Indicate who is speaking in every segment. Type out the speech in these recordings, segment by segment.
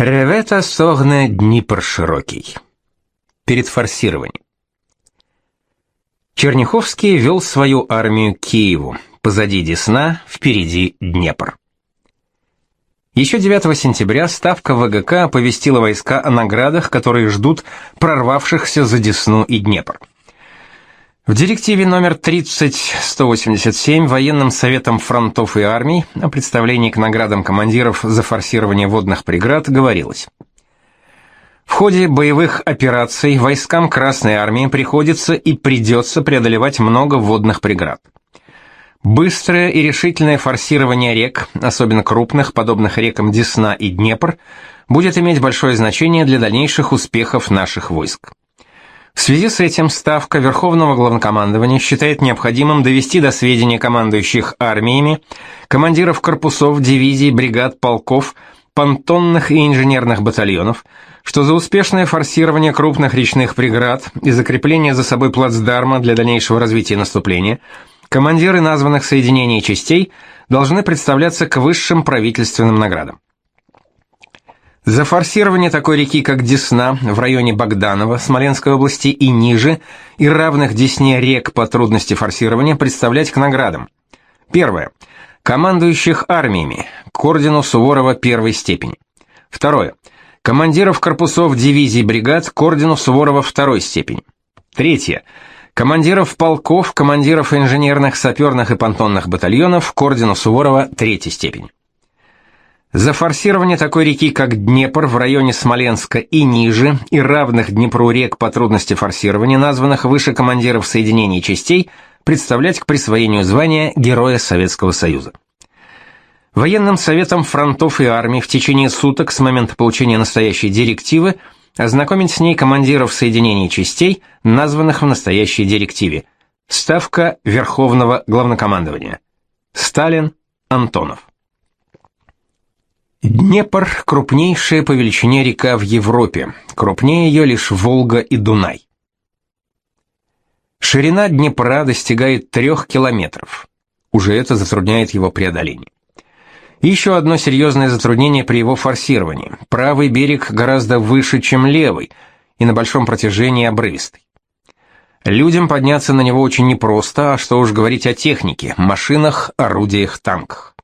Speaker 1: Ревета согне Дніпр широкий. Перед форсированием. Черняховский вел свою армию к Киеву. Позади Десна, впереди Днепр. Еще 9 сентября Ставка ВГК оповестила войска о наградах, которые ждут прорвавшихся за Десну и Днепр. В директиве номер 30187 военным советом фронтов и армий о представлении к наградам командиров за форсирование водных преград говорилось: в ходе боевых операций войскам Красной армии приходится и придется преодолевать много водных преград. Быстрое и решительное форсирование рек, особенно крупных, подобных рекам Десна и Днепр, будет иметь большое значение для дальнейших успехов наших войск. В связи с этим Ставка Верховного Главнокомандования считает необходимым довести до сведения командующих армиями, командиров корпусов, дивизий, бригад, полков, понтонных и инженерных батальонов, что за успешное форсирование крупных речных преград и закрепление за собой плацдарма для дальнейшего развития наступления, командиры названных соединений и частей должны представляться к высшим правительственным наградам. За форсирование такой реки, как Десна, в районе Богданова, Смоленской области и ниже, и равных Десне рек по трудности форсирования представлять к наградам. Первое. Командующих армиями, к ордену Суворова первой степени. Второе. Командиров корпусов дивизий бригад к ордену Суворова второй степени. Третье. Командиров полков, командиров инженерных, саперных и понтонных батальонов к ордену Суворова третьей степени. За форсирование такой реки, как Днепр, в районе Смоленска и ниже, и равных Днепру рек по трудности форсирования, названных выше командиров соединений частей, представлять к присвоению звания Героя Советского Союза. Военным советом фронтов и армий в течение суток с момента получения настоящей директивы ознакомить с ней командиров соединений частей, названных в настоящей директиве. Ставка Верховного Главнокомандования. Сталин, Антонов. Днепр – крупнейшая по величине река в Европе, крупнее ее лишь Волга и Дунай. Ширина Днепра достигает трех километров. Уже это затрудняет его преодоление. Еще одно серьезное затруднение при его форсировании. Правый берег гораздо выше, чем левый, и на большом протяжении обрывистый. Людям подняться на него очень непросто, а что уж говорить о технике, машинах, орудиях, танках.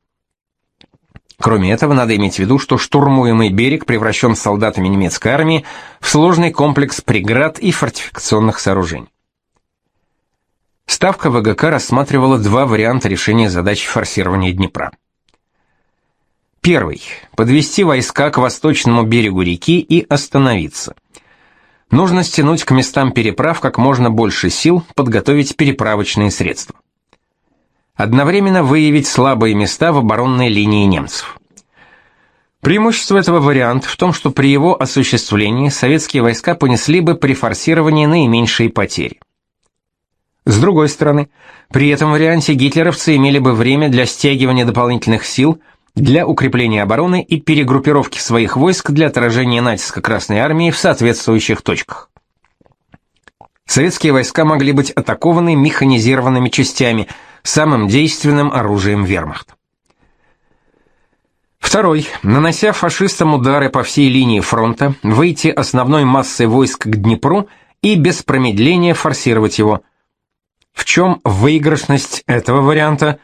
Speaker 1: Кроме этого, надо иметь в виду, что штурмуемый берег превращен солдатами немецкой армии в сложный комплекс преград и фортификационных сооружений. Ставка ВГК рассматривала два варианта решения задачи форсирования Днепра. Первый подвести войска к восточному берегу реки и остановиться. Нужно стянуть к местам переправ как можно больше сил, подготовить переправочные средства одновременно выявить слабые места в оборонной линии немцев. Преимущество этого варианта в том, что при его осуществлении советские войска понесли бы при форсировании наименьшие потери. С другой стороны, при этом варианте гитлеровцы имели бы время для стягивания дополнительных сил, для укрепления обороны и перегруппировки своих войск для отражения натиска Красной армии в соответствующих точках. Советские войска могли быть атакованы механизированными частями – самым действенным оружием вермахта. Второй. Нанося фашистам удары по всей линии фронта, выйти основной массой войск к Днепру и без промедления форсировать его. В чем выигрышность этого варианта?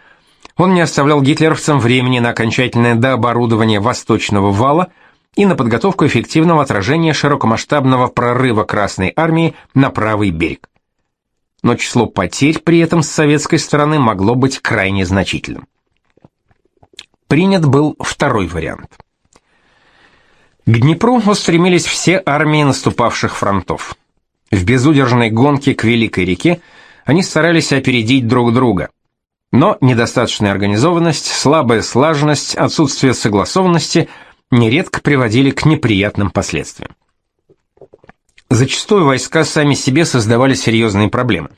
Speaker 1: Он не оставлял гитлеровцам времени на окончательное дооборудование восточного вала и на подготовку эффективного отражения широкомасштабного прорыва Красной армии на правый берег но число потерь при этом с советской стороны могло быть крайне значительным. Принят был второй вариант. К Днепру устремились все армии наступавших фронтов. В безудержной гонке к Великой реке они старались опередить друг друга. Но недостаточная организованность, слабая слаженность, отсутствие согласованности нередко приводили к неприятным последствиям. Зачастую войска сами себе создавали серьезные проблемы.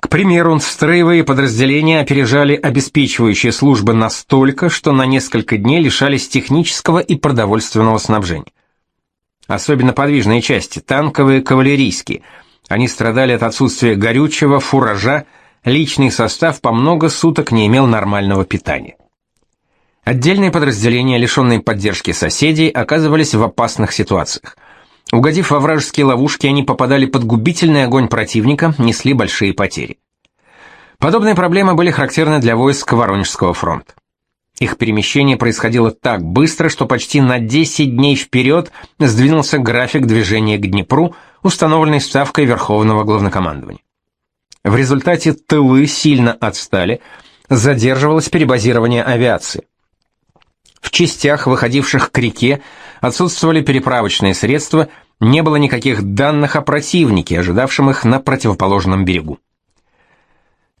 Speaker 1: К примеру, строевые подразделения опережали обеспечивающие службы настолько, что на несколько дней лишались технического и продовольственного снабжения. Особенно подвижные части, танковые, кавалерийские. Они страдали от отсутствия горючего, фуража, личный состав по много суток не имел нормального питания. Отдельные подразделения, лишенные поддержки соседей, оказывались в опасных ситуациях. Угодив во вражеские ловушки, они попадали под губительный огонь противника, несли большие потери. Подобные проблемы были характерны для войск Воронежского фронта. Их перемещение происходило так быстро, что почти на 10 дней вперед сдвинулся график движения к Днепру, установленный ставкой Верховного Главнокомандования. В результате тылы сильно отстали, задерживалось перебазирование авиации. В частях, выходивших к реке, отсутствовали переправочные средства, не было никаких данных о противнике, ожидавшем их на противоположном берегу.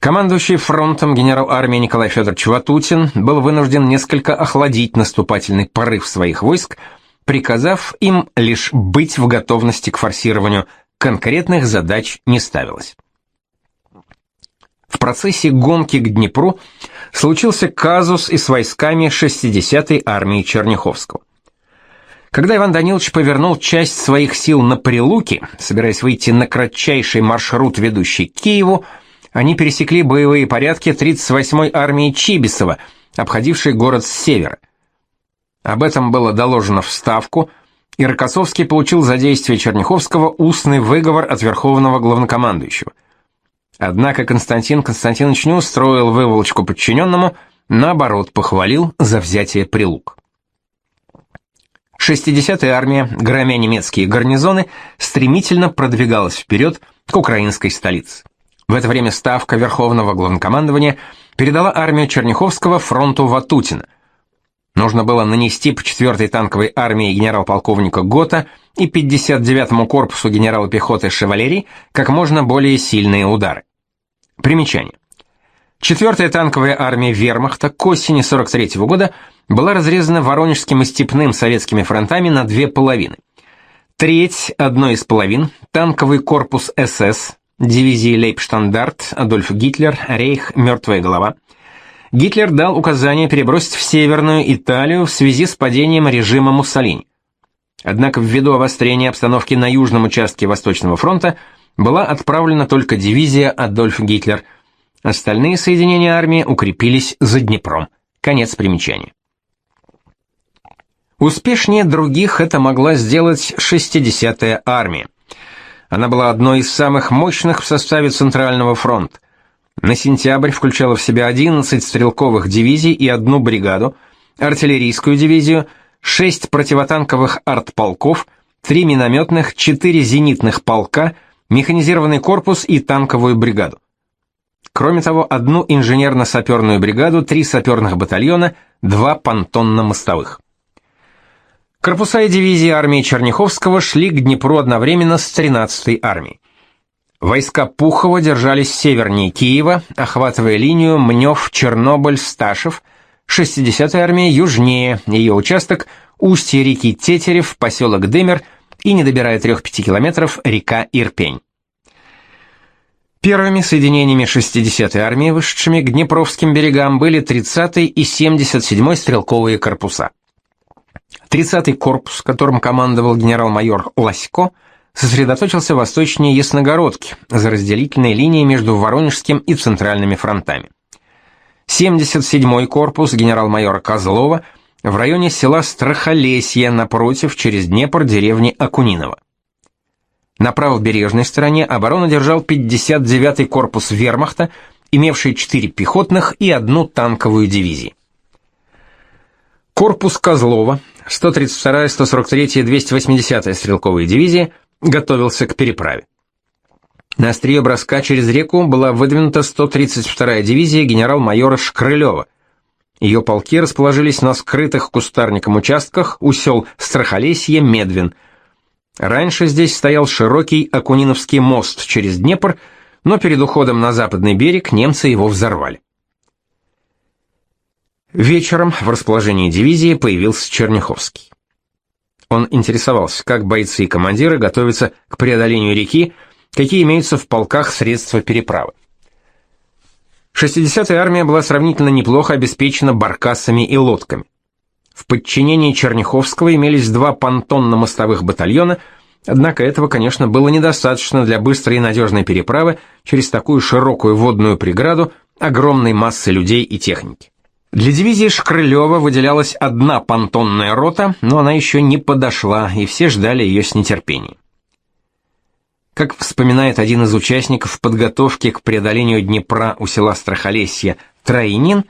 Speaker 1: Командующий фронтом генерал армии Николай Федорович Ватутин был вынужден несколько охладить наступательный порыв своих войск, приказав им лишь быть в готовности к форсированию, конкретных задач не ставилось. В процессе гонки к Днепру случился казус и с войсками 60-й армии Черняховского. Когда Иван Данилович повернул часть своих сил на Прилуки, собираясь выйти на кратчайший маршрут, ведущий к Киеву, они пересекли боевые порядки 38-й армии Чибисова, обходившей город с севера. Об этом было доложено в Ставку, и Рокоссовский получил за действие Черняховского устный выговор от верховного главнокомандующего. Однако Константин Константинович не устроил выволочку подчиненному, наоборот, похвалил за взятие Прилук. 60-я армия, громя немецкие гарнизоны, стремительно продвигалась вперед к украинской столице. В это время ставка Верховного Главнокомандования передала армию Черняховского фронту Ватутина. Нужно было нанести по 4-й танковой армии генерал-полковника Гота и 59-му корпусу генерала пехоты Шевалерий как можно более сильные удары. Примечание. 4-я танковая армия Вермахта к осени 43 -го года была разрезана Воронежским и Степным советскими фронтами на две половины. Треть одной из половин, танковый корпус СС, дивизии Лейбштандарт, Адольф Гитлер, Рейх, мертвая голова. Гитлер дал указание перебросить в Северную Италию в связи с падением режима Муссолини. Однако ввиду обострения обстановки на южном участке Восточного фронта была отправлена только дивизия Адольф Гитлер. Остальные соединения армии укрепились за Днепром. Конец примечания. Успешнее других это могла сделать 60-я армия. Она была одной из самых мощных в составе Центрального фронта. На сентябрь включала в себя 11 стрелковых дивизий и одну бригаду, артиллерийскую дивизию, 6 противотанковых артполков, 3 минометных, 4 зенитных полка, механизированный корпус и танковую бригаду. Кроме того, одну инженерно-саперную бригаду, три саперных батальона, два понтонно-мостовых. Корпуса и дивизии армии Черняховского шли к Днепру одновременно с 13-й армией. Войска Пухова держались севернее Киева, охватывая линию Мнев-Чернобыль-Сташев, 60-я армия южнее, ее участок устье реки Тетерев, поселок Дымер и, не добирая 3-5 километров, река Ирпень. Первыми соединениями 60-й армии, вышедшими к Днепровским берегам, были 30-й и 77-й стрелковые корпуса. 30-й корпус, которым командовал генерал-майор Ласько, сосредоточился восточнее Ясногородки, за разделительной линией между Воронежским и Центральными фронтами. 77-й корпус генерал-майора Козлова в районе села Страхолесье напротив через Днепр деревни Акуниново. На правобережной стороне оборону держал 59-й корпус Вермахта, имевший 4 пехотных и одну танковую дивизии. Корпус Козлова, 132-я, 143-я, 280-я стрелковые дивизии готовился к переправе. На острие броска через реку была выдвинута 132-я дивизия генерал-майора Шкрылева. Ее полки расположились на скрытых кустарником участках у сел Страхолесье, Медвин. Раньше здесь стоял широкий Акуниновский мост через Днепр, но перед уходом на западный берег немцы его взорвали. Вечером в расположении дивизии появился Черняховский. Он интересовался, как бойцы и командиры готовятся к преодолению реки, какие имеются в полках средства переправы. 60-я армия была сравнительно неплохо обеспечена баркасами и лодками. В подчинении Черняховского имелись два понтонно-мостовых батальона, однако этого, конечно, было недостаточно для быстрой и надежной переправы через такую широкую водную преграду огромной массы людей и техники. Для дивизии Шкрылева выделялась одна понтонная рота, но она еще не подошла, и все ждали ее с нетерпением. Как вспоминает один из участников подготовки к преодолению Днепра у села Страхолесье Троинин,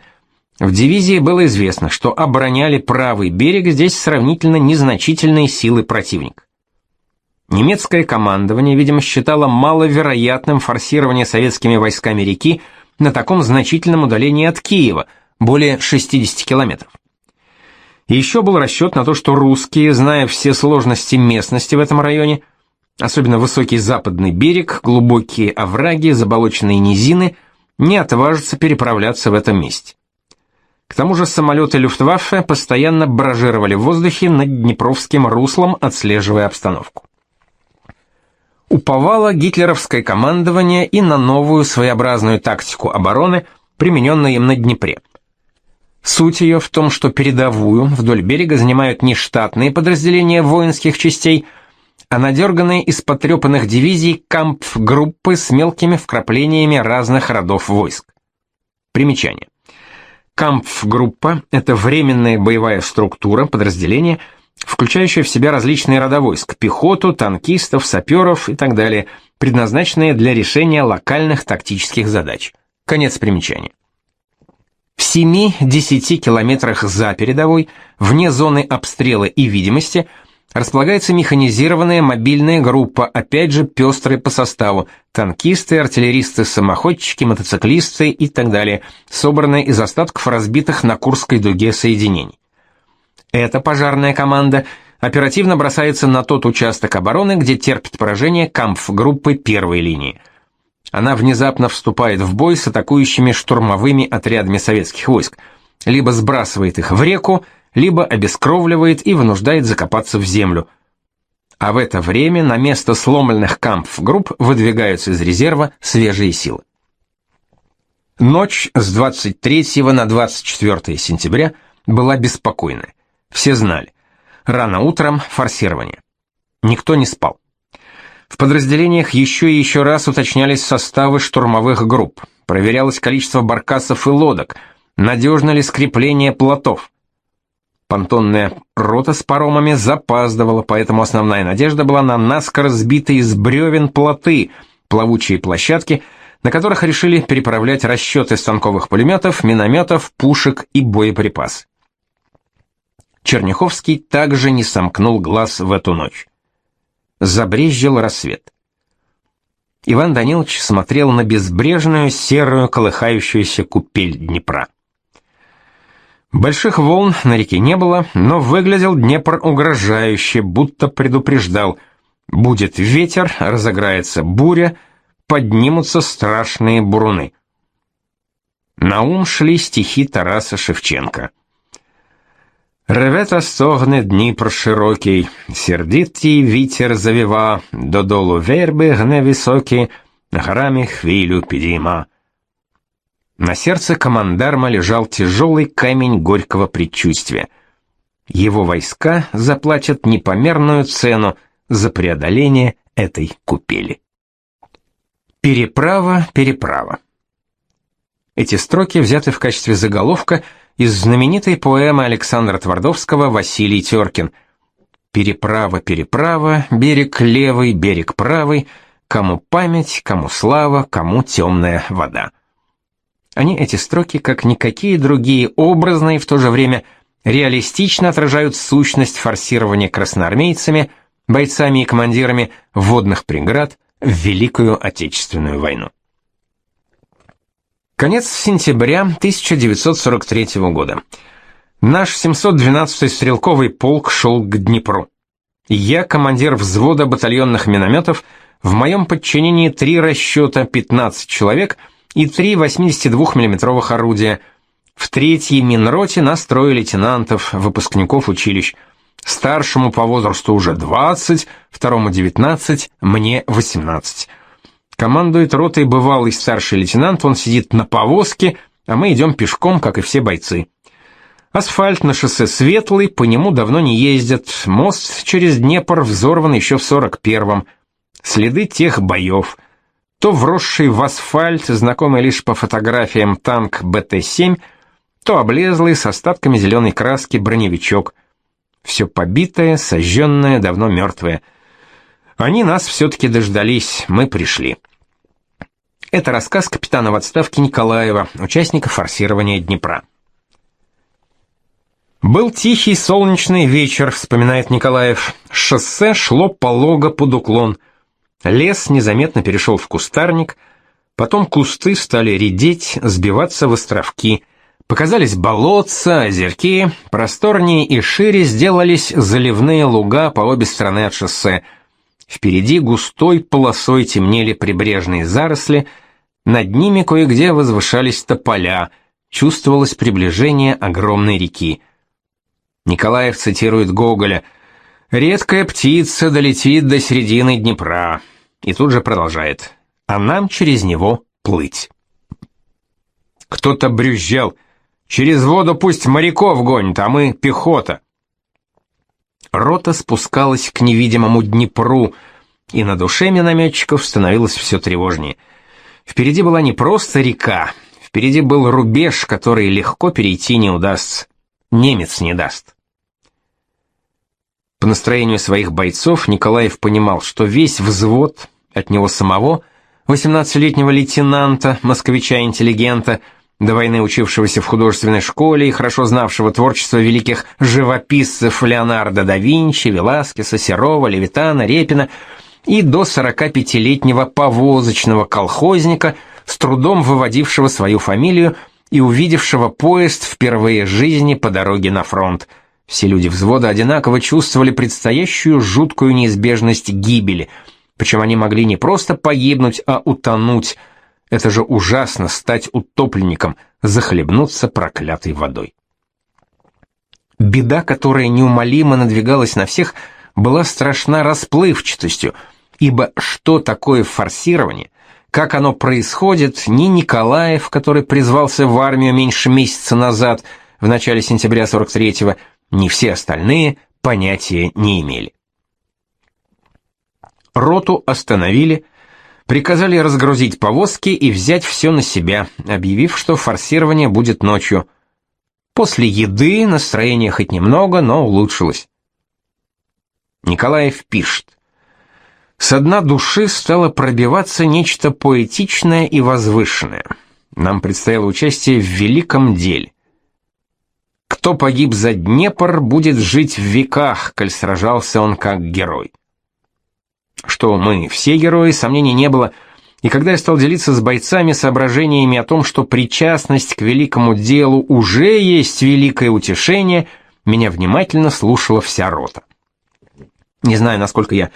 Speaker 1: в дивизии было известно, что обороняли правый берег здесь сравнительно незначительные силы противника. Немецкое командование, видимо, считало маловероятным форсирование советскими войсками реки на таком значительном удалении от Киева, более 60 километров. еще был расчет на то, что русские, зная все сложности местности в этом районе, особенно высокий западный берег, глубокие овраги, заболоченные низины, не отважатся переправляться в этом месте. К тому же самолеты Люфтваффе постоянно бражировали в воздухе над Днепровским руслом, отслеживая обстановку. Уповало гитлеровское командование и на новую своеобразную тактику обороны, примененную им на Днепре. Суть ее в том, что передовую вдоль берега занимают не штатные подразделения воинских частей, а надерганные из потрепанных дивизий кампф-группы с мелкими вкраплениями разных родов войск. Примечание. Кампф-группа – это временная боевая структура, подразделение, включающее в себя различные рода войск – пехоту, танкистов, саперов и так далее, предназначенные для решения локальных тактических задач. Конец примечания. В 7-10 километрах за передовой, вне зоны обстрела и видимости – располагается механизированная мобильная группа, опять же пестрая по составу, танкисты, артиллеристы, самоходчики, мотоциклисты и так далее, собранная из остатков разбитых на Курской дуге соединений. Эта пожарная команда оперативно бросается на тот участок обороны, где терпит поражение кампф-группы первой линии. Она внезапно вступает в бой с атакующими штурмовыми отрядами советских войск, либо сбрасывает их в реку, либо обескровливает и вынуждает закопаться в землю. А в это время на место сломленных кампф-групп выдвигаются из резерва свежие силы. Ночь с 23 на 24 сентября была беспокойная. Все знали. Рано утром форсирование. Никто не спал. В подразделениях еще и еще раз уточнялись составы штурмовых групп, проверялось количество баркасов и лодок, надежно ли скрепление плотов. Понтонная рота с паромами запаздывала, поэтому основная надежда была на наскоро сбитые из бревен плоты, плавучие площадки, на которых решили переправлять расчеты станковых пулеметов, минометов, пушек и боеприпасы. Черняховский также не сомкнул глаз в эту ночь. Забрезжил рассвет. Иван Данилович смотрел на безбрежную серую колыхающуюся купель Днепра. Больших волн на реке не было, но выглядел Днепр угрожающе, будто предупреждал. Будет ветер, разыграется буря, поднимутся страшные буруны. На ум шли стихи Тараса Шевченко. Ревета стогне Дніпр широкий, сердитий вітер завіва, додолу верби гне високі, горами хвилю підійма. На сердце командарма лежал тяжелый камень горького предчувствия. Его войска заплатят непомерную цену за преодоление этой купели. Переправа, переправа. Эти строки взяты в качестве заголовка из знаменитой поэмы Александра Твардовского «Василий Теркин». «Переправа, переправа, берег левый, берег правый, кому память, кому слава, кому темная вода». Они, эти строки, как никакие другие, образные в то же время реалистично отражают сущность форсирования красноармейцами, бойцами и командирами водных преград в Великую Отечественную войну. Конец сентября 1943 года. Наш 712-й стрелковый полк шел к Днепру. Я командир взвода батальонных минометов, в моем подчинении три расчета, 15 человек — и три 82 миллиметровых орудия. В третьей Минроте настроили лейтенантов, выпускников училищ. Старшему по возрасту уже 20, второму 19, мне 18. Командует ротой бывалый старший лейтенант, он сидит на повозке, а мы идем пешком, как и все бойцы. Асфальт на шоссе светлый, по нему давно не ездят. Мост через Днепр взорван еще в 41-м. Следы тех боев — то вросший в асфальт, знакомый лишь по фотографиям танк БТ-7, то облезлый с остатками зеленой краски броневичок. Все побитое, сожженное, давно мертвое. Они нас все-таки дождались, мы пришли. Это рассказ капитана в отставке Николаева, участника форсирования Днепра. Был тихий солнечный вечер, вспоминает Николаев. Шоссе шло полого под уклон. Лес незаметно перешел в кустарник, потом кусты стали редеть, сбиваться в островки. Показались болотца, озерки, просторнее и шире сделались заливные луга по обе стороны от шоссе. Впереди густой полосой темнели прибрежные заросли, над ними кое-где возвышались тополя, чувствовалось приближение огромной реки. Николаев цитирует Гоголя «Редкая птица долетит до середины Днепра» и тут же продолжает «А нам через него плыть». Кто-то брюзжал – Через воду пусть моряков гонят, а мы пехота. Рота спускалась к невидимому Днепру, и на душе минометчиков становилось все тревожнее. Впереди была не просто река, впереди был рубеж, который легко перейти не удастся. Немец не даст. По настроению своих бойцов Николаев понимал, что весь взвод от него самого, 18-летнего лейтенанта, москвича-интеллигента, до войны учившегося в художественной школе и хорошо знавшего творчество великих живописцев Леонардо да Винчи, Веласкеса, Серова, Левитана, Репина, и до 45-летнего повозочного колхозника, с трудом выводившего свою фамилию и увидевшего поезд впервые в жизни по дороге на фронт. Все люди взвода одинаково чувствовали предстоящую жуткую неизбежность гибели, причем они могли не просто погибнуть, а утонуть – это же ужасно стать утопленником, захлебнуться проклятой водой. Беда, которая неумолимо надвигалась на всех, была страшна расплывчатостью, ибо что такое форсирование, как оно происходит, ни Николаев, который призвался в армию меньше месяца назад, в начале сентября 43-го, ни все остальные понятия не имели. Роту остановили, приказали разгрузить повозки и взять все на себя, объявив, что форсирование будет ночью. После еды настроение хоть немного, но улучшилось. Николаев пишет. С дна души стало пробиваться нечто поэтичное и возвышенное. Нам предстояло участие в великом деле. Кто погиб за Днепр, будет жить в веках, коль сражался он как герой. Что мы все герои, сомнений не было, и когда я стал делиться с бойцами соображениями о том, что причастность к великому делу уже есть великое утешение, меня внимательно слушала вся рота. Не знаю, насколько я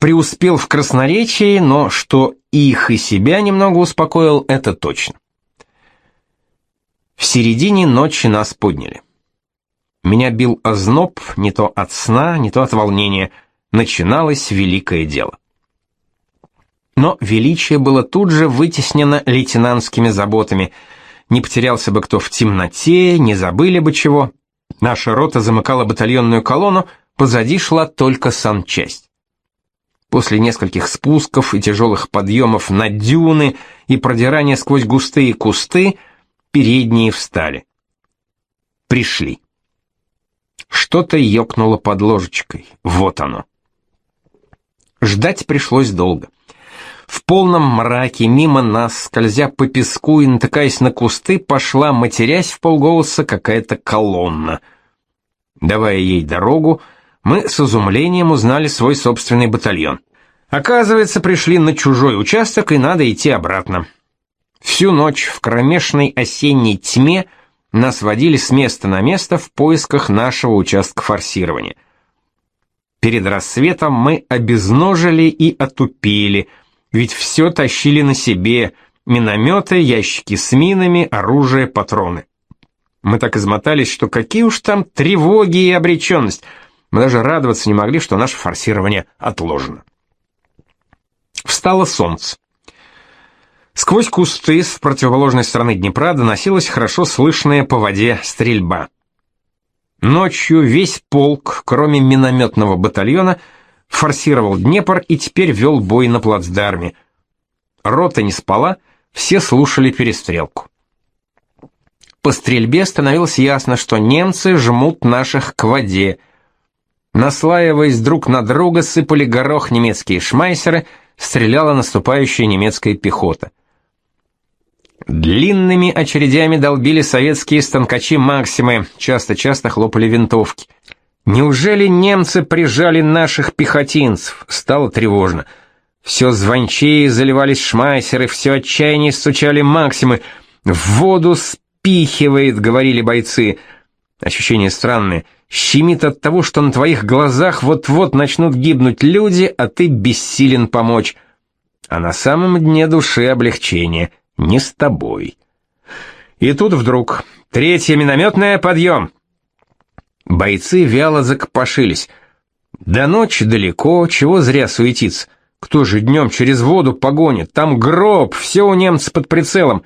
Speaker 1: преуспел в красноречии, но что их и себя немного успокоил, это точно. В середине ночи нас подняли. Меня бил озноб не то от сна, не то от волнения – начиналось великое дело. Но величие было тут же вытеснено лейтенантскими заботами. Не потерялся бы кто в темноте, не забыли бы чего. Наша рота замыкала батальонную колонну, позади шла только санчасть. После нескольких спусков и тяжелых подъемов на дюны и продирания сквозь густые кусты, передние встали. Пришли. Что-то ёкнуло под ложечкой. Вот оно. Ждать пришлось долго. В полном мраке мимо нас, скользя по песку и натыкаясь на кусты, пошла, матерясь в полголоса, какая-то колонна. Давая ей дорогу, мы с изумлением узнали свой собственный батальон. Оказывается, пришли на чужой участок, и надо идти обратно. Всю ночь в кромешной осенней тьме нас водили с места на место в поисках нашего участка форсирования — Перед рассветом мы обезножили и отупили, ведь все тащили на себе, минометы, ящики с минами, оружие, патроны. Мы так измотались, что какие уж там тревоги и обреченность. Мы даже радоваться не могли, что наше форсирование отложено. Встало солнце. Сквозь кусты с противоположной стороны Днепра доносилась хорошо слышная по воде стрельба. Ночью весь полк, кроме минометного батальона, форсировал Днепр и теперь вел бой на плацдарме. Рота не спала, все слушали перестрелку. По стрельбе становилось ясно, что немцы жмут наших к воде. Наслаиваясь друг на друга, сыпали горох немецкие шмайсеры, стреляла наступающая немецкая пехота. Длинными очередями долбили советские станкачи Максимы, часто-часто хлопали винтовки. Неужели немцы прижали наших пехотинцев? Стало тревожно. Все звончее заливались шмайсеры, все отчаяние стучали Максимы. В воду спихивает, говорили бойцы. Ощущение странное. Щемит от того, что на твоих глазах вот-вот начнут гибнуть люди, а ты бессилен помочь. А на самом дне души облегчение. Не с тобой. И тут вдруг третья минометная подъем. Бойцы вяло закопошились. До ночи далеко, чего зря суетиться. Кто же днем через воду погонит? Там гроб, все у немца под прицелом.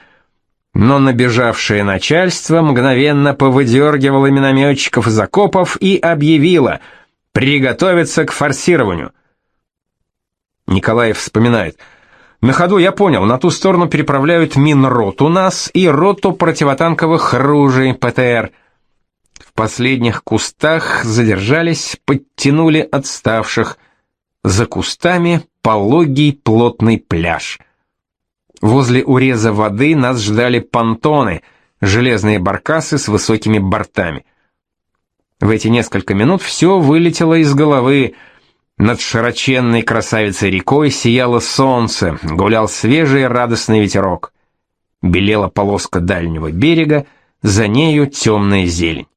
Speaker 1: Но набежавшее начальство мгновенно повыдергивало минометчиков из окопов и объявило «Приготовиться к форсированию». Николаев вспоминает «На ходу я понял, на ту сторону переправляют Минрот у нас и роту противотанковых ружей ПТР». В последних кустах задержались, подтянули отставших. За кустами пологий плотный пляж. Возле уреза воды нас ждали понтоны, железные баркасы с высокими бортами. В эти несколько минут все вылетело из головы. Над широченной красавицей рекой сияло солнце, гулял свежий радостный ветерок. Белела полоска дальнего берега, за нею темная зелень.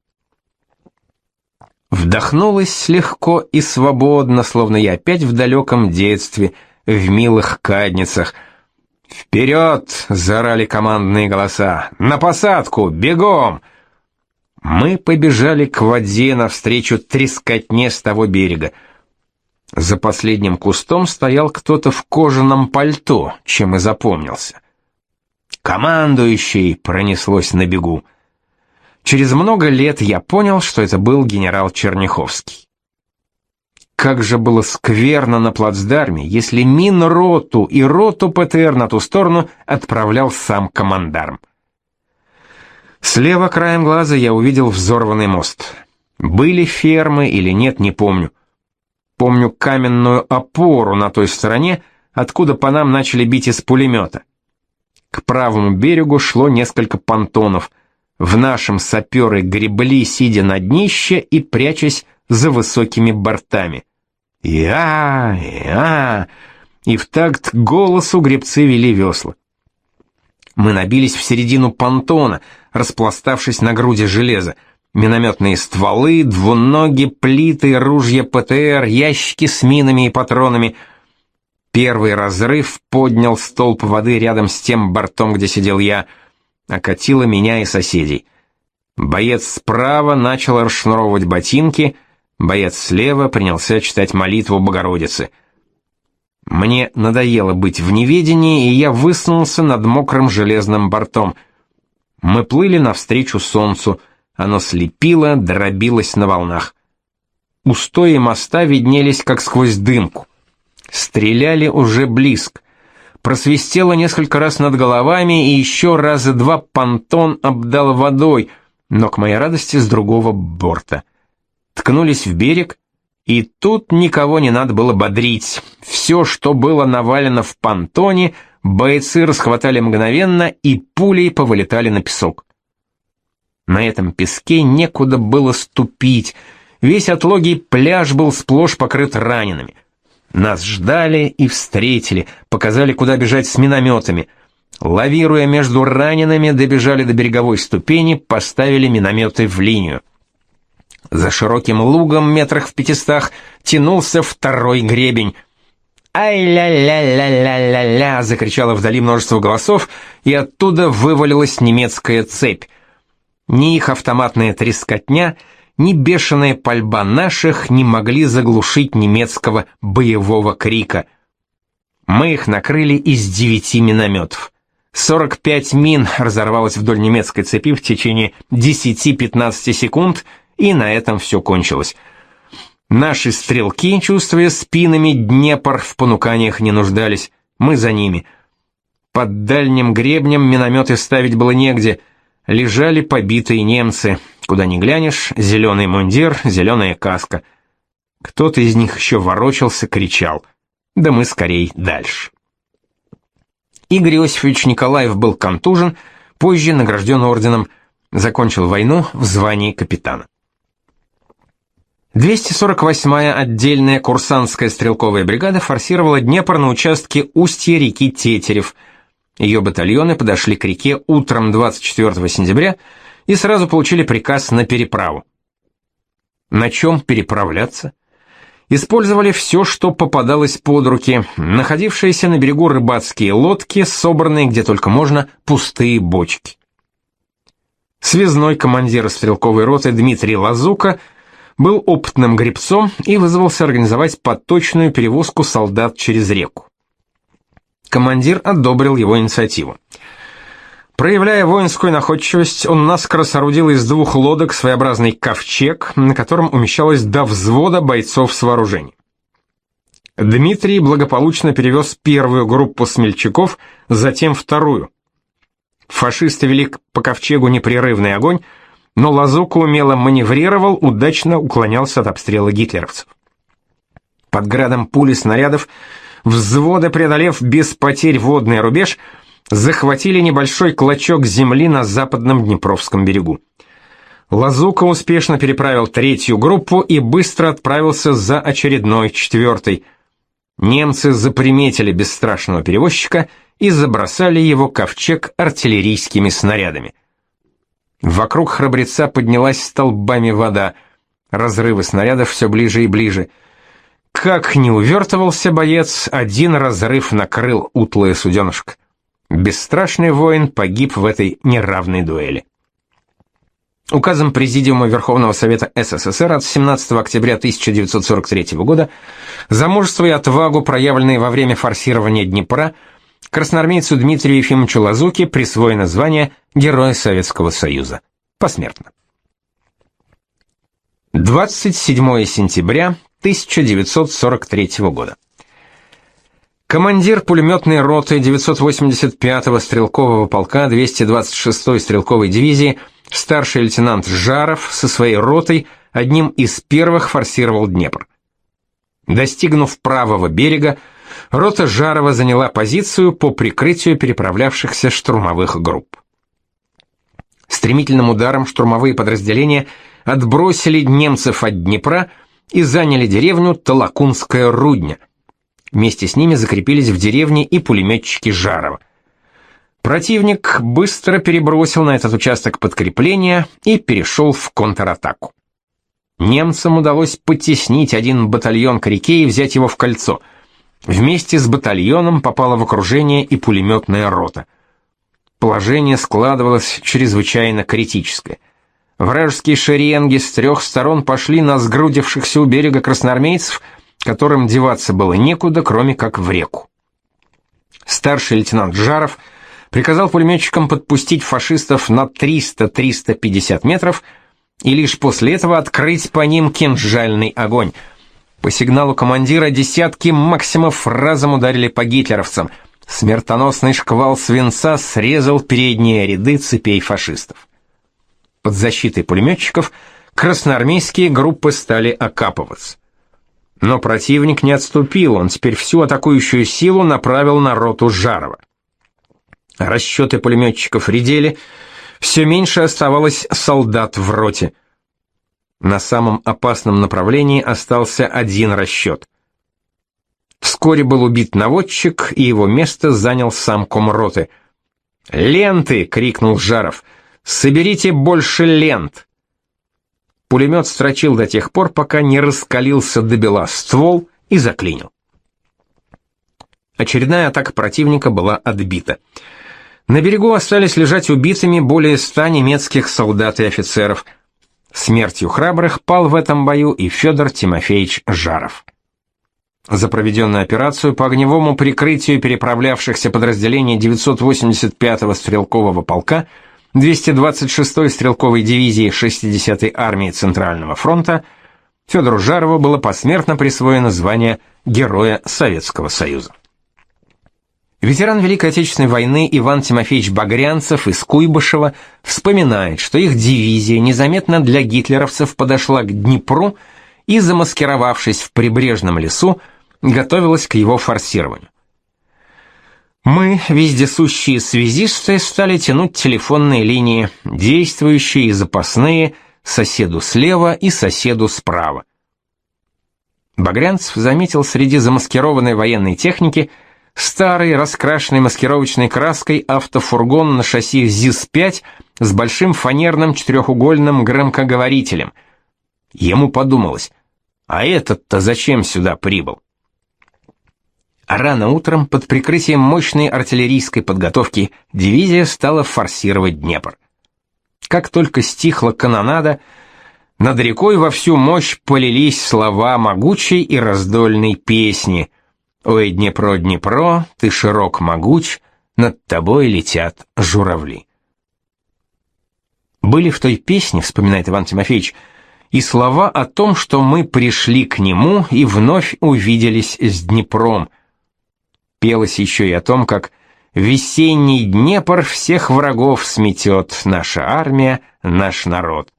Speaker 1: Вдохнулось легко и свободно, словно я опять в далеком детстве, в милых кадницах. «Вперед!» — заорали командные голоса. «На посадку! Бегом!» Мы побежали к воде навстречу трескотне с того берега. За последним кустом стоял кто-то в кожаном пальто, чем и запомнился. «Командующий!» — пронеслось на бегу. Через много лет я понял, что это был генерал Черняховский. Как же было скверно на плацдарме, если Минроту и роту ПТР на ту сторону отправлял сам командарм. Слева краем глаза я увидел взорванный мост. Были фермы или нет, не помню. Помню каменную опору на той стороне, откуда по нам начали бить из пулемета. К правому берегу шло несколько понтонов — в нашем саперы гребли, сидя на днище и прячась за высокими бортами. «Я! Я!» И в такт голосу гребцы вели весла. Мы набились в середину понтона, распластавшись на груди железа. Минометные стволы, двуноги, плиты, ружья ПТР, ящики с минами и патронами. Первый разрыв поднял столб воды рядом с тем бортом, где сидел я — окатила меня и соседей. Боец справа начал расшнуровывать ботинки, боец слева принялся читать молитву Богородицы. Мне надоело быть в неведении, и я высунулся над мокрым железным бортом. Мы плыли навстречу солнцу, оно слепило, дробилось на волнах. Устои моста виднелись как сквозь дымку. Стреляли уже близко просвистело несколько раз над головами, и еще раза два понтон обдал водой, но, к моей радости, с другого борта. Ткнулись в берег, и тут никого не надо было бодрить. Все, что было навалено в понтоне, бойцы расхватали мгновенно и пулей повылетали на песок. На этом песке некуда было ступить, весь отлогий пляж был сплошь покрыт ранеными — нас ждали и встретили, показали, куда бежать с минометами. Лавируя между ранеными, добежали до береговой ступени, поставили минометы в линию. За широким лугом метрах в пятистах тянулся второй гребень. «Ай-ля-ля-ля-ля-ля-ля!» — закричало вдали множество голосов, и оттуда вывалилась немецкая цепь. Ни их автоматная трескотня — ни бешеная пальба наших не могли заглушить немецкого боевого крика. Мы их накрыли из девяти минометов. 45 мин разорвалось вдоль немецкой цепи в течение 10-15 секунд, и на этом все кончилось. Наши стрелки, чувствуя спинами Днепр, в понуканиях не нуждались, мы за ними. Под дальним гребнем минометы ставить было негде — лежали побитые немцы. Куда ни глянешь, зеленый мундир, зеленая каска. Кто-то из них еще ворочался, кричал. Да мы скорей дальше. Игорь Иосифович Николаев был контужен, позже награжден орденом, закончил войну в звании капитана. 248-я отдельная курсантская стрелковая бригада форсировала Днепр на участке устья реки Тетерев. Ее батальоны подошли к реке утром 24 сентября и сразу получили приказ на переправу. На чем переправляться? Использовали все, что попадалось под руки, находившиеся на берегу рыбацкие лодки, собранные где только можно пустые бочки. Связной командир стрелковой роты Дмитрий Лазука был опытным гребцом и вызвался организовать поточную перевозку солдат через реку. Командир одобрил его инициативу. Проявляя воинскую находчивость, он наскоро соорудил из двух лодок своеобразный ковчег, на котором умещалось до взвода бойцов с вооружением. Дмитрий благополучно перевез первую группу смельчаков, затем вторую. Фашисты вели по ковчегу непрерывный огонь, но Лазука умело маневрировал, удачно уклонялся от обстрела гитлеровцев. Под градом пули снарядов, взводы преодолев без потерь водный рубеж, захватили небольшой клочок земли на западном Днепровском берегу. Лазука успешно переправил третью группу и быстро отправился за очередной, четвертой. Немцы заприметили бесстрашного перевозчика и забросали его ковчег артиллерийскими снарядами. Вокруг храбреца поднялась столбами вода. Разрывы снарядов все ближе и ближе. Как не увертывался боец, один разрыв накрыл утлое суденышко. Бесстрашный воин погиб в этой неравной дуэли. Указом Президиума Верховного Совета СССР от 17 октября 1943 года за мужество и отвагу, проявленные во время форсирования Днепра, красноармейцу Дмитрию Ефимовичу Лазуке присвоено звание Героя Советского Союза. Посмертно. 27 сентября 1943 года. Командир пулеметной роты 985-го стрелкового полка 226-й стрелковой дивизии, старший лейтенант Жаров со своей ротой одним из первых форсировал Днепр. Достигнув правого берега, рота Жарова заняла позицию по прикрытию переправлявшихся штурмовых групп. Стремительным ударом штурмовые подразделения отбросили немцев от Днепра и заняли деревню Толокунская Рудня – Вместе с ними закрепились в деревне и пулеметчики Жарова. Противник быстро перебросил на этот участок подкрепления и перешел в контратаку. Немцам удалось потеснить один батальон к реке и взять его в кольцо. Вместе с батальоном попала в окружение и пулеметная рота. Положение складывалось чрезвычайно критическое. Вражеские шеренги с трех сторон пошли на сгрудившихся у берега красноармейцев – которым деваться было некуда, кроме как в реку. Старший лейтенант Жаров приказал пулеметчикам подпустить фашистов на 300-350 метров и лишь после этого открыть по ним кинжальный огонь. По сигналу командира десятки максимов разом ударили по гитлеровцам. Смертоносный шквал свинца срезал передние ряды цепей фашистов. Под защитой пулеметчиков красноармейские группы стали окапываться. Но противник не отступил, он теперь всю атакующую силу направил на роту Жарова. Расчеты пулеметчиков редели, все меньше оставалось солдат в роте. На самом опасном направлении остался один расчет. Вскоре был убит наводчик, и его место занял сам комроты. «Ленты!» — крикнул Жаров. «Соберите больше лент!» Пулемет строчил до тех пор, пока не раскалился до бела ствол и заклинил. Очередная атака противника была отбита. На берегу остались лежать убитыми более ста немецких солдат и офицеров. Смертью храбрых пал в этом бою и Федор Тимофеевич Жаров. За проведенную операцию по огневому прикрытию переправлявшихся подразделений 985-го стрелкового полка – 226-й стрелковой дивизии 60-й армии Центрального фронта Федору Жарову было посмертно присвоено звание Героя Советского Союза. Ветеран Великой Отечественной войны Иван Тимофеевич Багрянцев из Куйбышева вспоминает, что их дивизия незаметно для гитлеровцев подошла к Днепру и, замаскировавшись в прибрежном лесу, готовилась к его форсированию. Мы, вездесущие связисты, стали тянуть телефонные линии, действующие и запасные, соседу слева и соседу справа. Багрянцев заметил среди замаскированной военной техники старый, раскрашенный маскировочной краской автофургон на шасси ЗИС-5 с большим фанерным четырехугольным громкоговорителем. Ему подумалось, а этот-то зачем сюда прибыл? А рано утром под прикрытием мощной артиллерийской подготовки дивизия стала форсировать Днепр. Как только стихла канонада, над рекой во всю мощь полились слова могучей и раздольной песни. «Ой, Днепро, Днепро, ты широк могуч, над тобой летят журавли». Были в той песне, вспоминает Иван Тимофеевич, и слова о том, что мы пришли к нему и вновь увиделись с Днепром. Пелось еще и о том, как «Весенний Днепр всех врагов сметет, наша армия, наш народ».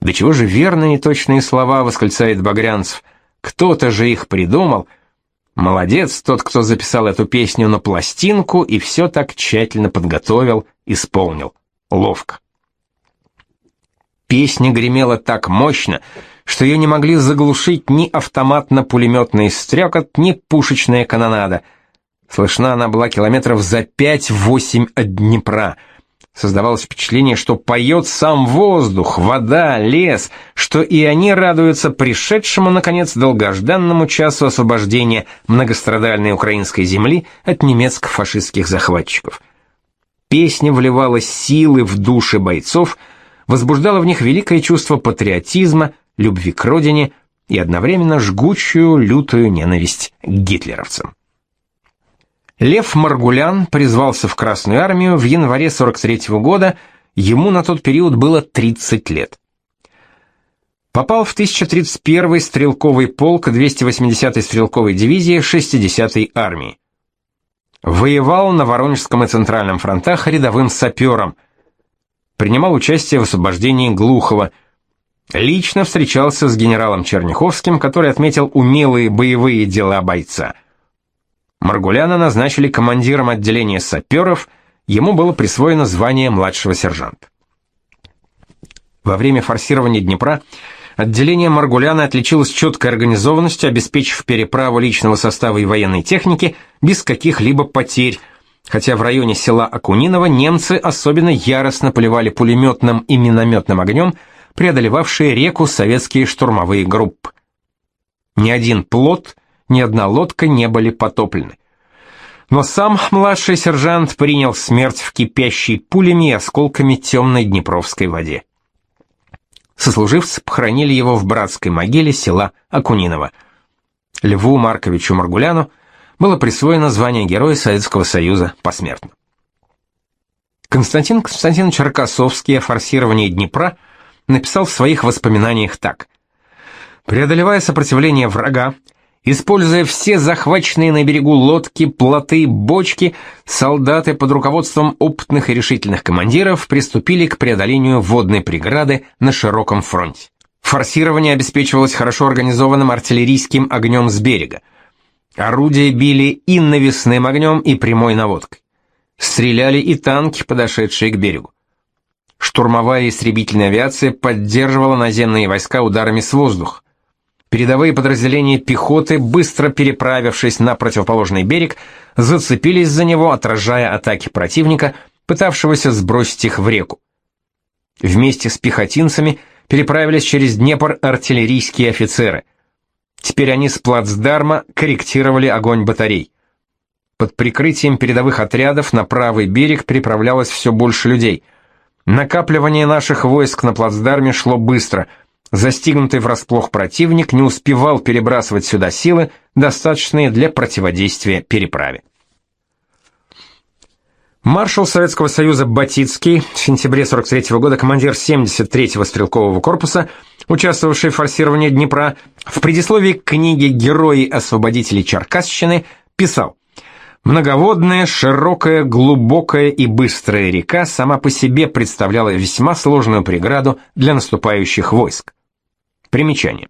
Speaker 1: Да чего же верные и точные слова, восклицает Багрянцев. Кто-то же их придумал. Молодец тот, кто записал эту песню на пластинку и все так тщательно подготовил, исполнил. Ловко. Песня гремела так мощно, что ее не могли заглушить ни автоматно-пулеметный стрекот, ни пушечная канонада. Слышна она была километров за пять-восемь от Днепра — Создавалось впечатление, что поет сам воздух, вода, лес, что и они радуются пришедшему, наконец, долгожданному часу освобождения многострадальной украинской земли от немецко-фашистских захватчиков. Песня вливала силы в души бойцов, возбуждала в них великое чувство патриотизма, любви к родине и одновременно жгучую, лютую ненависть к гитлеровцам. Лев Маргулян призвался в Красную армию в январе 43 -го года, ему на тот период было 30 лет. Попал в 1031-й стрелковый полк 280-й стрелковой дивизии 60-й армии. Воевал на Воронежском и Центральном фронтах рядовым сапером. Принимал участие в освобождении Глухова. Лично встречался с генералом Черняховским, который отметил умелые боевые дела бойца – Маргуляна назначили командиром отделения саперов, ему было присвоено звание младшего сержанта. Во время форсирования Днепра отделение Маргуляна отличилось четкой организованностью, обеспечив переправу личного состава и военной техники без каких-либо потерь, хотя в районе села Акуниново немцы особенно яростно поливали пулеметным и минометным огнем преодолевавшие реку советские штурмовые группы. Ни один плот ни одна лодка не были потоплены. Но сам младший сержант принял смерть в кипящей пулями и осколками темной Днепровской воде. Сослуживцы похоронили его в братской могиле села Акуниново. Льву Марковичу Маргуляну было присвоено звание Героя Советского Союза посмертно. Константин Константинович Рокоссовский о форсировании Днепра написал в своих воспоминаниях так. «Преодолевая сопротивление врага, Используя все захваченные на берегу лодки, плоты, бочки, солдаты под руководством опытных и решительных командиров приступили к преодолению водной преграды на широком фронте. Форсирование обеспечивалось хорошо организованным артиллерийским огнем с берега. Орудия били и навесным огнем, и прямой наводкой. Стреляли и танки, подошедшие к берегу. Штурмовая истребительная авиация поддерживала наземные войска ударами с воздуха. Передовые подразделения пехоты, быстро переправившись на противоположный берег, зацепились за него, отражая атаки противника, пытавшегося сбросить их в реку. Вместе с пехотинцами переправились через Днепр артиллерийские офицеры. Теперь они с плацдарма корректировали огонь батарей. Под прикрытием передовых отрядов на правый берег переправлялось все больше людей. Накапливание наших войск на плацдарме шло быстро – Застигнутый врасплох противник не успевал перебрасывать сюда силы, достаточные для противодействия переправе. Маршал Советского Союза Батицкий, в сентябре 43 -го года командир 73-го стрелкового корпуса, участвовавший в форсировании Днепра, в предисловии к книге «Герои-освободители Черкасщины» писал Многоводная, широкая, глубокая и быстрая река сама по себе представляла весьма сложную преграду для наступающих войск. Примечание.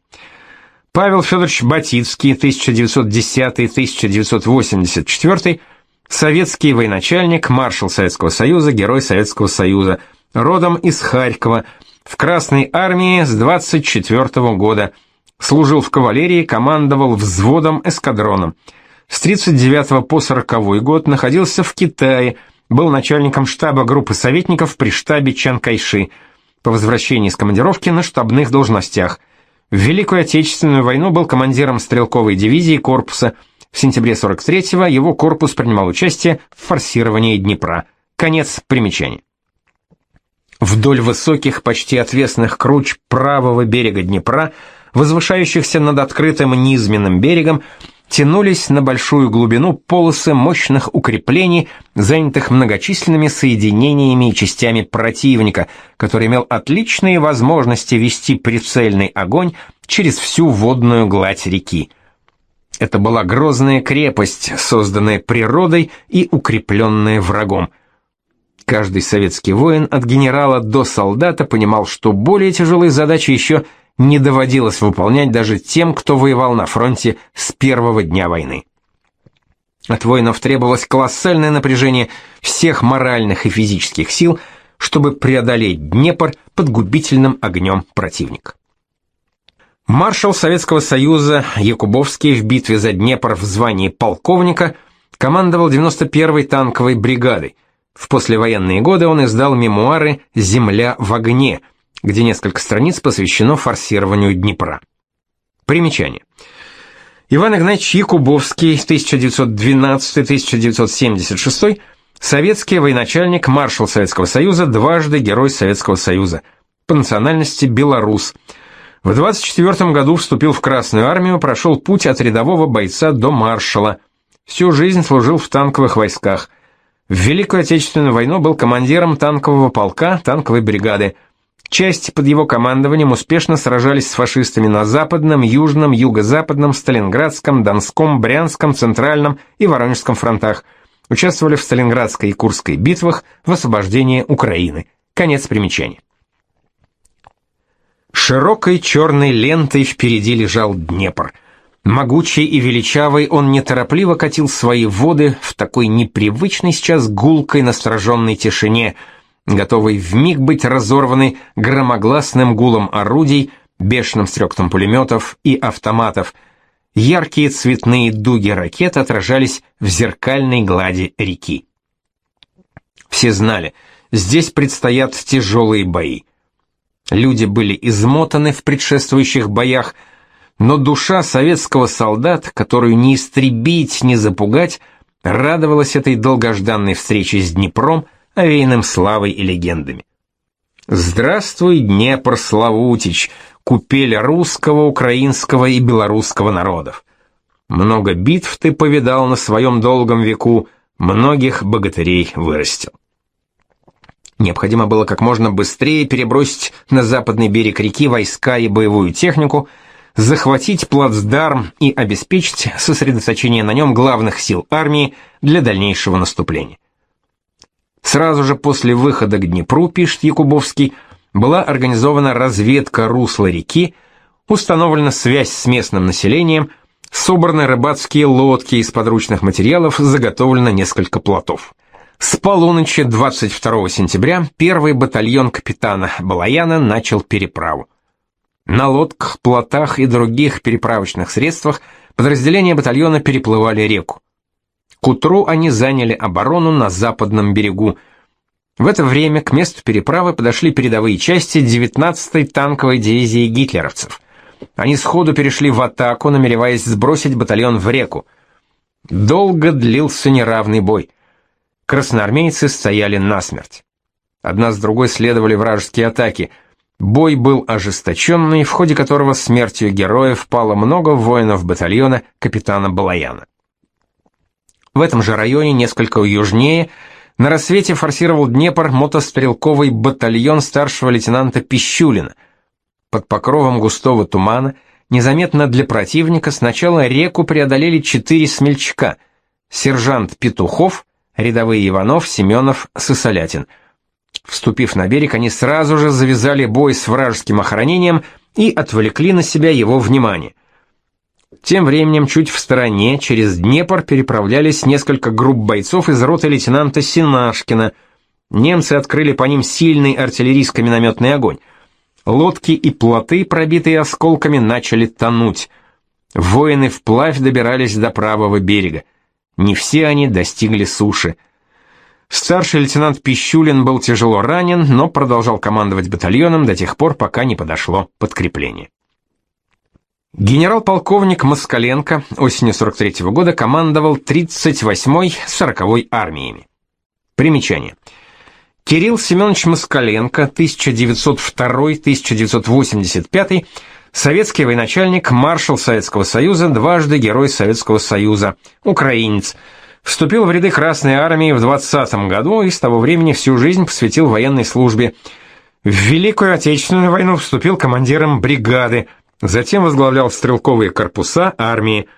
Speaker 1: Павел Федорович Батицкий, 1910-1984, советский военачальник, маршал Советского Союза, герой Советского Союза, родом из Харькова, в Красной армии с 24 -го года, служил в кавалерии, командовал взводом, эскадроном. С 39 по 40 год находился в Китае, был начальником штаба группы советников при штабе Чан Кайши. По возвращении с командировки на штабных должностях – в Великую Отечественную войну был командиром стрелковой дивизии корпуса. В сентябре 43-го его корпус принимал участие в форсировании Днепра. Конец примечания. Вдоль высоких, почти отвесных круч правого берега Днепра, возвышающихся над открытым низменным берегом, тянулись на большую глубину полосы мощных укреплений, занятых многочисленными соединениями и частями противника, который имел отличные возможности вести прицельный огонь через всю водную гладь реки. Это была грозная крепость, созданная природой и укрепленная врагом. Каждый советский воин от генерала до солдата понимал, что более тяжелые задачи еще – не доводилось выполнять даже тем, кто воевал на фронте с первого дня войны. От воинов требовалось колоссальное напряжение всех моральных и физических сил, чтобы преодолеть Днепр под губительным огнем противника. Маршал Советского Союза Якубовский в битве за Днепр в звании полковника командовал 91-й танковой бригадой. В послевоенные годы он издал мемуары «Земля в огне», где несколько страниц посвящено форсированию Днепра. Примечание. Иван Игнатьевич Якубовский, 1912-1976, советский военачальник, маршал Советского Союза, дважды Герой Советского Союза, по национальности белорус. В 24 году вступил в Красную армию, прошел путь от рядового бойца до маршала. Всю жизнь служил в танковых войсках. В Великую Отечественную войну был командиром танкового полка, танковой бригады – Части под его командованием успешно сражались с фашистами на Западном, Южном, Юго-Западном, Сталинградском, Донском, Брянском, Центральном и Воронежском фронтах. Участвовали в Сталинградской и Курской битвах в освобождении Украины. Конец примечания. Широкой черной лентой впереди лежал Днепр. Могучий и величавый он неторопливо катил свои воды в такой непривычной сейчас гулкой настороженной тишине – готовый вмиг быть разорванный громогласным гулом орудий, бешеным стректом пулеметов и автоматов. Яркие цветные дуги ракет отражались в зеркальной глади реки. Все знали, здесь предстоят тяжелые бои. Люди были измотаны в предшествующих боях, но душа советского солдата, которую не истребить, не запугать, радовалась этой долгожданной встрече с Днепром – овеянным славой и легендами. Здравствуй, Днепр Славутич, купель русского, украинского и белорусского народов. Много битв ты повидал на своем долгом веку, многих богатырей вырастил. Необходимо было как можно быстрее перебросить на западный берег реки войска и боевую технику, захватить плацдарм и обеспечить сосредоточение на нем главных сил армии для дальнейшего наступления. Сразу же после выхода к Днепру, пишет Якубовский, была организована разведка русла реки, установлена связь с местным населением, собраны рыбацкие лодки из подручных материалов, заготовлено несколько плотов. С полуночи 22 сентября первый батальон капитана Балаяна начал переправу. На лодках, плотах и других переправочных средствах подразделения батальона переплывали реку. К утру они заняли оборону на западном берегу. В это время к месту переправы подошли передовые части 19-й танковой дивизии гитлеровцев. Они сходу перешли в атаку, намереваясь сбросить батальон в реку. Долго длился неравный бой. Красноармейцы стояли насмерть. Одна с другой следовали вражеские атаки. Бой был ожесточенный, в ходе которого смертью героев пало много воинов батальона капитана Балаяна. В этом же районе, несколько южнее, на рассвете форсировал Днепр мотострелковый батальон старшего лейтенанта Пищулина. Под покровом густого тумана, незаметно для противника, сначала реку преодолели четыре смельчака. сержант Петухов, рядовые Иванов, Семенов, Сысолятин. Вступив на берег, они сразу же завязали бой с вражеским охранением и отвлекли на себя его внимание. Тем временем чуть в стороне через Днепр переправлялись несколько групп бойцов из роты лейтенанта Синашкина. Немцы открыли по ним сильный артиллерийско-минометный огонь. Лодки и плоты, пробитые осколками, начали тонуть. Воины вплавь добирались до правого берега. Не все они достигли суши. Старший лейтенант Пищулин был тяжело ранен, но продолжал командовать батальоном до тех пор, пока не подошло подкрепление. Генерал-полковник Москаленко осенью 43 -го года командовал 38-й 40-й армиями. Примечание. Кирилл Семенович Москаленко, 1902-1985, советский военачальник, маршал Советского Союза, дважды Герой Советского Союза, украинец. Вступил в ряды Красной Армии в 20 году и с того времени всю жизнь посвятил военной службе. В Великую Отечественную войну вступил командиром бригады, затем возглавлял стрелковые корпуса армии.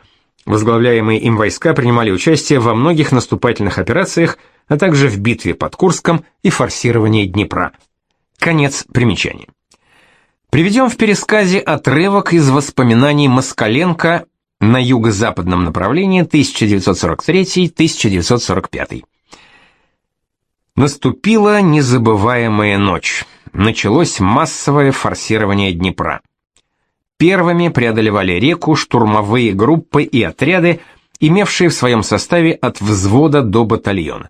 Speaker 1: Возглавляемые им войска принимали участие во многих наступательных операциях, а также в битве под Курском и форсировании Днепра. Конец примечания. Приведем в пересказе отрывок из воспоминаний Москаленко на юго-западном направлении 1943-1945. Наступила незабываемая ночь. Началось массовое форсирование Днепра. Первыми преодолевали реку штурмовые группы и отряды, имевшие в своем составе от взвода до батальона.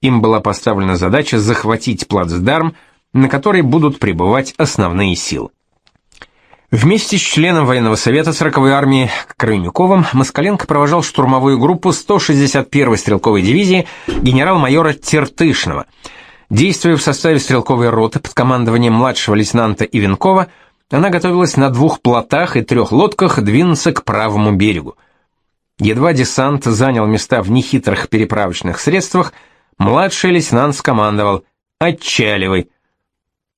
Speaker 1: Им была поставлена задача захватить плацдарм, на которой будут пребывать основные силы. Вместе с членом военного совета 40-й армии Крайнюковым Москаленко провожал штурмовую группу 161-й стрелковой дивизии генерал-майора Тертышного. Действуя в составе стрелковой роты под командованием младшего лейтенанта Ивенкова, она готовилась на двух плотах и трех лодках двинуться к правому берегу. Едва десант занял места в нехитрых переправочных средствах, младший лейтенант скомандовал «Отчаливай!»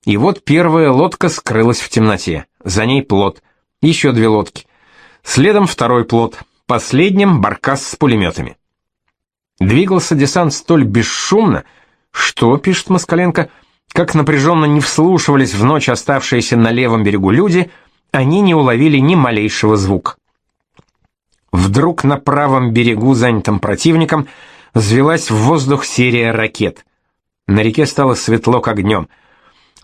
Speaker 1: И вот первая лодка скрылась в темноте. За ней плот. Еще две лодки. Следом второй плот. Последним баркас с пулеметами. Двигался десант столь бесшумно, что, пишет Москаленко, как напряженно не вслушивались в ночь оставшиеся на левом берегу люди, они не уловили ни малейшего звука. Вдруг на правом берегу, занятом противником, взвелась в воздух серия ракет. На реке стало светло, как днем —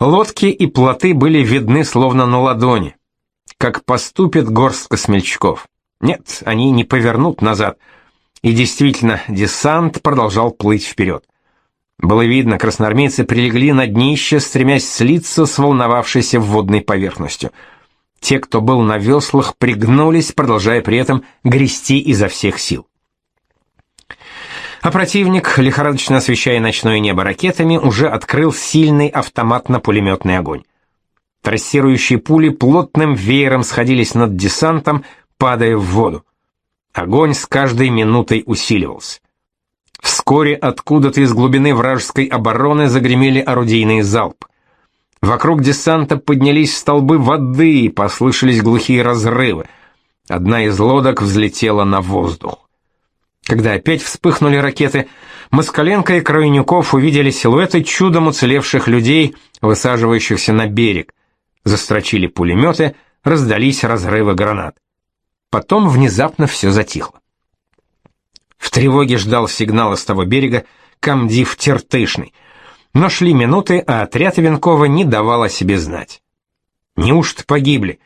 Speaker 1: Лодки и плоты были видны словно на ладони. Как поступит горстка смельчаков. Нет, они не повернут назад. И действительно, десант продолжал плыть вперед. Было видно, красноармейцы прилегли на днище, стремясь слиться с волновавшейся водной поверхностью. Те, кто был на веслах, пригнулись, продолжая при этом грести изо всех сил. А противник, лихорадочно освещая ночное небо ракетами, уже открыл сильный автоматно-пулеметный огонь. Трассирующие пули плотным веером сходились над десантом, падая в воду. Огонь с каждой минутой усиливался. Вскоре откуда-то из глубины вражеской обороны загремели орудийные залпы. Вокруг десанта поднялись столбы воды и послышались глухие разрывы. Одна из лодок взлетела на воздух. Когда опять вспыхнули ракеты, Москаленко и Крайнюков увидели силуэты чудом уцелевших людей, высаживающихся на берег. Застрочили пулеметы, раздались разрывы гранат. Потом внезапно все затихло. В тревоге ждал сигнала с того берега комдив Тертышный. Но шли минуты, а отряд Венкова не давал о себе знать. Неужто погибли?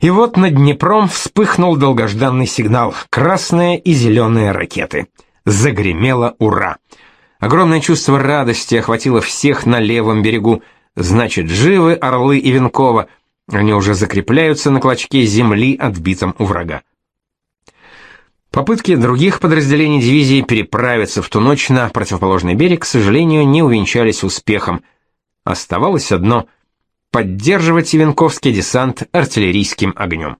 Speaker 1: И вот над Днепром вспыхнул долгожданный сигнал. Красные и зеленые ракеты. Загремело «Ура!». Огромное чувство радости охватило всех на левом берегу. Значит, живы Орлы и Венкова. Они уже закрепляются на клочке земли, отбитом у врага. Попытки других подразделений дивизии переправиться в ту ночь на противоположный берег, к сожалению, не увенчались успехом. Оставалось одно — поддерживать Ивенковский десант артиллерийским огнем.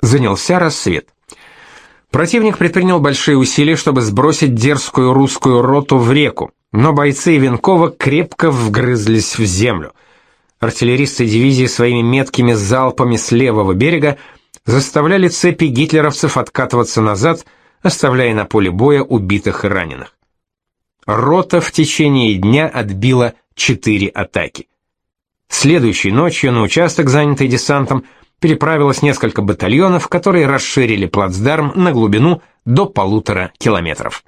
Speaker 1: Занялся рассвет. Противник предпринял большие усилия, чтобы сбросить дерзкую русскую роту в реку, но бойцы Ивенкова крепко вгрызлись в землю. Артиллеристы дивизии своими меткими залпами с левого берега заставляли цепи гитлеровцев откатываться назад, оставляя на поле боя убитых и раненых. Рота в течение дня отбила четыре атаки. Следующей ночью на участок, занятый десантом, переправилось несколько батальонов, которые расширили плацдарм на глубину до полутора километров.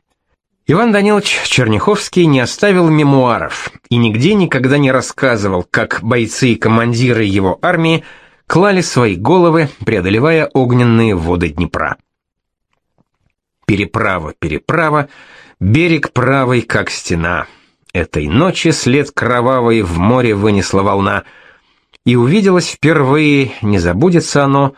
Speaker 1: Иван Данилович Черняховский не оставил мемуаров и нигде никогда не рассказывал, как бойцы и командиры его армии клали свои головы, преодолевая огненные воды Днепра. Переправа, переправа, берег правый, как стена. Этой ночи след кровавый в море вынесла волна, и увиделось впервые, не забудется оно,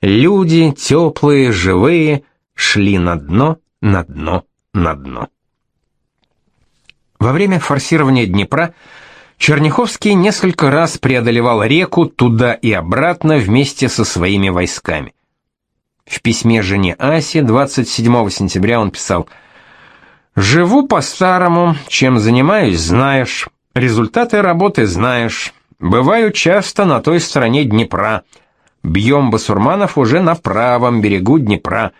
Speaker 1: люди, теплые, живые, шли на дно, на дно, на дно. Во время форсирования Днепра Черняховский несколько раз преодолевал реку туда и обратно вместе со своими войсками. В письме жене Асе 27 сентября он писал «Живу по-старому, чем занимаюсь, знаешь, результаты работы знаешь, бываю часто на той стороне Днепра, бьем басурманов уже на правом берегу Днепра,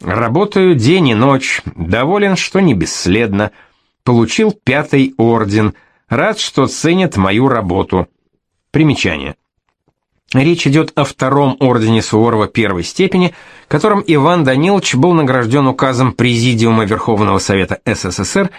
Speaker 1: работаю день и ночь, доволен, что не бесследно, получил пятый орден – Рад, что ценят мою работу. Примечание. Речь идет о втором ордене Суворова первой степени, которым Иван Данилович был награжден указом Президиума Верховного Совета СССР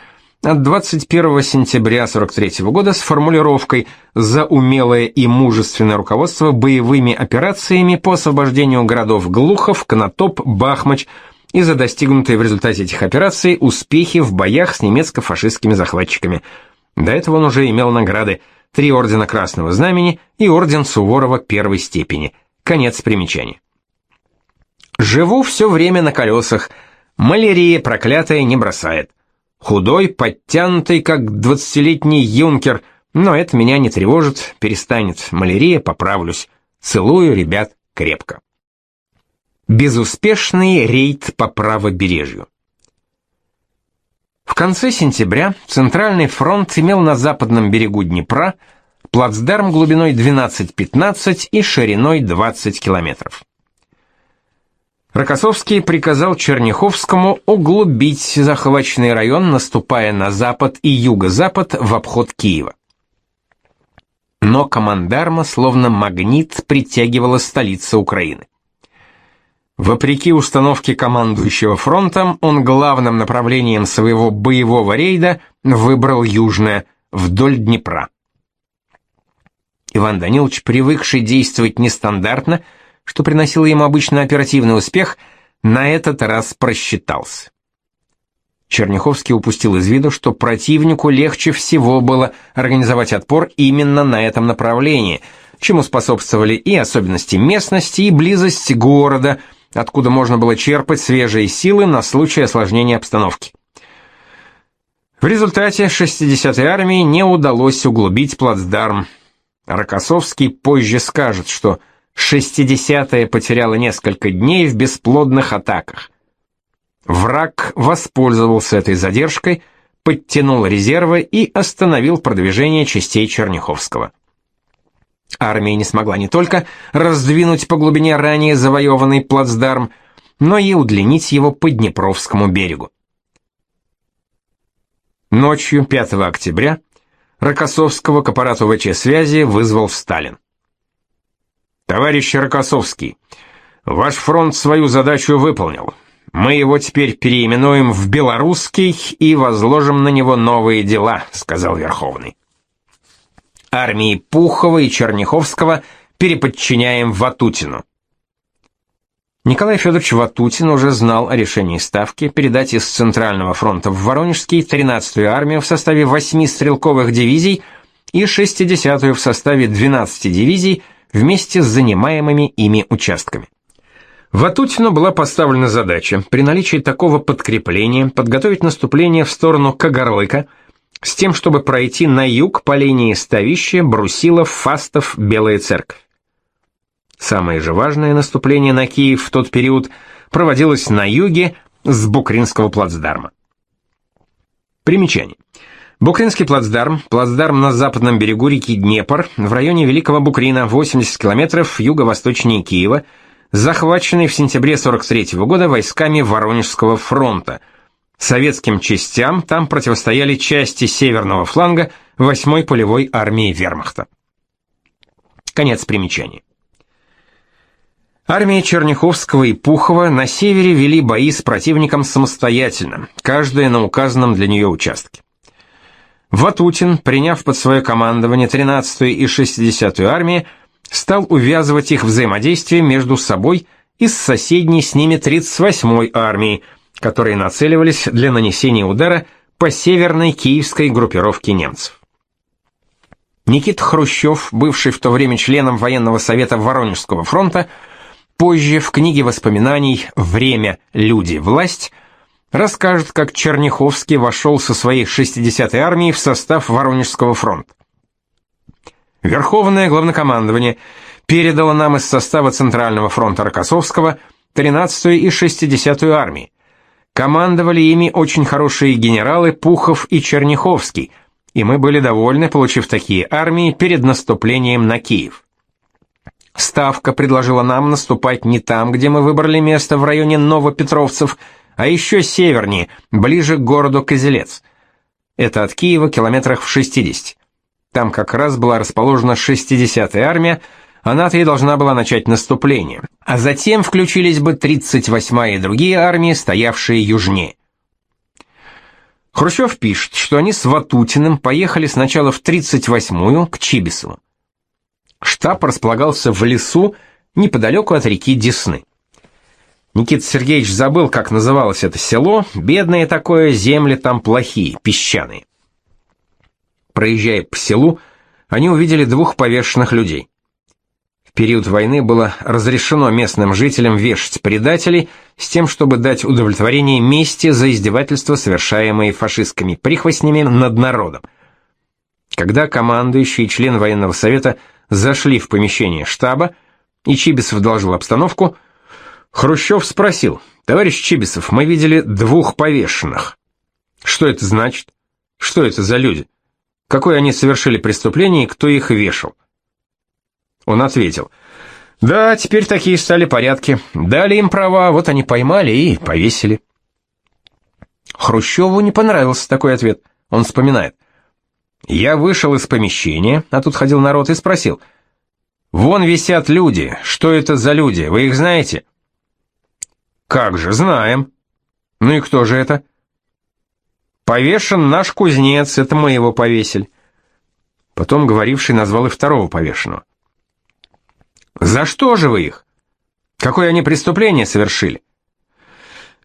Speaker 1: от 21 сентября 43 года с формулировкой «За умелое и мужественное руководство боевыми операциями по освобождению городов Глухов, Конотоп, Бахмач и за достигнутые в результате этих операций успехи в боях с немецко-фашистскими захватчиками». До этого он уже имел награды три ордена Красного Знамени и орден Суворова первой степени. Конец примечания. Живу все время на колесах. Малярия проклятая не бросает. Худой, подтянутый, как двадцатилетний юнкер, но это меня не тревожит, перестанет малярия, поправлюсь. Целую, ребят, крепко. Безуспешный рейд по правобережью. В конце сентября Центральный фронт имел на западном берегу Днепра плацдарм глубиной 12-15 и шириной 20 километров. Рокоссовский приказал Черняховскому углубить захваченный район, наступая на запад и юго-запад в обход Киева. Но командарма словно магнит притягивала столица Украины. Вопреки установке командующего фронтом, он главным направлением своего боевого рейда выбрал южное, вдоль Днепра. Иван Данилович, привыкший действовать нестандартно, что приносило ему обычно оперативный успех, на этот раз просчитался. Черняховский упустил из виду, что противнику легче всего было организовать отпор именно на этом направлении, чему способствовали и особенности местности, и близость города – откуда можно было черпать свежие силы на случай осложнения обстановки. В результате 60-й армии не удалось углубить плацдарм. Рокоссовский позже скажет, что 60-я потеряла несколько дней в бесплодных атаках. Враг воспользовался этой задержкой, подтянул резервы и остановил продвижение частей Черняховского. Армия не смогла не только раздвинуть по глубине ранее завоеванный плацдарм, но и удлинить его по Днепровскому берегу. Ночью 5 октября Рокоссовского к аппарату ВЧ-связи вызвал Сталин. «Товарищ Рокоссовский, ваш фронт свою задачу выполнил. Мы его теперь переименуем в Белорусский и возложим на него новые дела», — сказал Верховный армии Пухова и Черняховского переподчиняем Ватутину. Николай Федорович Ватутин уже знал о решении Ставки передать из Центрального фронта в Воронежский 13-ю армию в составе 8 стрелковых дивизий и 60-ю в составе 12 дивизий вместе с занимаемыми ими участками. Ватутину была поставлена задача при наличии такого подкрепления подготовить наступление в сторону Кагарлыка – с тем, чтобы пройти на юг по линии Ставище, Брусилов, Фастов, Белая Церковь. Самое же важное наступление на Киев в тот период проводилось на юге с Букринского плацдарма. Примечание. Букринский плацдарм, плацдарм на западном берегу реки Днепр, в районе Великого Букрина, 80 километров юго-восточнее Киева, захваченный в сентябре 43 -го года войсками Воронежского фронта. Советским частям там противостояли части северного фланга 8-й полевой армии Вермахта. Конец примечания. Армии Черняховского и Пухова на севере вели бои с противником самостоятельно, каждая на указанном для нее участке. Ватутин, приняв под свое командование 13-ю и 60-ю армии, стал увязывать их взаимодействие между собой и с соседней с ними 38-й армией, которые нацеливались для нанесения удара по северной киевской группировке немцев. Никита Хрущев, бывший в то время членом военного совета Воронежского фронта, Позже в книге воспоминаний «Время, люди, власть» расскажет, как Черняховский вошел со своей 60-й армией в состав Воронежского фронта. Верховное главнокомандование передало нам из состава Центрального фронта Рокоссовского 13-ю и 60-ю армии. Командовали ими очень хорошие генералы Пухов и Черняховский, и мы были довольны, получив такие армии перед наступлением на Киев. Ставка предложила нам наступать не там, где мы выбрали место в районе Новопетровцев, а еще севернее, ближе к городу Козелец. Это от Киева километрах в 60. Там как раз была расположена 60-я армия, она-то и должна была начать наступление. А затем включились бы 38-я и другие армии, стоявшие южнее. Хрущев пишет, что они с Ватутиным поехали сначала в 38-ю к Чибисову. Штаб располагался в лесу неподалеку от реки Десны. Никита Сергеевич забыл, как называлось это село, бедное такое, земли там плохие, песчаные. Проезжая по селу, они увидели двух повешенных людей. Период войны было разрешено местным жителям вешать предателей с тем, чтобы дать удовлетворение мести за издевательства, совершаемые фашистскими прихвостнями над народом. Когда командующий и член военного совета – зашли в помещение штаба, и Чибисов доложил обстановку. Хрущев спросил, «Товарищ Чибисов, мы видели двух повешенных. Что это значит? Что это за люди? Какое они совершили преступление и кто их вешал?» Он ответил, «Да, теперь такие стали порядки. Дали им права, вот они поймали и повесили». Хрущеву не понравился такой ответ. Он вспоминает. Я вышел из помещения, а тут ходил народ и спросил. «Вон висят люди. Что это за люди? Вы их знаете?» «Как же, знаем». «Ну и кто же это?» «Повешен наш кузнец, это мы его повесили». Потом говоривший назвал и второго повешенного. «За что же вы их? Какое они преступление совершили?»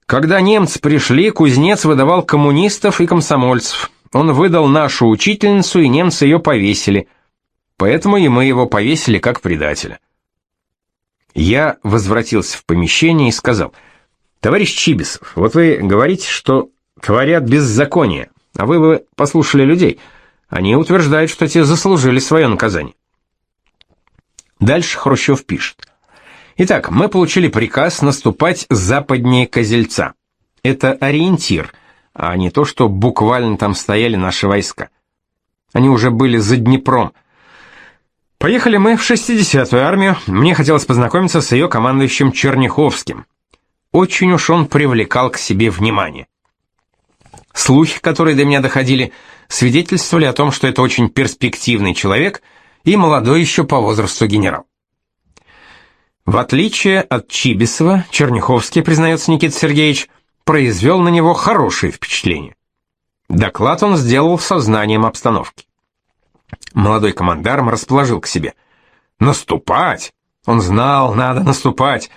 Speaker 1: Когда немцы пришли, кузнец выдавал коммунистов и комсомольцев. Он выдал нашу учительницу, и немцы ее повесили. Поэтому и мы его повесили как предателя. Я возвратился в помещение и сказал, «Товарищ Чибисов, вот вы говорите, что творят беззаконие, а вы бы послушали людей. Они утверждают, что те заслужили свое наказание». Дальше Хрущев пишет. Итак, мы получили приказ наступать западнее Козельца. Это ориентир – а не то, что буквально там стояли наши войска. Они уже были за Днепром. Поехали мы в 60-ю армию, мне хотелось познакомиться с ее командующим Черняховским. Очень уж он привлекал к себе внимание. Слухи, которые до меня доходили, свидетельствовали о том, что это очень перспективный человек и молодой еще по возрасту генерал. В отличие от Чибисова, Черняховский, признается Никита Сергеевич, произвел на него хорошее впечатление. Доклад он сделал со знанием обстановки. Молодой командарм расположил к себе. «Наступать!» Он знал, надо наступать.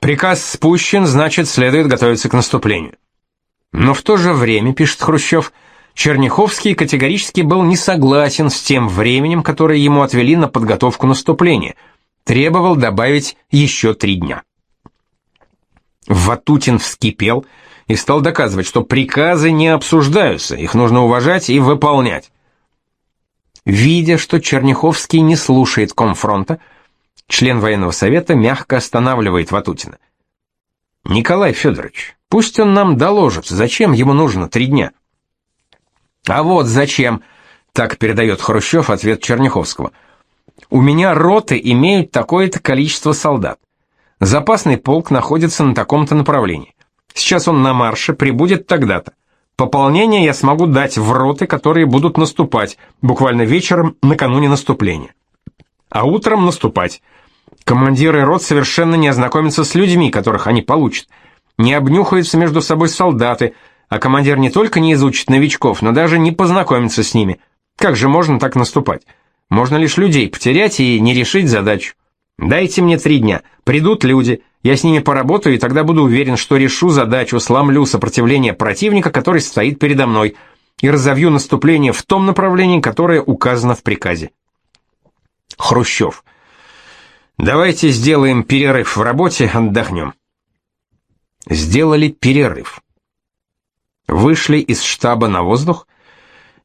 Speaker 1: Приказ спущен, значит, следует готовиться к наступлению. Но в то же время, пишет Хрущев, Черняховский категорически был не согласен с тем временем, которое ему отвели на подготовку наступления, требовал добавить еще три дня. Ватутин вскипел и стал доказывать, что приказы не обсуждаются, их нужно уважать и выполнять. Видя, что Черняховский не слушает комфронта, член военного совета мягко останавливает Ватутина. «Николай Федорович, пусть он нам доложит, зачем ему нужно три дня?» «А вот зачем», — так передает Хрущев ответ Черняховского. «У меня роты имеют такое-то количество солдат. Запасный полк находится на таком-то направлении. Сейчас он на марше, прибудет тогда-то. Пополнение я смогу дать в роты, которые будут наступать, буквально вечером накануне наступления. А утром наступать. Командиры рот совершенно не ознакомятся с людьми, которых они получат. Не обнюхаются между собой солдаты, а командир не только не изучит новичков, но даже не познакомится с ними. Как же можно так наступать? Можно лишь людей потерять и не решить задачу. Дайте мне три дня, придут люди, я с ними поработаю, и тогда буду уверен, что решу задачу, сломлю сопротивление противника, который стоит передо мной, и разовью наступление в том направлении, которое указано в приказе. Хрущев. Давайте сделаем перерыв в работе, отдохнем. Сделали перерыв. Вышли из штаба на воздух.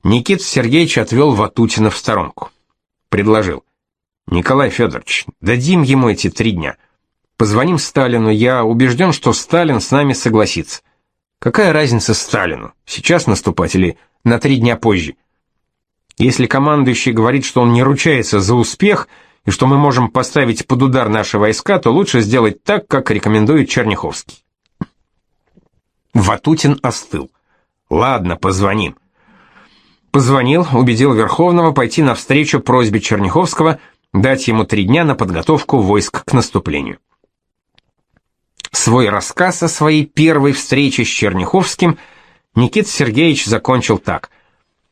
Speaker 1: Никит Сергеевич отвел Ватутина в сторонку. Предложил. «Николай Федорович, дадим ему эти три дня. Позвоним Сталину, я убежден, что Сталин с нами согласится. Какая разница Сталину, сейчас наступать или на три дня позже? Если командующий говорит, что он не ручается за успех и что мы можем поставить под удар наши войска, то лучше сделать так, как рекомендует Черняховский. Ватутин остыл. Ладно, позвоним. Позвонил, убедил Верховного пойти навстречу просьбе Черняховского дать ему три дня на подготовку войск к наступлению. Свой рассказ о своей первой встрече с Черняховским Никита Сергеевич закончил так.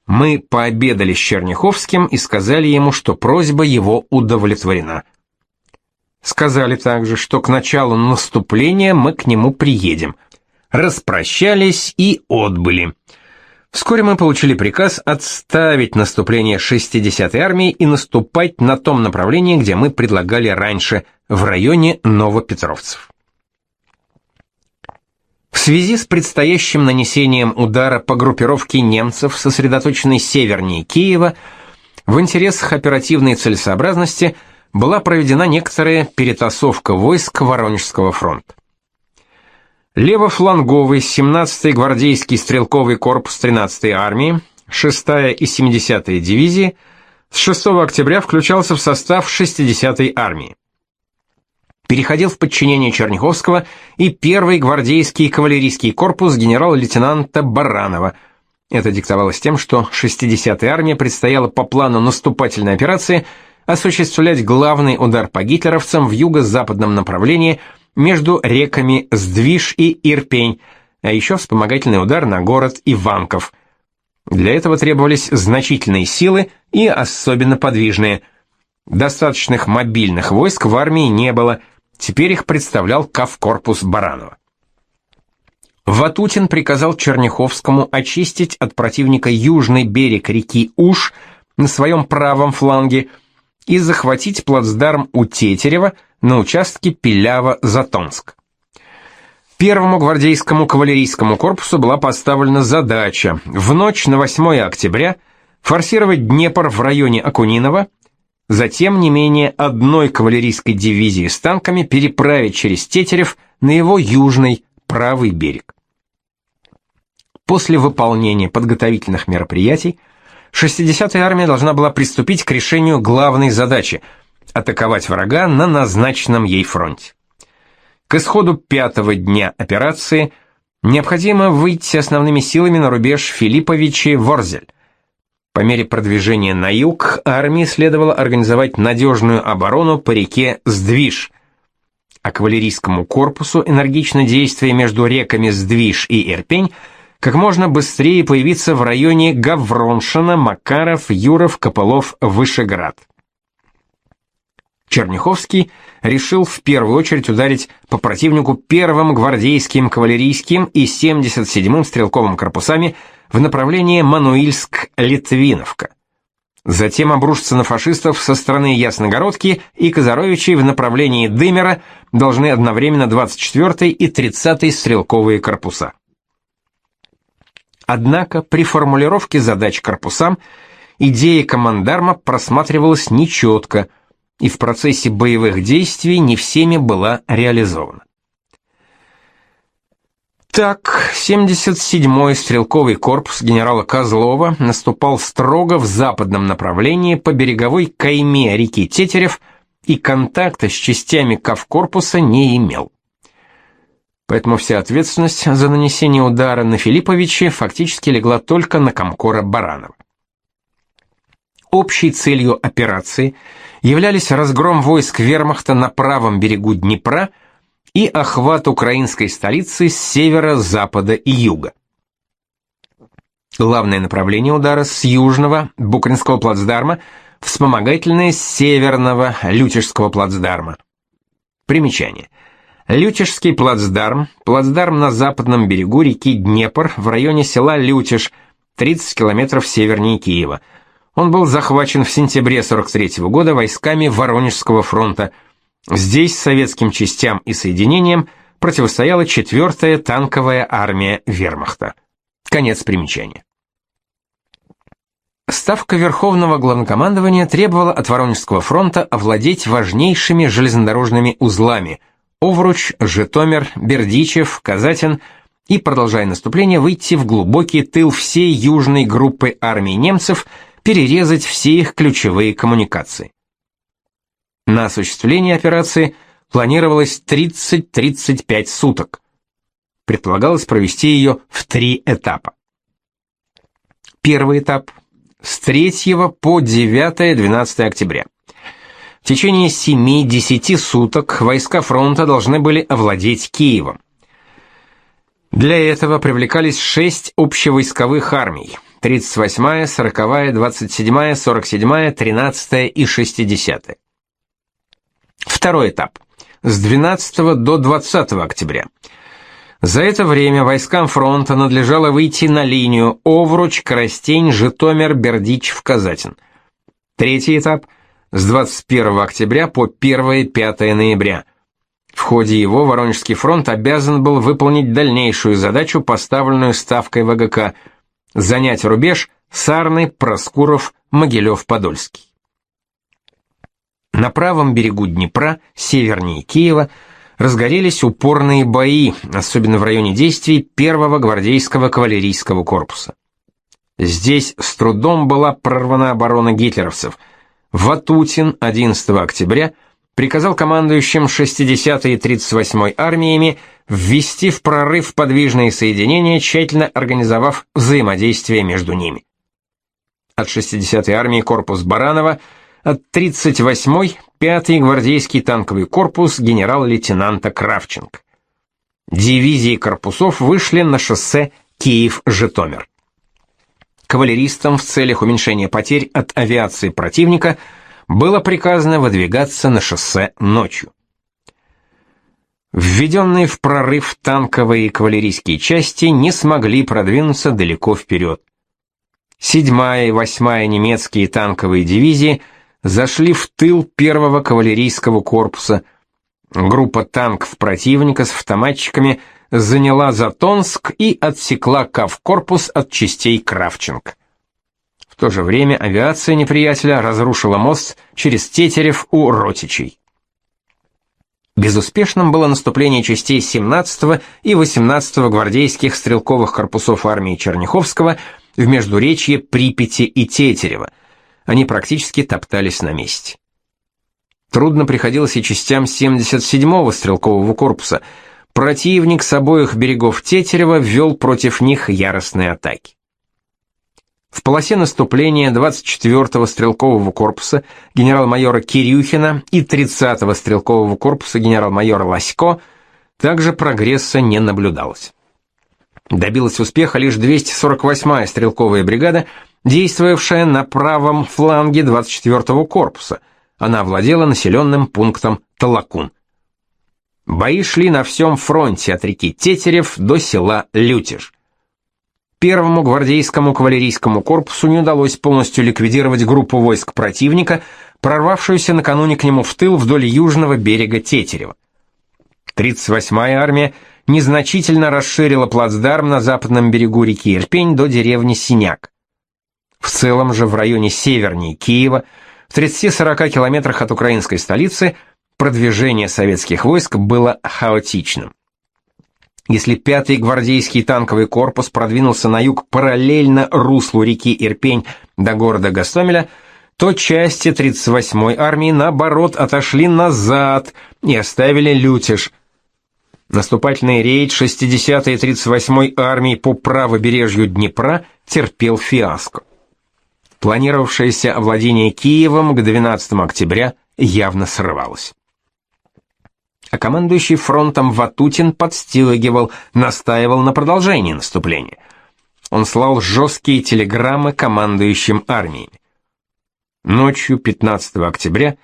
Speaker 1: «Мы пообедали с Черняховским и сказали ему, что просьба его удовлетворена. Сказали также, что к началу наступления мы к нему приедем. Распрощались и отбыли». Вскоре мы получили приказ отставить наступление 60-й армии и наступать на том направлении, где мы предлагали раньше, в районе Новопетровцев. В связи с предстоящим нанесением удара по группировке немцев, сосредоточенной севернее Киева, в интересах оперативной целесообразности была проведена некоторая перетасовка войск Воронежского фронта. Левофланговый 17-й гвардейский стрелковый корпус 13-й армии, 6-я и 70-я дивизии с 6 октября включался в состав 60-й армии переходил в подчинение Черняховского и первый гвардейский кавалерийский корпус генерала-лейтенанта Баранова. Это диктовалось тем, что 60-я армия предстояла по плану наступательной операции осуществлять главный удар по гитлеровцам в юго-западном направлении между реками Сдвиж и Ирпень, а еще вспомогательный удар на город Иванков. Для этого требовались значительные силы и особенно подвижные. Достаточных мобильных войск в армии не было – Теперь их представлял Кавкорпус Баранова. Ватутин приказал Черняховскому очистить от противника южный берег реки Уж на своем правом фланге и захватить плацдарм у Тетерева на участке Пилява-Затонск. Первому гвардейскому кавалерийскому корпусу была поставлена задача в ночь на 8 октября форсировать Днепр в районе Акунинова затем не менее одной кавалерийской дивизии с танками переправить через Тетерев на его южный правый берег. После выполнения подготовительных мероприятий 60-я армия должна была приступить к решению главной задачи – атаковать врага на назначенном ей фронте. К исходу пятого дня операции необходимо выйти основными силами на рубеж Филипповичи-Ворзель – по мере продвижения на юг армии следовало организовать надежную оборону по реке Сдвиж, а кавалерийскому корпусу энергично действуя между реками Сдвиж и Ирпень как можно быстрее появиться в районе Гавроншина, Макаров, Юров, Копылов, Вышеград. Черняховский решил в первую очередь ударить по противнику первым гвардейским кавалерийским и 77-м стрелковым корпусами в направлении Мануильск-Литвиновка. Затем обрушиться на фашистов со стороны Ясногородки и Казаровичей в направлении Дымера должны одновременно 24-й и 30-й стрелковые корпуса. Однако при формулировке задач корпусам идея командарма просматривалась нечетко, и в процессе боевых действий не всеми была реализована. Так, 77-й стрелковый корпус генерала Козлова наступал строго в западном направлении по береговой кайме реки Тетерев и контакта с частями Кавкорпуса не имел. Поэтому вся ответственность за нанесение удара на Филипповича фактически легла только на комкора Баранова. Общей целью операции являлись разгром войск вермахта на правом берегу Днепра и охват украинской столицы с севера, запада и юга. Главное направление удара с южного Букринского плацдарма, вспомогательное северного Лютежского плацдарма. Примечание. Лютежский плацдарм, плацдарм на западном берегу реки Днепр в районе села Лютеж, 30 километров севернее Киева. Он был захвачен в сентябре 43 -го года войсками Воронежского фронта. Здесь советским частям и соединениям противостояла 4-я танковая армия Вермахта. Конец примечания. Ставка Верховного Главнокомандования требовала от Воронежского фронта овладеть важнейшими железнодорожными узлами Овруч, Житомир, Бердичев, Казатин и, продолжая наступление, выйти в глубокий тыл всей южной группы армий немцев, перерезать все их ключевые коммуникации. На осуществление операции планировалось 30-35 суток предполагалось провести ее в три этапа. Первый этап с 3 по 9-12 октября. В течение 7-10 суток войска фронта должны были овладеть Киевом. Для этого привлекались шесть общевойсковых армий: 38-я, 40-я, 27-я, 47-я, 13-я и 60-я. Второй этап с 12 до 20 октября. За это время войскам фронта надлежало выйти на линию Овруч, Коростень, Житомир, Бердичев, Казатин. Третий этап с 21 октября по 1-5 ноября. В ходе его Воронежский фронт обязан был выполнить дальнейшую задачу, поставленную ставкой ВГК – занять рубеж Сарны, Проскуров, Могилев-Подольский. На правом берегу Днепра, севернее Киева – разгорелись упорные бои, особенно в районе действий первого гвардейского кавалерийского корпуса. Здесь с трудом была прорвана оборона гитлеровцев. Ватутин 11 октября приказал командующим 60-й и 38-й армиями ввести в прорыв подвижные соединения, тщательно организовав взаимодействие между ними. От 60-й армии корпус Баранова – от 38-й 5-й гвардейский танковый корпус генерал-лейтенанта Кравченко. Дивизии корпусов вышли на шоссе Киев-Житомир. Кавалеристам в целях уменьшения потерь от авиации противника было приказано выдвигаться на шоссе ночью. Введенные в прорыв танковые и кавалерийские части не смогли продвинуться далеко вперед. Седьмая и восьмая немецкие танковые дивизии – зашли в тыл первого кавалерийского корпуса. Группа танков противника с автоматчиками заняла Затонск и отсекла Кавкорпус от частей Кравченко. То же время авиация неприятеля разрушила мост через Тетерев у Ротичей. Безуспешным было наступление частей 17-го и 18-го гвардейских стрелковых корпусов армии Черняховского в междуречье Припяти и Тетерева – они практически топтались на месте. Трудно приходилось и частям 77-го стрелкового корпуса. Противник с обоих берегов Тетерева ввел против них яростные атаки. В полосе наступления 24-го стрелкового корпуса генерал-майора Кирюхина и 30-го стрелкового корпуса генерал-майора Лосько также прогресса не наблюдалось. Добилась успеха лишь 248-я стрелковая бригада – действовавшая на правом фланге 24-го корпуса. Она владела населенным пунктом Талакун. Бои шли на всем фронте от реки Тетерев до села Лютеж. Первому гвардейскому кавалерийскому корпусу не удалось полностью ликвидировать группу войск противника, прорвавшуюся накануне к нему в тыл вдоль южного берега Тетерева. 38-я армия незначительно расширила плацдарм на западном берегу реки Ирпень до деревни Синяк. В целом же в районе севернее Киева, в 30-40 километрах от украинской столицы, продвижение советских войск было хаотичным. Если 5-й гвардейский танковый корпус продвинулся на юг параллельно руслу реки Ирпень до города Гастомеля, то части 38-й армии, наоборот, отошли назад и оставили Лютеж. Наступательный рейд 60-й и 38-й армии по правобережью Днепра терпел фиаско. Планировавшееся овладение Киевом к 12 октября явно срывалось. А командующий фронтом Ватутин подстилогивал, настаивал на продолжении наступления. Он слал жесткие телеграммы командующим армиями. Ночью 15 октября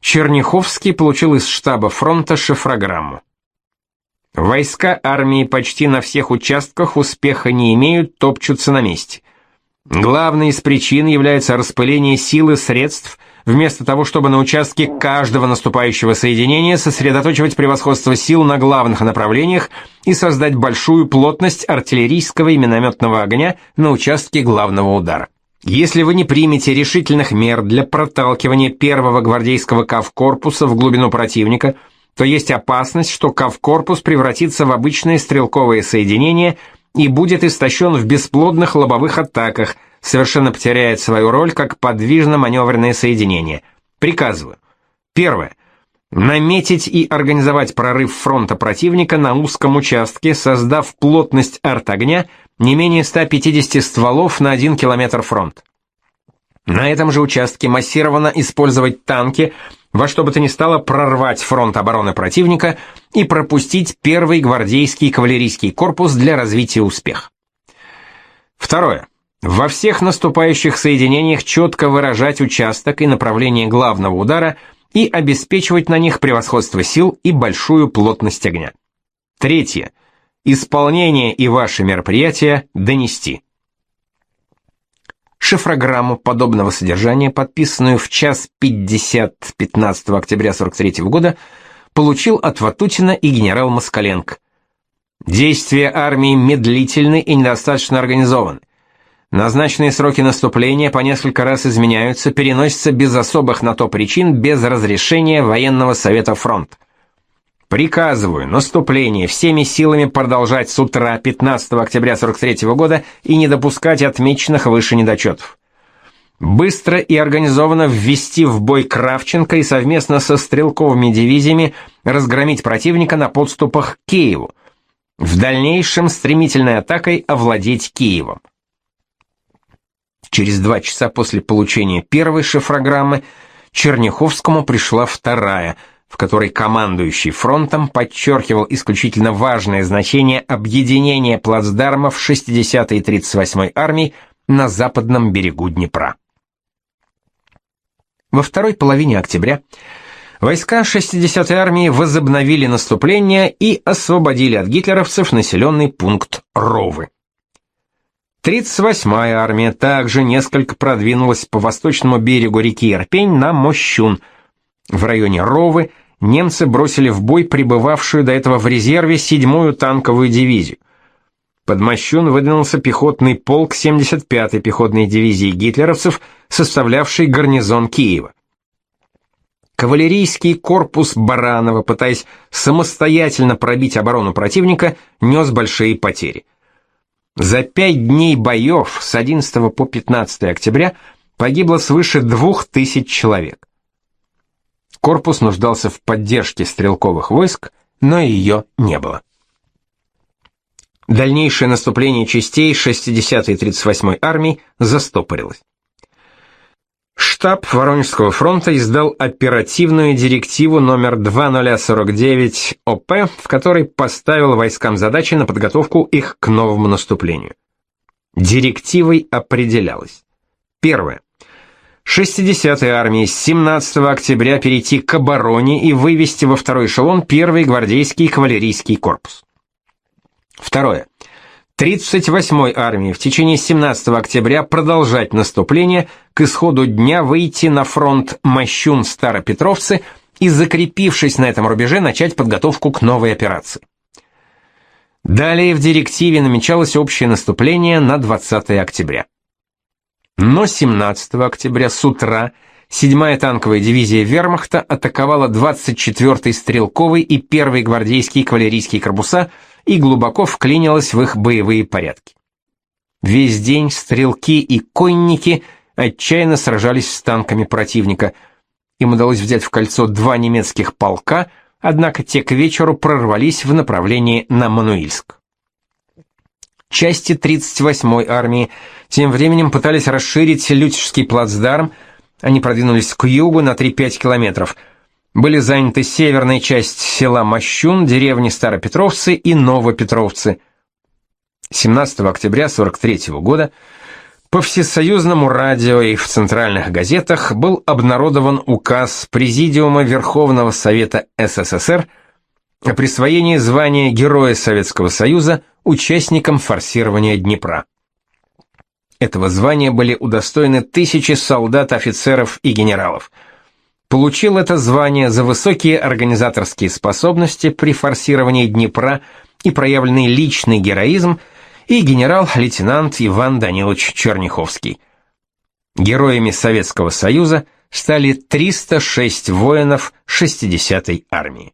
Speaker 1: Черняховский получил из штаба фронта шифрограмму. Войска армии почти на всех участках успеха не имеют, топчутся на месте. Главной из причин является распыление сил и средств, вместо того, чтобы на участке каждого наступающего соединения сосредоточивать превосходство сил на главных направлениях и создать большую плотность артиллерийского и минометного огня на участке главного удара. Если вы не примете решительных мер для проталкивания первого гвардейского кавкорпуса в глубину противника, то есть опасность, что кавкорпус превратится в обычное стрелковое соединение и будет истощен в бесплодных лобовых атаках, совершенно потеряет свою роль как подвижно-маневренное соединение. Приказываю. Первое. Наметить и организовать прорыв фронта противника на узком участке, создав плотность арт-огня не менее 150 стволов на 1 километр фронт. На этом же участке массированно использовать танки, во что бы то ни стало прорвать фронт обороны противника и пропустить первый гвардейский кавалерийский корпус для развития успеха. Второе. Во всех наступающих соединениях четко выражать участок и направление главного удара – и обеспечивать на них превосходство сил и большую плотность огня. Третье. Исполнение и ваши мероприятия донести. Шифрограмму подобного содержания, подписанную в час 50 15 октября 43 года, получил от Ватутина и генерал Москаленко. Действия армии медлительны и недостаточно организованы. Назначенные сроки наступления по несколько раз изменяются, переносятся без особых на то причин, без разрешения военного совета фронт. Приказываю наступление всеми силами продолжать с утра 15 октября 43 года и не допускать отмеченных выше недочетов. Быстро и организованно ввести в бой Кравченко и совместно со стрелковыми дивизиями разгромить противника на подступах к Киеву. В дальнейшем стремительной атакой овладеть Киевом. Через два часа после получения первой шифрограммы Черняховскому пришла вторая, в которой командующий фронтом подчеркивал исключительно важное значение объединения плацдармов 60-й и 38-й армий на западном берегу Днепра. Во второй половине октября войска 60-й армии возобновили наступление и освободили от гитлеровцев населенный пункт Ровы. 38-я армия также несколько продвинулась по восточному берегу реки Ирпень на Мощун. В районе Ровы немцы бросили в бой прибывавшую до этого в резерве 7-ю танковую дивизию. Под Мощун выдвинулся пехотный полк 75-й пехотной дивизии гитлеровцев, составлявший гарнизон Киева. Кавалерийский корпус Баранова, пытаясь самостоятельно пробить оборону противника, нес большие потери. За пять дней боев с 11 по 15 октября погибло свыше двух тысяч человек. Корпус нуждался в поддержке стрелковых войск, но ее не было. Дальнейшее наступление частей 60-й и 38-й армий застопорилось. Штаб Воронежского фронта издал оперативную директиву номер 2049 ОП, в которой поставил войскам задачи на подготовку их к новому наступлению. Директивой определялось. Первое. 60-й армии с 17 октября перейти к обороне и вывести во второй эшелон первый гвардейский кавалерийский корпус. Второе. 38-й армии в течение 17 октября продолжать наступление, к исходу дня выйти на фронт Мощун-Старопетровцы и, закрепившись на этом рубеже, начать подготовку к новой операции. Далее в директиве намечалось общее наступление на 20 октября. Но 17 октября с утра 7-я танковая дивизия Вермахта атаковала 24-й стрелковый и 1-й гвардейский кавалерийские корпуса – и глубоко вклинилась в их боевые порядки. Весь день стрелки и конники отчаянно сражались с танками противника. Им удалось взять в кольцо два немецких полка, однако те к вечеру прорвались в направлении на Мануильск. Части 38-й армии тем временем пытались расширить Лютежский плацдарм, они продвинулись к югу на 3-5 километров. Были заняты северная часть села Мощун, деревни Старопетровцы и Новопетровцы. 17 октября 43 года по всесоюзному радио и в центральных газетах был обнародован указ Президиума Верховного Совета СССР о присвоении звания Героя Советского Союза участникам форсирования Днепра. Этого звания были удостоены тысячи солдат, офицеров и генералов. Получил это звание за высокие организаторские способности при форсировании Днепра и проявленный личный героизм и генерал-лейтенант Иван Данилович Черняховский. Героями Советского Союза стали 306 воинов 60-й армии.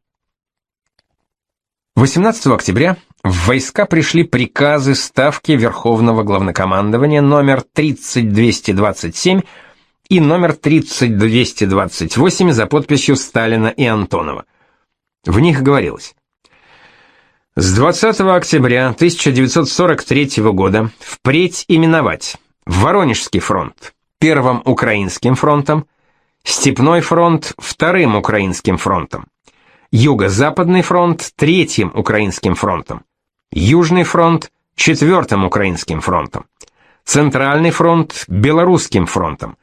Speaker 1: 18 октября в войска пришли приказы Ставки Верховного Главнокомандования номер 30227 и номер 30228 за подписью Сталина и Антонова. В них говорилось с 20 октября 1943 года впредь именовать Воронежский фронт Первым Украинским фронтом, Степной фронт Вторым Украинским фронтом, Юго-Западный фронт Третьим Украинским фронтом, Южный фронт – Четвертым Украинским фронтом, Центральный фронт – Белорусским фронтом,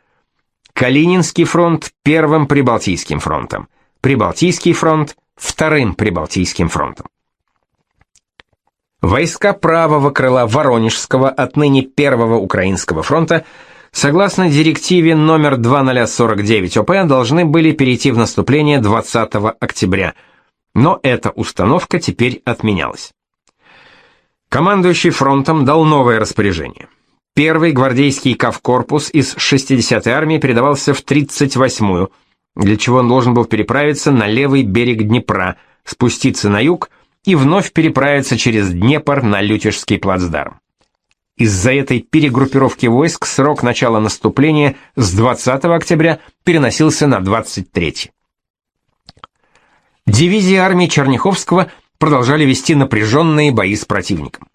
Speaker 1: Калининский фронт – Первым Прибалтийским фронтом, Прибалтийский фронт – Вторым Прибалтийским фронтом. Войска правого крыла Воронежского, отныне Первого Украинского фронта, согласно директиве номер 2049 ОП, должны были перейти в наступление 20 октября, но эта установка теперь отменялась. Командующий фронтом дал новое распоряжение. Первый гвардейский кавкорпус из 60-й армии передавался в 38-ю, для чего он должен был переправиться на левый берег Днепра, спуститься на юг и вновь переправиться через Днепр на Лютежский плацдарм. Из-за этой перегруппировки войск срок начала наступления с 20 октября переносился на 23. Дивизии армии Черняховского – продолжали вести напряженные бои с противником.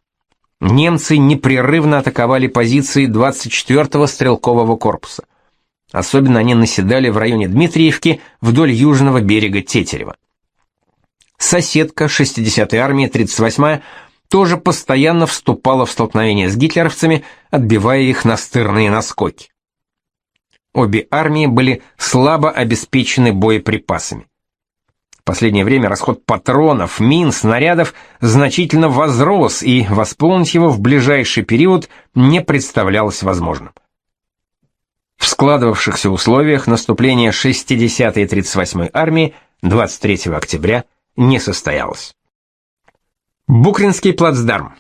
Speaker 1: Немцы непрерывно атаковали позиции 24-го стрелкового корпуса. Особенно они наседали в районе Дмитриевки вдоль южного берега Тетерева. Соседка 60-й армии 38-я тоже постоянно вступала в столкновение с гитлеровцами, отбивая их настырные наскоки. Обе армии были слабо обеспечены боеприпасами последнее время расход патронов, мин, снарядов значительно возрос, и восполнить его в ближайший период не представлялось возможным. В складывавшихся условиях наступление 60-й и 38-й армии 23 октября не состоялось. Букринский плацдарм.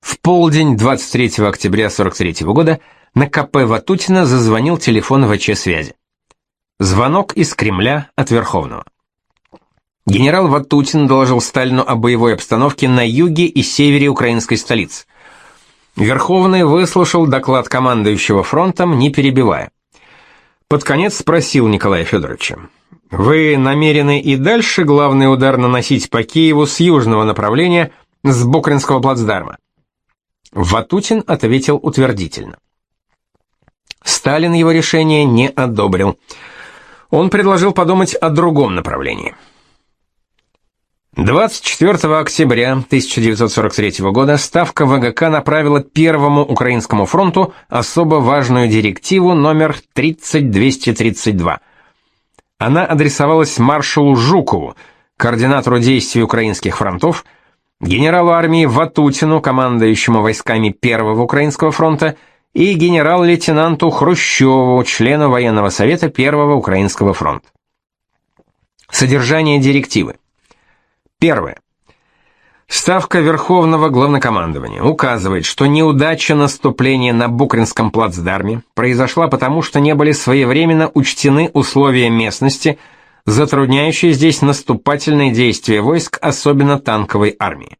Speaker 1: В полдень 23 октября 43 года на КП Ватутина зазвонил телефон ВЧ-связи. Звонок из Кремля от Верховного. Генерал Ватутин доложил Сталину о боевой обстановке на юге и севере украинской столицы. Верховный выслушал доклад командующего фронтом, не перебивая. Под конец спросил Николая Федоровича: "Вы намерены и дальше главный удар наносить по Киеву с южного направления, с Букринского плацдарма?" Ватутин ответил утвердительно. Сталин его решение не одобрил. Он предложил подумать о другом направлении. 24 октября 1943 года Ставка ВГК направила Первому Украинскому фронту особо важную директиву номер 30232. Она адресовалась маршалу Жукову, координатору действий украинских фронтов, генералу армии Ватутину, командующему войсками Первого Украинского фронта, и генерал-лейтенанту Хрущеву, члену военного совета Первого Украинского фронта. Содержание директивы. Первое. Ставка Верховного Главнокомандования указывает, что неудача наступления на Букринском плацдарме произошла потому, что не были своевременно учтены условия местности, затрудняющие здесь наступательные действия войск, особенно танковой армии.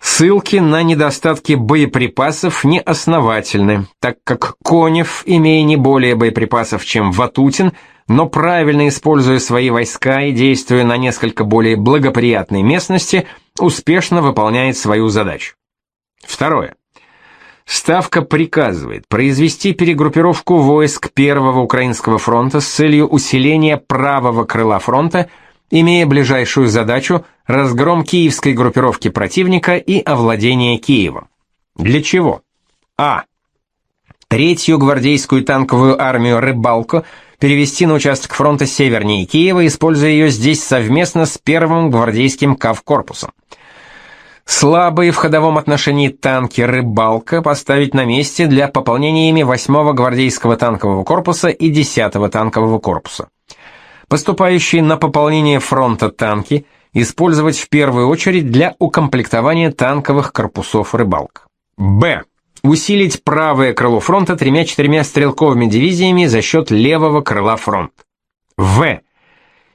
Speaker 1: Ссылки на недостатки боеприпасов не основательны, так как Конев, имея не более боеприпасов, чем Ватутин, но правильно используя свои войска и действуя на несколько более благоприятной местности, успешно выполняет свою задачу. Второе. Ставка приказывает произвести перегруппировку войск Первого Украинского фронта с целью усиления правого крыла фронта – имея ближайшую задачу разгром киевской группировки противника и овладение Киевом. Для чего? А. Третью гвардейскую танковую армию «Рыбалку» перевести на участок фронта севернее Киева, используя ее здесь совместно с первым гвардейским кавкорпусом. Слабые в ходовом отношении танки «Рыбалка» поставить на месте для пополнения ими 8-го гвардейского танкового корпуса и 10-го танкового корпуса поступающие на пополнение фронта танки использовать в первую очередь для укомплектования танковых корпусов «Рыбалк». Б. Усилить правое крыло фронта тремя-четырьмя стрелковыми дивизиями за счет левого крыла фронта. В.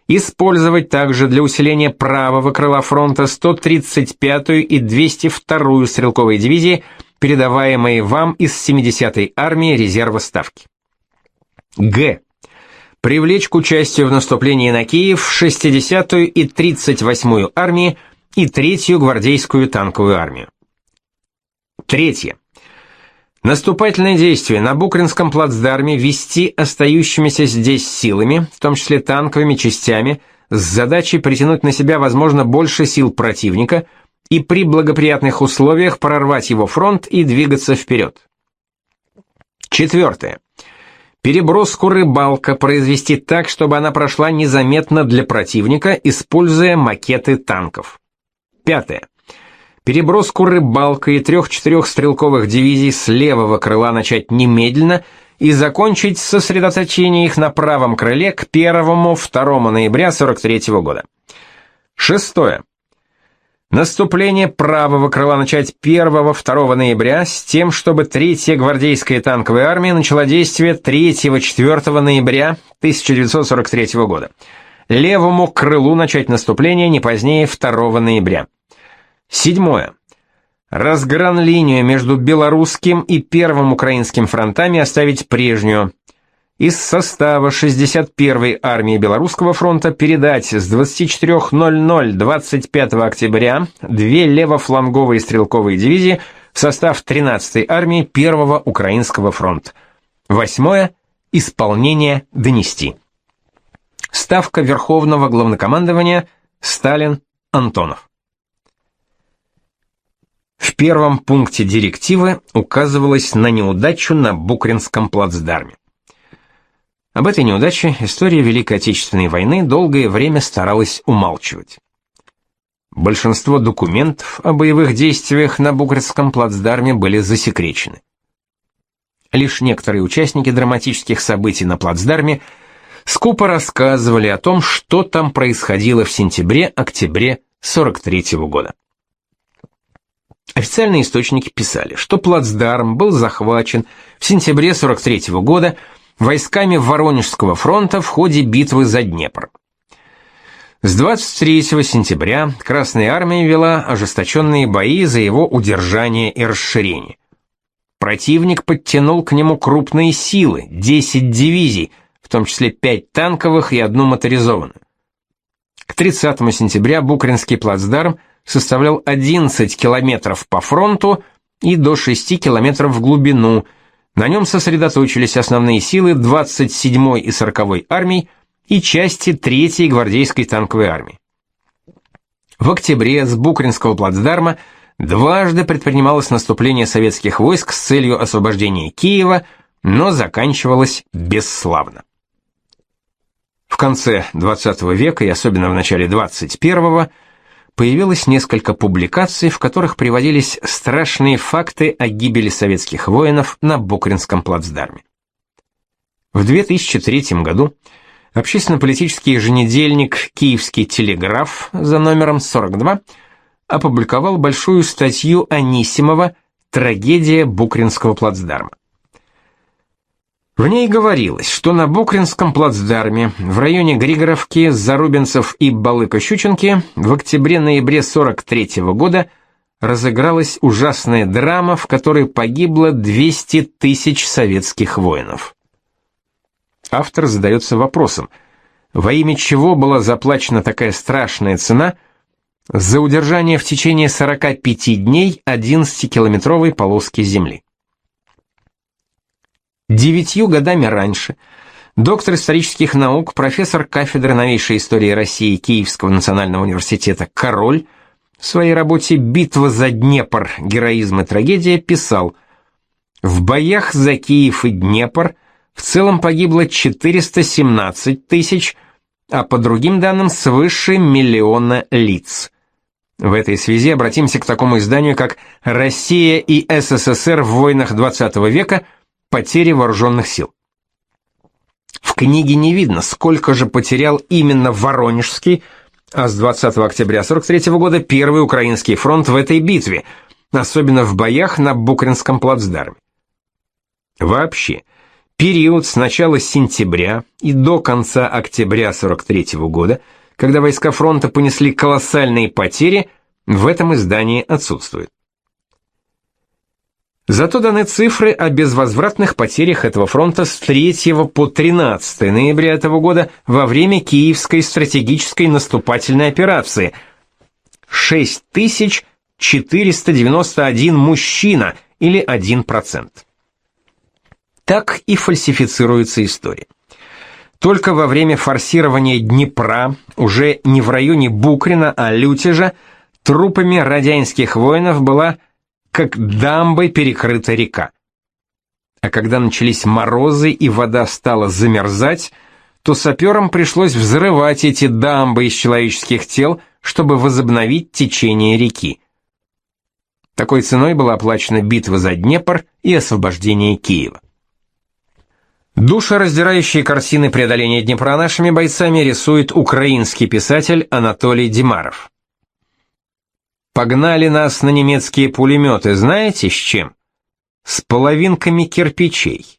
Speaker 1: Использовать также для усиления правого крыла фронта 135-ю и 202-ю стрелковые дивизии, передаваемые вам из 70-й армии резерва Ставки. Г привлечь к участию в наступлении на Киев 60-ю и 38-ю армии и 3-ю гвардейскую танковую армию. Третье. Наступательные действия на Букринском плацдарме вести остающимися здесь силами, в том числе танковыми частями, с задачей притянуть на себя, возможно, больше сил противника и при благоприятных условиях прорвать его фронт и двигаться вперед. Четвертое. Переброску рыбалка произвести так, чтобы она прошла незаметно для противника, используя макеты танков. Пятое. Переброску рыбалка и трех-четырех стрелковых дивизий с левого крыла начать немедленно и закончить сосредоточение их на правом крыле к 1-2 ноября 43 года. Шестое. Наступление правого крыла начать 1-2 ноября с тем, чтобы 3-я гвардейская танковая армия начала действие 3-4 ноября 1943 года. Левому крылу начать наступление не позднее 2 ноября. Седьмое. Разгран-линию между белорусским и первым украинским фронтами оставить прежнюю из состава 61-й армии Белорусского фронта передать с 24.00 25 октября две левофланговые стрелковые дивизии в состав 13-й армии Первого Украинского фронта. Восьмое. Исполнение донести. Ставка Верховного Главнокомандования Сталин Антонов. В первом пункте директивы указывалось на неудачу на Букринском плацдарме. Об этой неудаче история Великой Отечественной войны долгое время старалась умалчивать. Большинство документов о боевых действиях на Бугрецком плацдарме были засекречены. Лишь некоторые участники драматических событий на плацдарме скупо рассказывали о том, что там происходило в сентябре-октябре 43 -го года. Официальные источники писали, что плацдарм был захвачен в сентябре 43 -го года войсками Воронежского фронта в ходе битвы за Днепр. С 23 сентября Красная армия вела ожесточенные бои за его удержание и расширение. Противник подтянул к нему крупные силы, 10 дивизий, в том числе 5 танковых и одну моторизованную. К 30 сентября Букринский плацдарм составлял 11 километров по фронту и до 6 километров в глубину – на нем сосредоточились основные силы 27-й и 40-й армий и части 3-й гвардейской танковой армии. В октябре с Букринского плацдарма дважды предпринималось наступление советских войск с целью освобождения Киева, но заканчивалось бесславно. В конце XX века и особенно в начале XXI появилось несколько публикаций, в которых приводились страшные факты о гибели советских воинов на Букринском плацдарме. В 2003 году общественно-политический еженедельник «Киевский телеграф» за номером 42 опубликовал большую статью Анисимова «Трагедия Букринского плацдарма». В ней говорилось, что на Букринском плацдарме в районе Григоровки, Зарубинцев и Балыка-Щученки в октябре-ноябре 43 -го года разыгралась ужасная драма, в которой погибло 200 тысяч советских воинов. Автор задается вопросом, во имя чего была заплачена такая страшная цена за удержание в течение 45 дней 11-километровой полоски земли. Девятью годами раньше доктор исторических наук, профессор кафедры новейшей истории России Киевского национального университета Король в своей работе «Битва за Днепр. Героизм и трагедия» писал «В боях за Киев и Днепр в целом погибло 417 тысяч, а по другим данным свыше миллиона лиц». В этой связи обратимся к такому изданию, как «Россия и СССР в войнах XX века. Потери вооруженных сил». В книге не видно, сколько же потерял именно Воронежский, а с 20 октября 43 года Первый Украинский фронт в этой битве, особенно в боях на Букринском плацдарме. Вообще, период с начала сентября и до конца октября 43 года, когда войска фронта понесли колоссальные потери, в этом издании отсутствует. Зато даны цифры о безвозвратных потерях этого фронта с 3 по 13 ноября этого года во время Киевской стратегической наступательной операции. 6491 мужчина или 1%. Так и фальсифицируется история. Только во время форсирования Днепра, уже не в районе Букрина, а Лютежа, трупами радянских воинов была как дамбой перекрыта река. А когда начались морозы и вода стала замерзать, то саперам пришлось взрывать эти дамбы из человеческих тел, чтобы возобновить течение реки. Такой ценой была оплачена битва за Днепр и освобождение Киева. Душераздирающие картины преодоления Днепра нашими бойцами рисует украинский писатель Анатолий Димаров. Погнали нас на немецкие пулеметы, знаете с чем? С половинками кирпичей.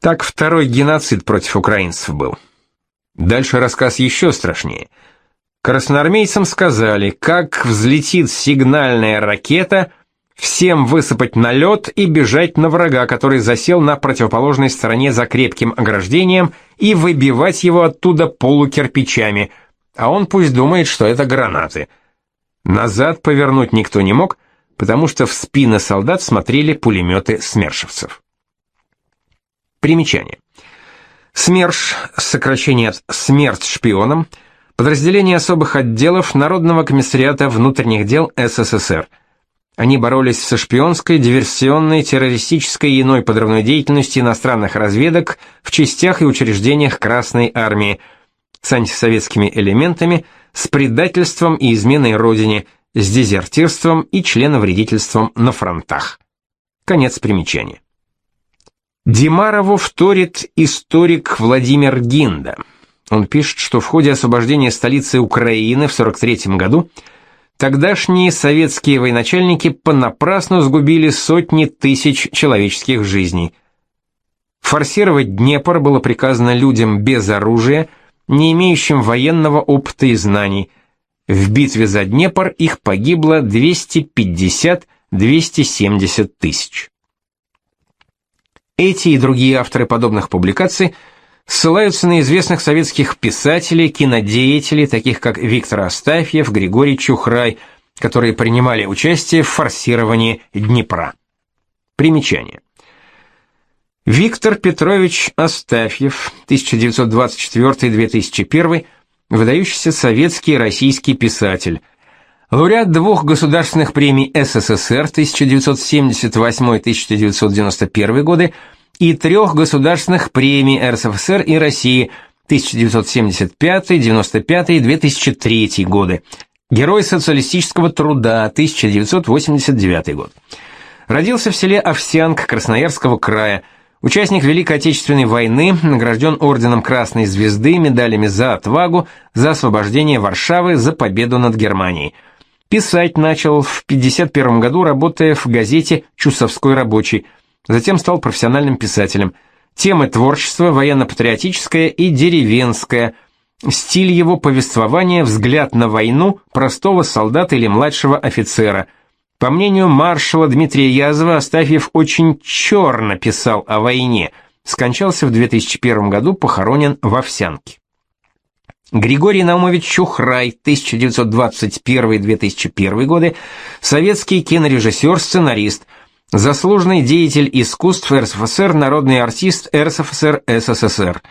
Speaker 1: Так второй геноцид против украинцев был. Дальше рассказ еще страшнее. Красноармейцам сказали, как взлетит сигнальная ракета, всем высыпать на лед и бежать на врага, который засел на противоположной стороне за крепким ограждением, и выбивать его оттуда полукирпичами, а он пусть думает, что это гранаты. Назад повернуть никто не мог, потому что в спины солдат смотрели пулеметы смершевцев. Примечание. СМЕРШ, сокращение от «Смерть шпионам», подразделение особых отделов Народного комиссариата внутренних дел СССР. Они боролись со шпионской, диверсионной, террористической и иной подрывной деятельностью иностранных разведок в частях и учреждениях Красной Армии, с антисоветскими элементами – с предательством и изменой родине, с дезертирством и членовредительством на фронтах. Конец примечания. Димарову вторит историк Владимир Гинда. Он пишет, что в ходе освобождения столицы Украины в 43 году тогдашние советские военачальники понапрасну сгубили сотни тысяч человеческих жизней. Форсировать Днепр было приказано людям без оружия, не имеющим военного опыта и знаний. В битве за Днепр их погибло 250-270 тысяч. Эти и другие авторы подобных публикаций ссылаются на известных советских писателей, кинодеятелей, таких как Виктор Астафьев, Григорий Чухрай, которые принимали участие в форсировании Днепра. Примечание. Виктор Петрович Астафьев, 1924-2001, выдающийся советский и российский писатель. Лауреат двух государственных премий СССР 1978-1991 годы и трех государственных премий РСФСР и России 1975, 95 и 2003 годы. Герой социалистического труда 1989 год. Родился в селе Овсянка Красноярского края – Участник Великой Отечественной войны, награжден орденом Красной Звезды, медалями за отвагу, за освобождение Варшавы, за победу над Германией. Писать начал в 51 году, работая в газете «Чусовской рабочий». Затем стал профессиональным писателем. Темы творчества военно-патриотическая и деревенская. стиль его повествования взгляд на войну простого солдата или младшего офицера. По мнению маршала Дмитрия Язова, Астафьев очень черно писал о войне. Скончался в 2001 году, похоронен в Овсянке. Григорий Наумович Чухрай, 1921-2001 годы, советский кинорежиссер, сценарист, заслуженный деятель искусств РСФСР, народный артист РСФСР СССР.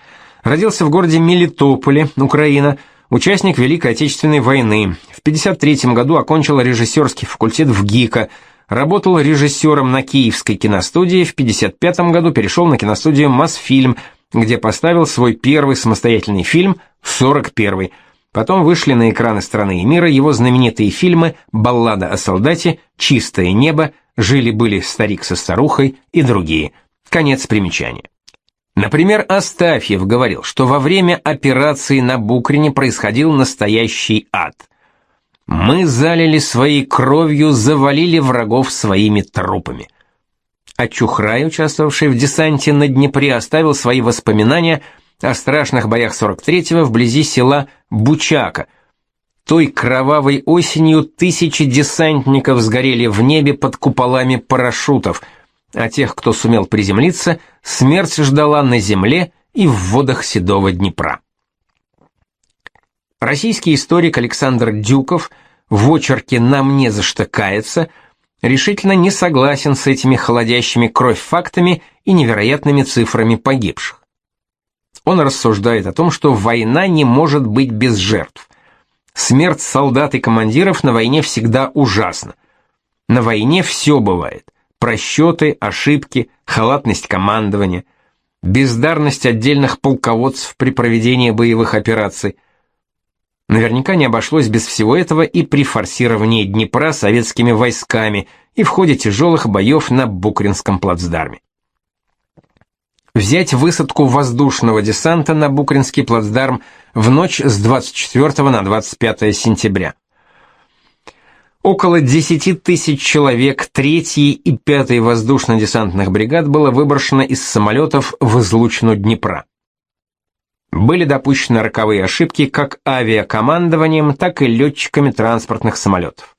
Speaker 1: Родился в городе Мелитополе, Украина, участник Великой Отечественной войны. В 1953 году окончил режиссерский факультет в ГИКа, работал режиссером на Киевской киностудии, в 1955 году перешел на киностудию «Мосфильм», где поставил свой первый самостоятельный фильм «41-й». Потом вышли на экраны страны и мира его знаменитые фильмы «Баллада о солдате», «Чистое небо», «Жили-были старик со старухой» и другие. Конец примечания. Например, Астафьев говорил, что во время операции на Букрине происходил настоящий ад. Мы залили своей кровью, завалили врагов своими трупами а Чухрай, участвовавший в десанте на Днепре, оставил свои воспоминания о страшных боях 43-го вблизи села Бучака. Той кровавой осенью тысячи десантников сгорели в небе под куполами парашютов, а тех, кто сумел приземлиться, смерть ждала на земле и в водах Седого Днепра. Российский историк Александр Дюков в очерке «Нам не за что каяться» решительно не согласен с этими холодящими кровь фактами и невероятными цифрами погибших. Он рассуждает о том, что война не может быть без жертв. Смерть солдат и командиров на войне всегда ужасна. На войне все бывает: просчеты, ошибки, халатность командования, бездарность отдельных полководцев при проведении боевых операций – Наверняка не обошлось без всего этого и при форсировании Днепра советскими войсками и в ходе тяжелых боев на Букринском плацдарме. Взять высадку воздушного десанта на Букринский плацдарм в ночь с 24 на 25 сентября. Около 10 тысяч человек 3-й и 5-й воздушно-десантных бригад было выброшено из самолетов в излучину Днепра. Были допущены роковые ошибки как авиакомандованием, так и летчиками транспортных самолетов.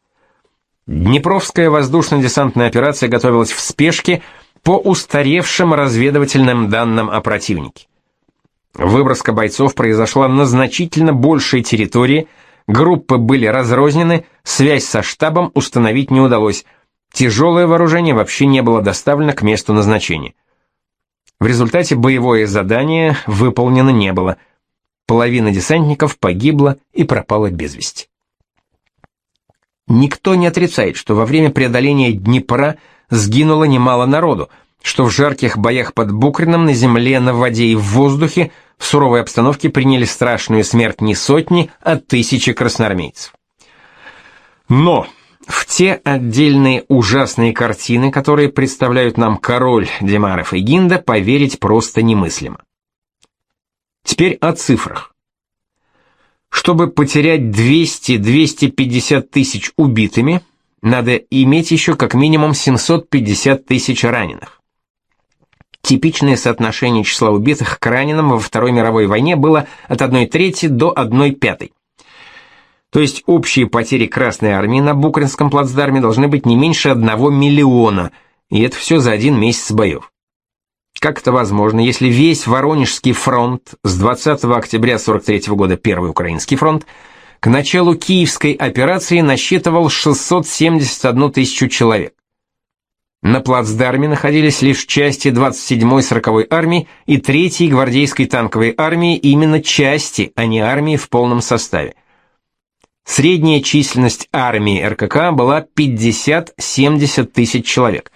Speaker 1: Днепровская воздушно-десантная операция готовилась в спешке по устаревшим разведывательным данным о противнике. Выброска бойцов произошла на значительно большей территории, группы были разрознены, связь со штабом установить не удалось, тяжелое вооружение вообще не было доставлено к месту назначения. В результате боевое задание выполнено не было. Половина десантников погибла и пропала без вести. Никто не отрицает, что во время преодоления Днепра сгинуло немало народу, что в жарких боях под Букрином на земле, на воде и в воздухе в суровой обстановке приняли страшную смерть не сотни, а тысячи красноармейцев. Но в те отдельные ужасные картины, которые представляют нам король Демаров и Гинда, поверить просто немыслимо. Теперь о цифрах. Чтобы потерять 200-250 тысяч убитыми, надо иметь еще как минимум 750 тысяч раненых. Типичное соотношение числа убитых к раненым во Второй мировой войне было от 1 трети до 1 пятой. То есть общие потери Красной армии на Букринском плацдарме должны быть не меньше одного миллиона, и это все за один месяц боев. Как это возможно, если весь Воронежский фронт с 20 октября 43 года, Первый Украинский фронт, к началу Киевской операции насчитывал 671 тысячу человек? На плацдарме находились лишь части 27-й 40-й армии и 3-й гвардейской танковой армии, именно части, а не армии в полном составе. Средняя численность армии РКК была 50-70 тысяч человек.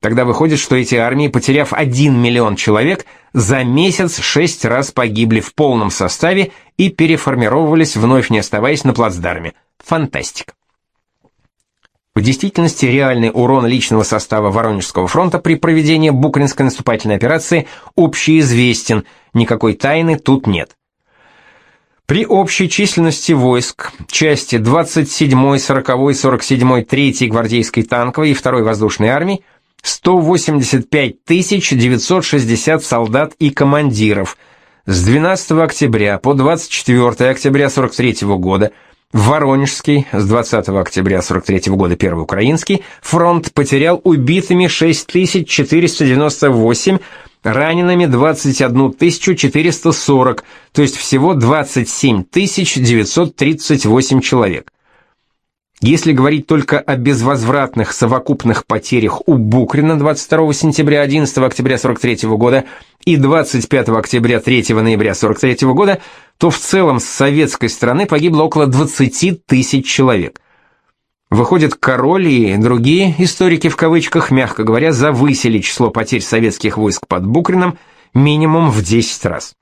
Speaker 1: Тогда выходит, что эти армии, потеряв 1 миллион человек, за месяц 6 раз погибли в полном составе и переформировывались, вновь не оставаясь на плацдарме. Фантастика. В действительности реальный урон личного состава Воронежского фронта при проведении Букринской наступательной операции общеизвестен, никакой тайны тут нет. При общей численности войск части 27-й, 40-й, 47-й, 3-й гвардейской танковой и 2-й воздушной армии 185 960 солдат и командиров, с 12 октября по 24 октября 43 года Воронежский с 20 октября 43 года Первый Украинский фронт потерял убитыми 6498, ранеными 21 440, то есть всего 27 938 человек. Если говорить только о безвозвратных совокупных потерях у Букрина 22 сентября 11 октября 43 года и 25 октября 3 ноября 43 года, то в целом с советской стороны погибло около 20 тысяч человек. Выходит, король и другие историки в кавычках, мягко говоря, завысили число потерь советских войск под Букрином минимум в 10 раз.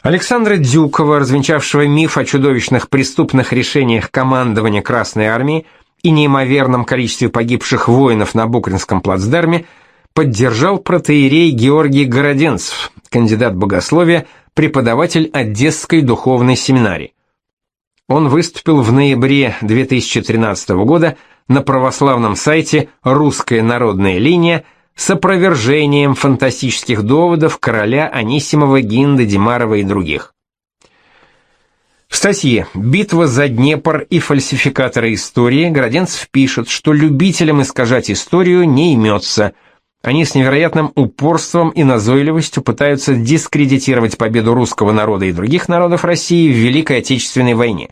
Speaker 1: Александра Дюкова, развенчавшего миф о чудовищных преступных решениях командования Красной армии и неимоверном количестве погибших воинов на Букринском плацдарме, поддержал протоиерей Георгий Городенцев, кандидат богословия, преподаватель Одесской духовной семинарии. Он выступил в ноябре 2013 года на православном сайте «Русская народная линия» с опровержением фантастических доводов короля Анисимова, Гинда, Димарова и других. В статье «Битва за Днепр и фальсификаторы истории» Городенцев пишет, что любителям искажать историю не имется. Они с невероятным упорством и назойливостью пытаются дискредитировать победу русского народа и других народов России в Великой Отечественной войне.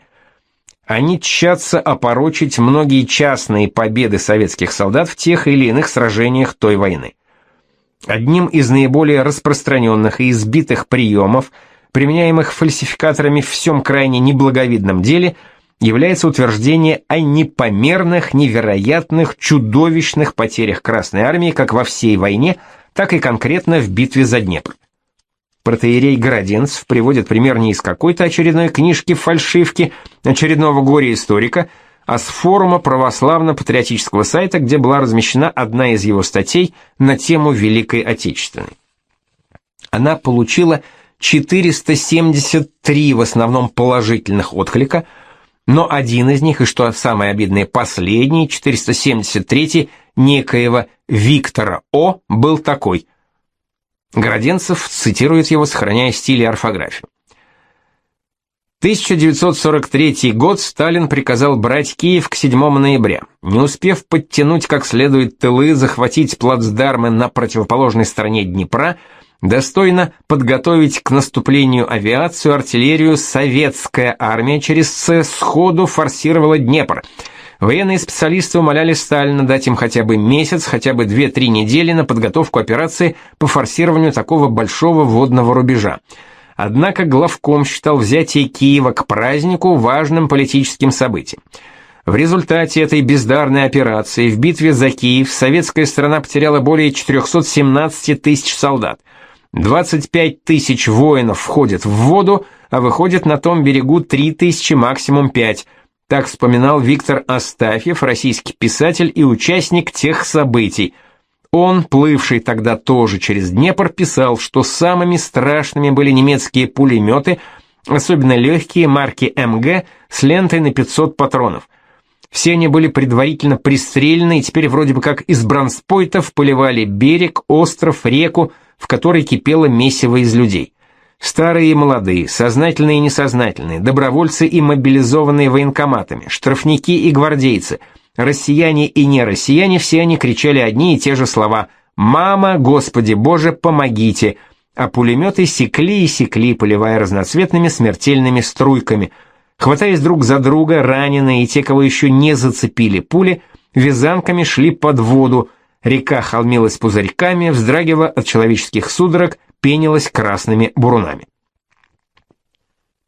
Speaker 1: Они тщатся опорочить многие частные победы советских солдат в тех или иных сражениях той войны. Одним из наиболее распространенных и избитых приемов, применяемых фальсификаторами в всем крайне неблаговидном деле, является утверждение о непомерных, невероятных, чудовищных потерях Красной Армии как во всей войне, так и конкретно в битве за Днепр. Протеерей Городенцев приводит пример не из какой-то очередной книжки-фальшивки, очередного горе-историка, а с форума православно-патриотического сайта, где была размещена одна из его статей на тему Великой Отечественной. Она получила 473 в основном положительных отклика, но один из них, и что самое обидное, последний, 473 некоего Виктора О, был такой – Городенцев цитирует его, сохраняя стиль и орфографию. 1943 год Сталин приказал брать Киев к 7 ноября. Не успев подтянуть как следует тылы, захватить плацдармы на противоположной стороне Днепра, достойно подготовить к наступлению авиацию, артиллерию, советская армия через С сходу форсировала Днепр – Военные специалисты умоляли Сталина дать им хотя бы месяц, хотя бы 2-3 недели на подготовку операции по форсированию такого большого водного рубежа. Однако главком считал взятие Киева к празднику важным политическим событием. В результате этой бездарной операции в битве за Киев советская сторона потеряла более 417 тысяч солдат. 25 тысяч воинов входят в воду, а выходит на том берегу 3 тысячи, максимум 5. Так вспоминал Виктор Астафьев, российский писатель и участник тех событий. Он, плывший тогда тоже через Днепр, писал, что самыми страшными были немецкие пулеметы, особенно легкие марки МГ с лентой на 500 патронов. Все они были предварительно пристрелены и теперь вроде бы как из бронспойтов поливали берег, остров, реку, в которой кипело месиво из людей. Старые и молодые, сознательные и несознательные, добровольцы и мобилизованные военкоматами, штрафники и гвардейцы, россияне и не россияне, все они кричали одни и те же слова «Мама, Господи Боже, помогите!», а пулеметы секли и секли, поливая разноцветными смертельными струйками. Хватаясь друг за друга, раненые и те, кого еще не зацепили пули, вязанками шли под воду, река холмилась пузырьками, вздрагивая от человеческих судорог, пенилась красными бурунами.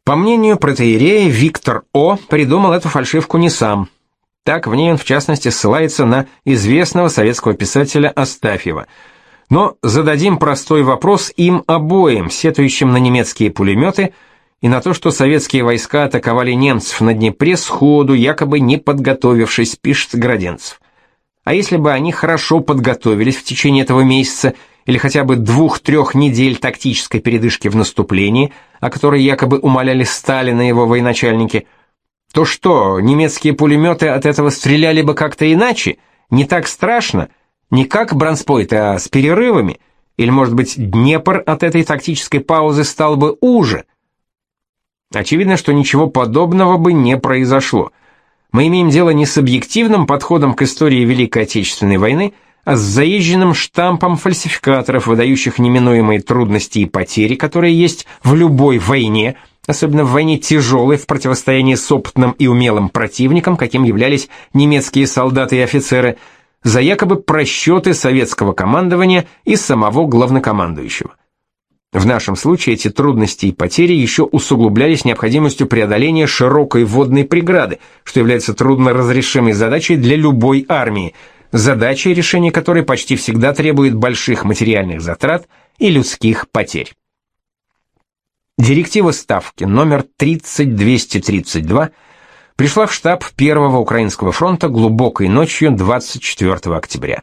Speaker 1: По мнению протеерея, Виктор О. придумал эту фальшивку не сам. Так в ней он в частности ссылается на известного советского писателя Астафьева. Но зададим простой вопрос им обоим, сетующим на немецкие пулеметы, и на то, что советские войска атаковали немцев на Днепре сходу, якобы не подготовившись, пишет Граденцев. А если бы они хорошо подготовились в течение этого месяца или хотя бы двух-трех недель тактической передышки в наступлении, о которой якобы умоляли Сталин и его военачальники, то что, немецкие пулеметы от этого стреляли бы как-то иначе, не так страшно, не как бронспойты, а с перерывами, Или, может быть, Днепр от этой тактической паузы стал бы уже? Очевидно, что ничего подобного бы не произошло. Мы имеем дело не с объективным подходом к истории Великой Отечественной войны, а с заезженным штампом фальсификаторов, выдающих неминуемые трудности и потери, которые есть в любой войне, особенно в войне тяжелой, в противостоянии с опытным и умелым противником, каким являлись немецкие солдаты и офицеры, за якобы просчеты советского командования и самого главнокомандующего. В нашем случае эти трудности и потери еще усугублялись необходимостью преодоления широкой водной преграды, что является трудноразрешимой задачей для любой армии, задачей, решения которой почти всегда требует больших материальных затрат и людских потерь. Директива Ставки номер 30232 пришла в штаб Первого Украинского фронта глубокой ночью 24 октября.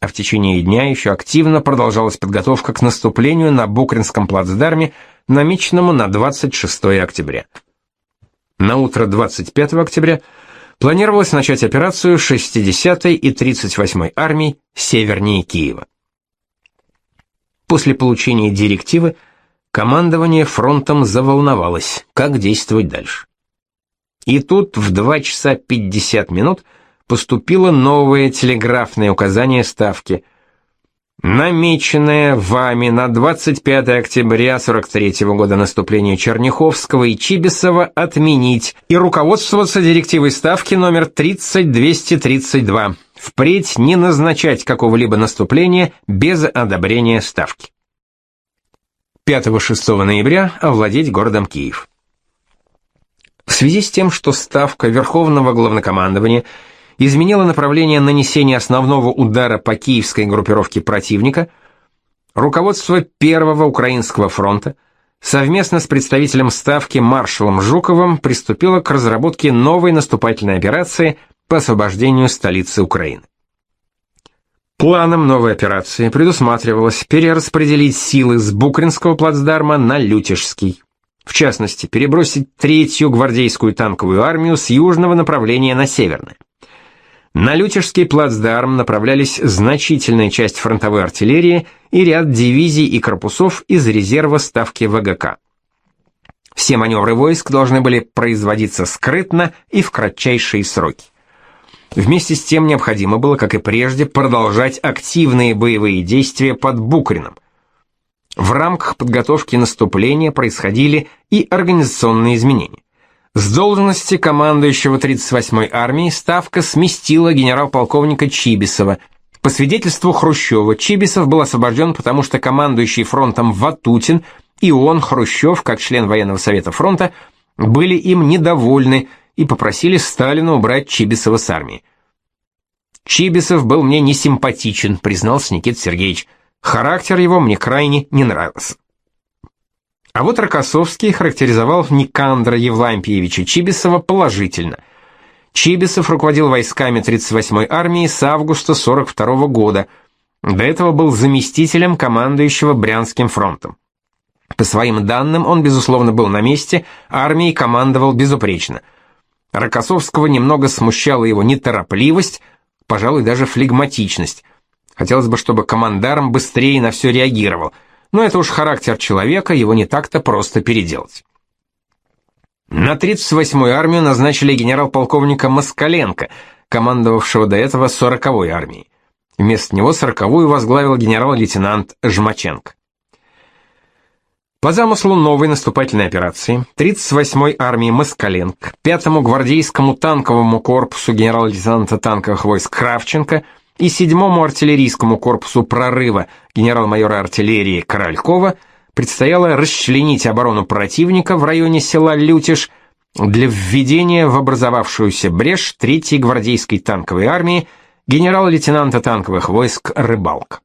Speaker 1: А в течение дня еще активно продолжалась подготовка к наступлению на Букринском плацдарме, намеченному на 26 октября. На утро 25 октября планировалось начать операцию 60-й и 38-й армий севернее Киева. После получения директивы командование фронтом заволновалось, как действовать дальше. И тут в 2 часа 50 минут поступило новое телеграфное указание ставки. Намеченное вами на 25 октября 43 -го года наступление Черняховского и Чибисова отменить и руководствоваться директивой ставки номер 30232. Впредь не назначать какого-либо наступления без одобрения ставки. 5-6 ноября овладеть городом Киев. В связи с тем, что ставка Верховного Главнокомандования изменила направление нанесения основного удара по киевской группировке противника, руководство Первого Украинского фронта совместно с представителем ставки маршалом Жуковым приступило к разработке новой наступательной операции по освобождению столицы Украины. Планом новой операции предусматривалось перераспределить силы с Букринского плацдарма на Лютежский. В частности, перебросить третью гвардейскую танковую армию с южного направления на северное. На Лютежский плацдарм направлялись значительная часть фронтовой артиллерии и ряд дивизий и корпусов из резерва ставки ВГК. Все маневры войск должны были производиться скрытно и в кратчайшие сроки. Вместе с тем необходимо было, как и прежде, продолжать активные боевые действия под Букрином. В рамках подготовки наступления происходили и организационные изменения. С должности командующего 38-й армией Ставка сместила генерал-полковника Чибисова. По свидетельству Хрущева, Чибисов был освобожден, потому что командующий фронтом Ватутин и он, Хрущев, как член военного совета фронта, были им недовольны и попросили Сталина убрать Чибисова с армии. Чибисов был мне не симпатичен, признался Никит Сергеевич. Характер его мне крайне не нравился. А вот Рокоссовский характеризовал Никандра Евлампиевича Чибисова положительно. Чибисов руководил войсками 38-й армии с августа 42 -го года. До этого был заместителем командующего Брянским фронтом. По своим данным, он, безусловно, был на месте, армией командовал безупречно – Рокоссовского немного смущала его неторопливость, пожалуй, даже флегматичность. Хотелось бы, чтобы командарм быстрее на все реагировал, но это уж характер человека, его не так-то просто переделать. На 38-ю армию назначили генерал-полковника Москаленко, командовавшего до этого 40-й армией. Вместо него 40-ю возглавил генерал-лейтенант Жмаченко. По замыслу новой наступательной операции 38-й армии Москаленко, 5-му гвардейскому танковому корпусу генерал-лейтенанта танковых войск Кравченко и 7-му артиллерийскому корпусу прорыва генерал-майора артиллерии Королькова предстояло расчленить оборону противника в районе села Лютиш для введения в образовавшуюся брешь 3-й гвардейской танковой армии генерал-лейтенанта танковых войск Рыбалка.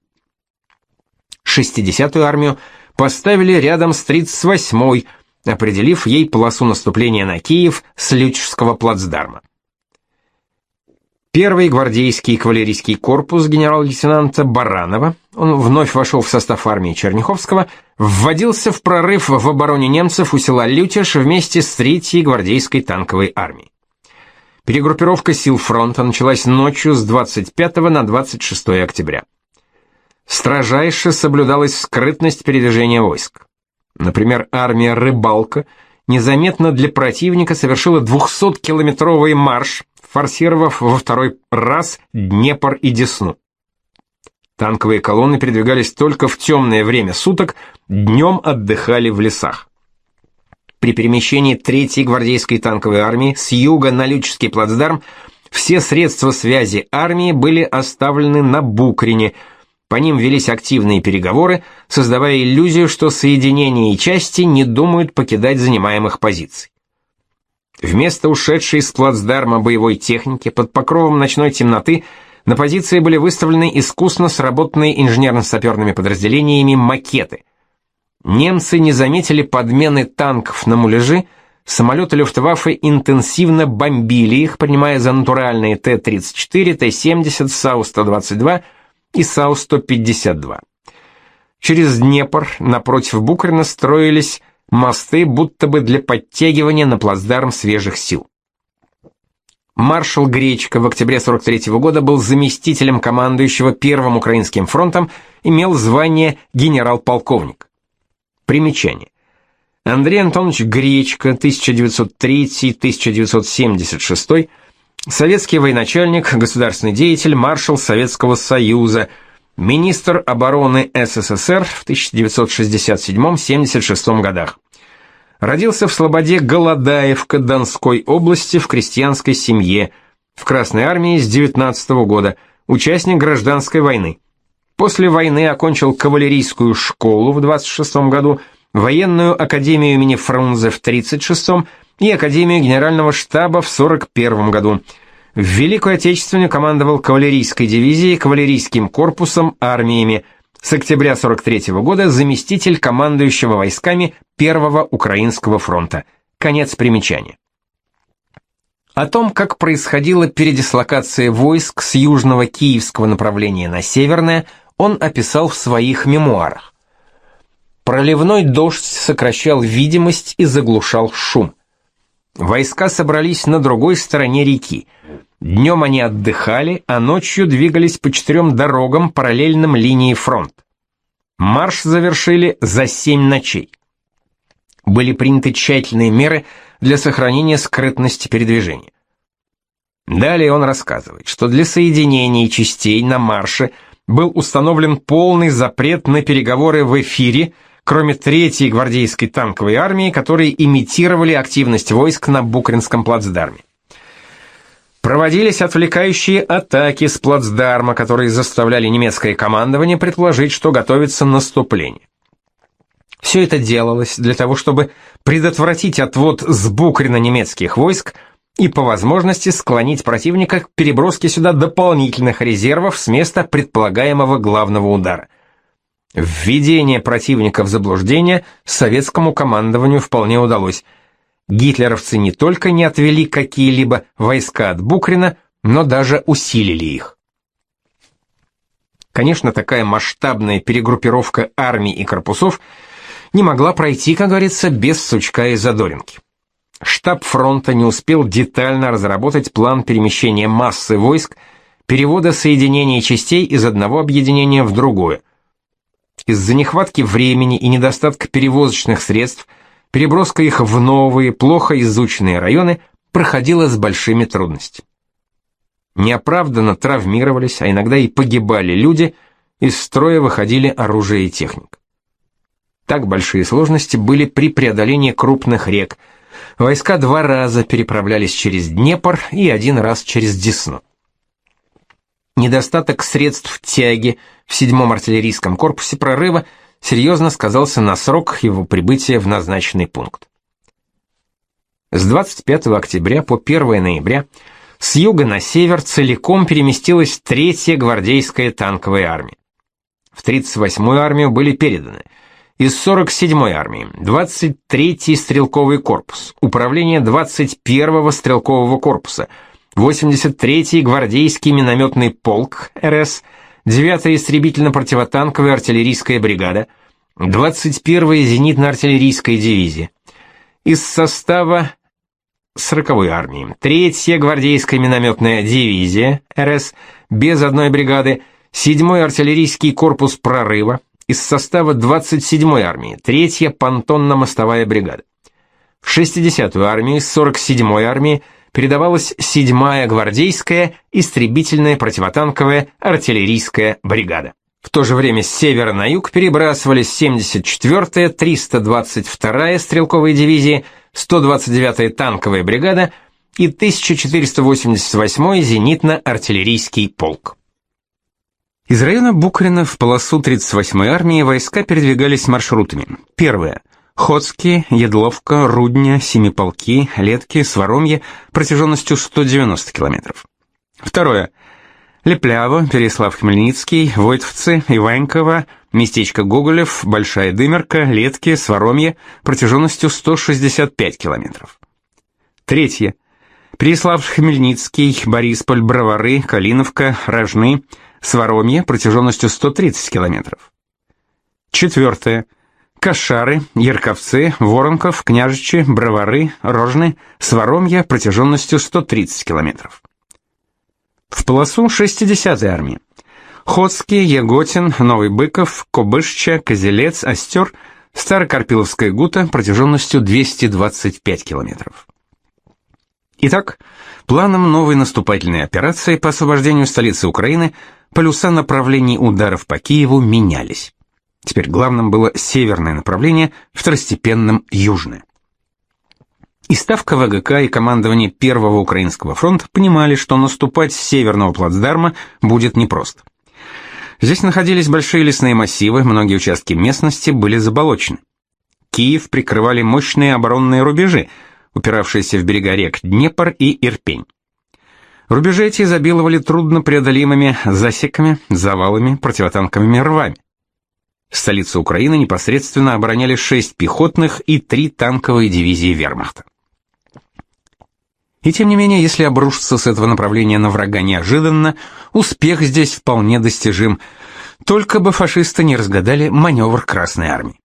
Speaker 1: 60-ю армию поставили рядом с 38-й, определив ей полосу наступления на Киев с Лючского плацдарма. Первый гвардейский кавалерийский корпус генерал-лейтенанта Баранова, он вновь вошел в состав армии Черняховского, вводился в прорыв в обороне немцев у села Лютиш вместе с третьей гвардейской танковой армией. Перегруппировка сил фронта началась ночью с 25 на 26 октября. строжайше соблюдалась скрытность передвижения войск. Например, армия Рыбалка незаметно для противника совершила 200-километровый марш, форсировав во второй раз Днепр и Десну. Танковые колонны передвигались только в темное время суток, днем отдыхали в лесах. При перемещении 3-й гвардейской танковой армии с юга на Люческий плацдарм все средства связи армии были оставлены на Букрине. По ним велись активные переговоры, создавая иллюзию, что соединения и части не думают покидать занимаемых позиций. Вместо ушедшей с плацдарма боевой техники под покровом ночной темноты на позиции были выставлены искусно сработанные инженерно-саперными подразделениями макеты. Немцы не заметили подмены танков на муляжи, самолеты Люфтваффе интенсивно бомбили их, принимая за натуральные Т-34, Т-70, САУ-122 и САУ-152. Через Днепр напротив Букрина строились мосты будто бы для подтягивания на плацдарм свежих сил. Маршал Гречко в октябре 43 -го года был заместителем командующего Первым Украинским фронтом, имел звание генерал-полковник. Примечание. Андрей Антонович Гречко, 1903-1976, советский военачальник, государственный деятель, маршал Советского Союза, министр обороны СССР в 1967-76 годах. Родился в Слободе Голодаевка Донской области в крестьянской семье, в Красной армии с 19 -го года, участник гражданской войны. После войны окончил кавалерийскую школу в 26 году, военную академию имени Фрунзе в 36 и академию генерального штаба в 41 году. В Великую Отечественную командовал кавалерийской дивизией, кавалерийским корпусом, армиями – с октября 43 -го года заместитель командующего войсками Первого Украинского фронта. Конец примечания. О том, как происходила передислокация войск с южного киевского направления на северное, он описал в своих мемуарах. Проливной дождь сокращал видимость и заглушал шум. Войска собрались на другой стороне реки. Днем они отдыхали, а ночью двигались по четырем дорогам, параллельным линии фронт. Марш завершили за семь ночей. Были приняты тщательные меры для сохранения скрытности передвижения. Далее он рассказывает, что для соединения частей на марше был установлен полный запрет на переговоры в эфире, кроме третьей гвардейской танковой армии, которые имитировали активность войск на Букринском плацдарме. Проводились отвлекающие атаки с плацдарма, которые заставляли немецкое командование предположить, что готовится наступление. Все это делалось для того, чтобы предотвратить отвод с Букрина немецких войск и по возможности склонить противника к переброске сюда дополнительных резервов с места предполагаемого главного удара. Введение противника в заблуждение советскому командованию вполне удалось – гитлеровцы не только не отвели какие-либо войска от Букрина, но даже усилили их. Конечно, такая масштабная перегруппировка армий и корпусов не могла пройти, как говорится, без сучка и задоринки. Штаб фронта не успел детально разработать план перемещения массы войск, перевода соединений частей из одного объединения в другое. Из-за нехватки времени и недостатка перевозочных средств – переброска их в новые, плохо изученные районы проходила с большими трудностями. Неоправданно травмировались, а иногда и погибали люди, из строя выходили оружие и техника. Так большие сложности были при преодолении крупных рек. Войска два раза переправлялись через Днепр и один раз через Десну. Недостаток средств тяги в 7-м артиллерийском корпусе прорыва – серьезно сказался на срок его прибытия в назначенный пункт. С 25 октября по 1 ноября с юга на север целиком переместилась третья гвардейская танковая армия. В 38-ю армию были переданы из 47-й армии 23-й стрелковый корпус, управление 21-го стрелкового корпуса, 83-й гвардейский минометный полк РС – 9-я истребительно-противотанковая артиллерийская бригада, 21-я зенитно-артиллерийская дивизия. Из состава 40-й армии, 3-я гвардейская минометная дивизия РС без одной бригады, 7-й артиллерийский корпус прорыва из состава 27-й армии, 3-я понтонно-мостовая бригада. В 60-ю армию из 47-й армии передавалась 7-я гвардейская истребительная противотанковая артиллерийская бригада. В то же время с севера на юг перебрасывались 74-я, 322-я стрелковые дивизии, 129-я танковая бригада и 1488-й зенитно-артиллерийский полк. Из района Букрина в полосу 38-й армии войска передвигались маршрутами. Первое – Ходские, Едловка, Рудня, Семиполки, Летки, Своромье протяженностью 190 километров. Второе. Лепляво, Переслав-Хмельницкий, Войтовцы, Иваньково, местечко Гоголев, Большая Дымерка, Летки, Своромье протяженностью 165 километров. Третье. Переслав-Хмельницкий, Борисполь, Бровары, Калиновка, Рожны, Своромье протяженностью 130 километров. Четвертое. Кошары, Ярковцы, Воронков, Княжичи, Бровары, Рожны, Своромья протяженностью 130 километров. В полосу 60-й армии. Ходский, Яготин, Новый Быков, Кобышча, Козелец, Остер, Старокарпиловская гута протяженностью 225 километров. Итак, планом новой наступательной операции по освобождению столицы Украины полюса направлений ударов по Киеву менялись. Теперь главным было северное направление, второстепенным южное. И ставка ВГК и командование Первого Украинского фронта понимали, что наступать с северного плацдарма будет непросто. Здесь находились большие лесные массивы, многие участки местности были заболочены. Киев прикрывали мощные оборонные рубежи, упиравшиеся в берега рек Днепр и Ирпень. Рубежи эти изобиловали труднопреодолимыми засеками, завалами, противотанковыми рвами. Столицу Украины непосредственно обороняли шесть пехотных и три танковые дивизии вермахта. И тем не менее, если обрушиться с этого направления на врага неожиданно, успех здесь вполне достижим, только бы фашисты не разгадали маневр Красной Армии.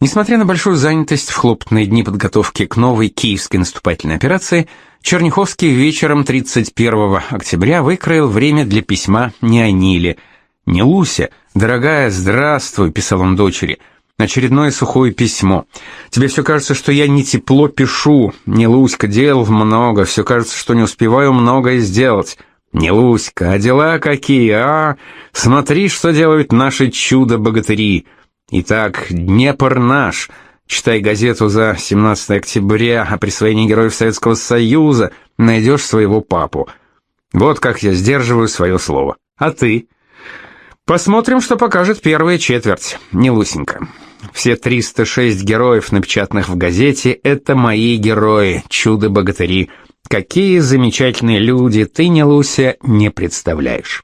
Speaker 1: Несмотря на большую занятость в хлопотные дни подготовки к новой киевской наступательной операции, Черняховский вечером 31 октября выкроил время для письма Неониле – «Не Луся, дорогая, здравствуй», — писал он дочери. Очередное сухое письмо. «Тебе все кажется, что я не тепло пишу. Не Луська, дел много, все кажется, что не успеваю многое сделать. Не Луська, а дела какие, а? Смотри, что делают наши чудо-богатыри. Итак, Днепр наш». Читай газету за 17 октября о присвоении Героев Советского Союза, найдешь своего папу. Вот как я сдерживаю свое слово. А ты? Посмотрим, что покажет первая четверть. Не лусенько. Все 306 героев, напечатанных в газете, это мои герои, чудо-богатыри. Какие замечательные люди, ты, не Луся, не представляешь.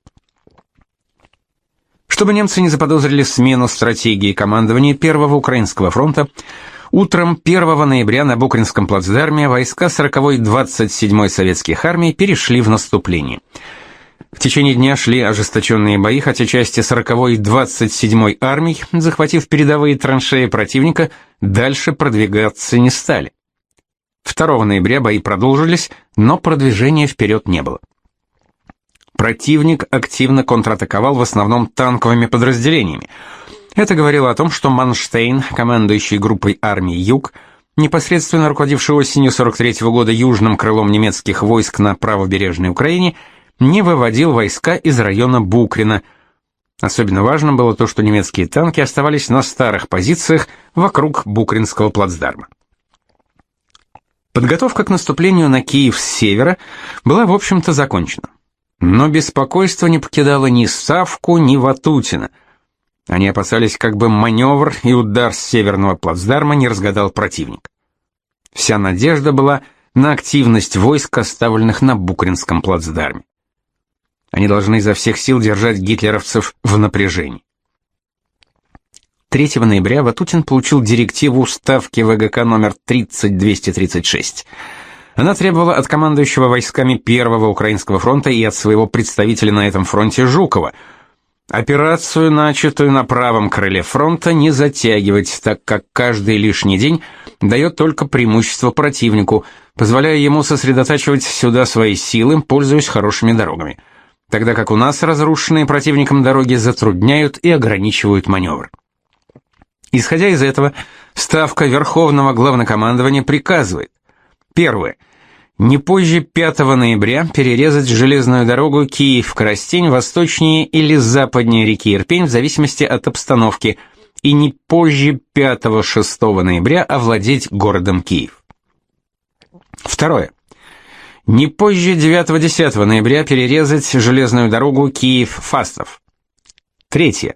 Speaker 1: Чтобы немцы не заподозрили смену стратегии командования Первого Украинского фронта, утром 1 ноября на Букринском плацдарме войска 40-й 27-й советских армий перешли в наступление – в течение дня шли ожесточенные бои, хотя части 40-й и 27-й армий, захватив передовые траншеи противника, дальше продвигаться не стали. 2 ноября бои продолжились, но продвижения вперед не было. Противник активно контратаковал в основном танковыми подразделениями. Это говорило о том, что Манштейн, командующий группой армий Юг, непосредственно руководивший осенью 43 -го года южным крылом немецких войск на правобережной Украине, не выводил войска из района Букрина. Особенно важным было то, что немецкие танки оставались на старых позициях вокруг Букринского плацдарма. Подготовка к наступлению на Киев с севера была, в общем-то, закончена. Но беспокойство не покидало ни Савку, ни Ватутина. Они опасались, как бы маневр и удар с северного плацдарма не разгадал противник. Вся надежда была на активность войск, оставленных на Букринском плацдарме. Они должны изо всех сил держать гитлеровцев в напряжении. 3 ноября Ватутин получил директиву Ставки ВГК номер 30236. Она требовала от командующего войсками Первого Украинского фронта и от своего представителя на этом фронте Жукова операцию, начатую на правом крыле фронта, не затягивать, так как каждый лишний день дает только преимущество противнику, позволяя ему сосредотачивать сюда свои силы, пользуясь хорошими дорогами. Тогда как у нас разрушенные противником дороги затрудняют и ограничивают маневр. Исходя из этого, Ставка Верховного Главнокомандования приказывает. Первое. Не позже 5 ноября перерезать железную дорогу Киев-Коростень восточнее или западнее реки Ирпень в зависимости от обстановки и не позже 5-6 ноября овладеть городом Киев. Второе. Не позже 9-10 ноября перерезать железную дорогу Киев-Фастов. Третье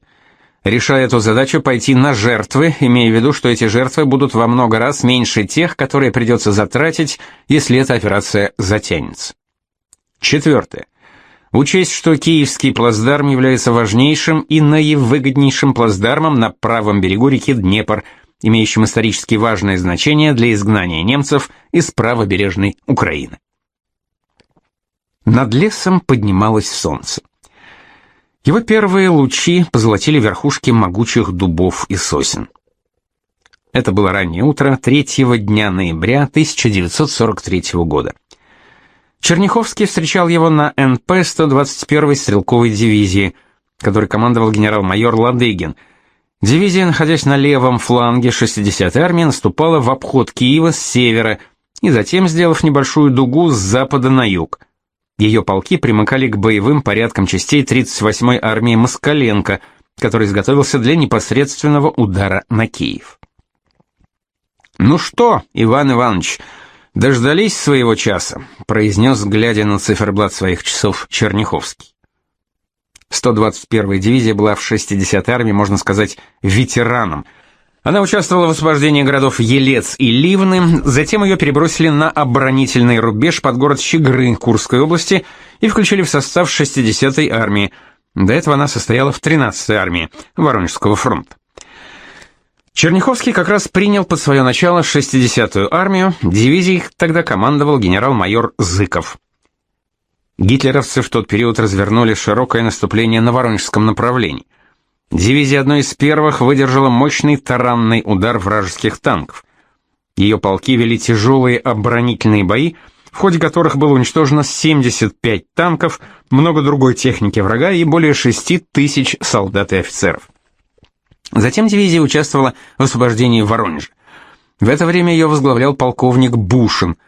Speaker 1: решая эту задачу, пойти на жертвы, имея в виду, что эти жертвы будут во много раз меньше тех, которые придется затратить, если эта операция затянется. Четвертое. Учесть, что Киевский плацдарм является важнейшим и наивыгоднейшим плацдармом на правом берегу реки Днепр, имеющим исторически важное значение для изгнания немцев из правобережной Украины. Над лесом поднималось солнце. Его первые лучи позолотили верхушки могучих дубов и сосен. Это было раннее утро третьего дня ноября 1943 года. Черняховский встречал его на НП 121-й стрелковой дивизии, которой командовал генерал-майор Ладыгин. Дивизия, находясь на левом фланге 60-й армии, наступала в обход Киева с севера и затем, сделав небольшую дугу с запада на юг – ее полки примыкали к боевым порядкам частей 38-й армии Москаленко, который изготовился для непосредственного удара на Киев. «Ну что, Иван Иванович, дождались своего часа», произнес, глядя на циферблат своих часов, Черняховский. 121-я дивизия была в 60-й армии, можно сказать, ветераном – она участвовала в освобождении городов Елец и Ливны, затем ее перебросили на оборонительный рубеж под город Щегры Курской области и включили в состав 60-й армии. До этого она состояла в 13-й армии Воронежского фронта. Черняховский как раз принял под свое начало 60-ю армию, дивизией тогда командовал генерал-майор Зыков. Гитлеровцы в тот период развернули широкое наступление на Воронежском направлении. Дивизия одной из первых выдержала мощный таранный удар вражеских танков. Ее полки вели тяжелые оборонительные бои, в ходе которых было уничтожено 75 танков, много другой техники врага и более 6 тысяч солдат и офицеров. Затем дивизия участвовала в освобождении Воронежа. В это время ее возглавлял полковник Бушин –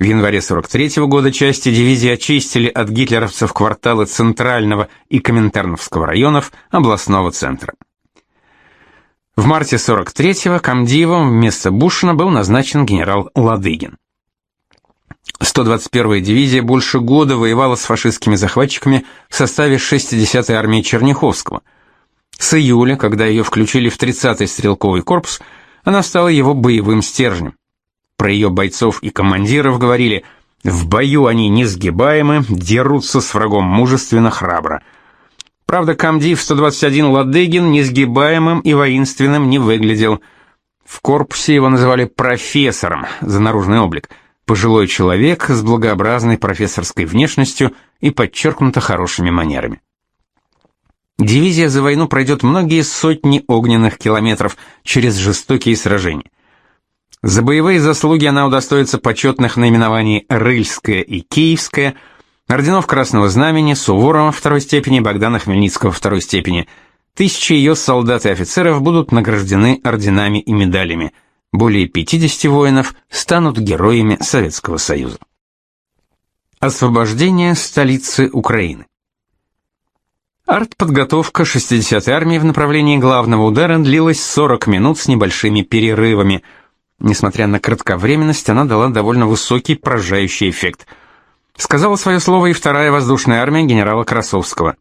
Speaker 1: в январе 43 -го года части дивизии очистили от гитлеровцев кварталы Центрального и Коминтерновского районов областного центра. В марте 43-го комдивом вместо Бушина был назначен генерал Ладыгин. 121-я дивизия больше года воевала с фашистскими захватчиками в составе 60-й армии Черняховского. С июля, когда ее включили в 30-й стрелковый корпус, она стала его боевым стержнем. Про ее бойцов и командиров говорили «В бою они несгибаемы, дерутся с врагом мужественно, храбро». Правда, комдив 121 Ладыгин несгибаемым и воинственным не выглядел. В корпусе его называли профессором за наружный облик. Пожилой человек с благообразной профессорской внешностью и подчеркнуто хорошими манерами. Дивизия за войну пройдет многие сотни огненных километров через жестокие сражения. За боевые заслуги она удостоится почетных наименований «Рыльская» и «Киевская», орденов Красного Знамени, Суворова второй степени, Богдана Хмельницкого второй степени. Тысячи ее солдат и офицеров будут награждены орденами и медалями. Более 50 воинов станут героями Советского Союза. Освобождение столицы Украины. Артподготовка 60-й армии в направлении главного удара длилась 40 минут с небольшими перерывами – Несмотря на кратковременность, она дала довольно высокий поражающий эффект. Сказала свое слово и вторая воздушная армия генерала Красовского.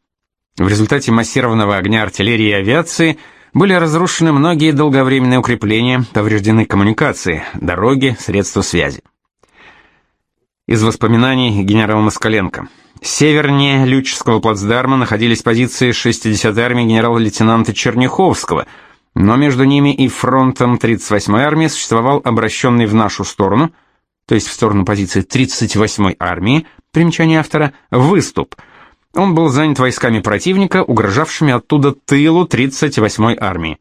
Speaker 1: В результате массированного огня артиллерии и авиации были разрушены многие долговременные укрепления, повреждены коммуникации, дороги, средства связи. Из воспоминаний генерала Москаленко. Севернее Лючского плацдарма находились позиции 60-й армии генерала-лейтенанта Черняховского – но между ними и фронтом 38-й армии существовал обращенный в нашу сторону, то есть в сторону позиции 38-й армии, примечание автора, выступ. Он был занят войсками противника, угрожавшими оттуда тылу 38-й армии.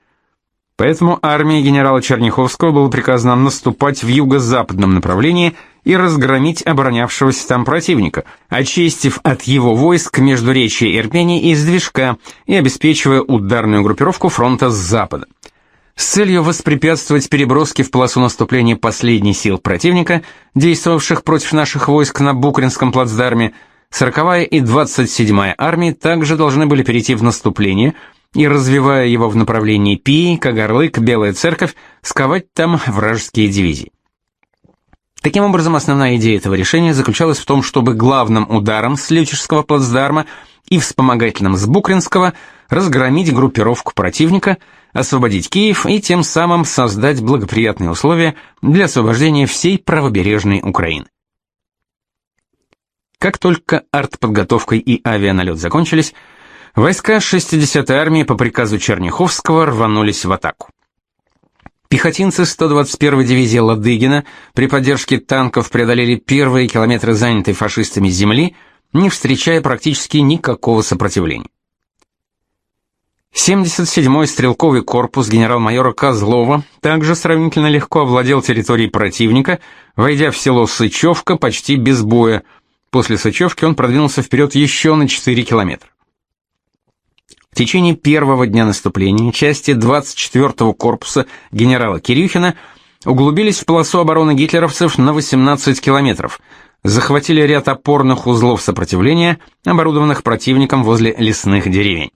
Speaker 1: Поэтому армии генерала Черняховского было приказано наступать в юго-западном направлении и разгромить оборонявшегося там противника, очистив от его войск между речи Ирпени и Сдвижка и обеспечивая ударную группировку фронта с запада. С целью воспрепятствовать переброске в полосу наступления последних сил противника, действовавших против наших войск на Букринском плацдарме, 40-я и 27-я армии также должны были перейти в наступление – и, развивая его в направлении Пии, Кагарлык, Белая Церковь, сковать там вражеские дивизии. Таким образом, основная идея этого решения заключалась в том, чтобы главным ударом с Лючежского плацдарма и вспомогательным с Букринского разгромить группировку противника, освободить Киев и тем самым создать благоприятные условия для освобождения всей правобережной Украины. Как только артподготовка и авианалет закончились, Войска 60-й армии по приказу Черняховского рванулись в атаку. Пехотинцы 121-й дивизии Ладыгина при поддержке танков преодолели первые километры занятой фашистами земли, не встречая практически никакого сопротивления. 77-й стрелковый корпус генерал-майора Козлова также сравнительно легко овладел территорией противника, войдя в село Сычевка почти без боя. После Сычевки он продвинулся вперед еще на 4 километра. В течение первого дня наступления части 24-го корпуса генерала Кирюхина углубились в полосу обороны гитлеровцев на 18 километров, захватили ряд опорных узлов сопротивления, оборудованных противником возле лесных деревень.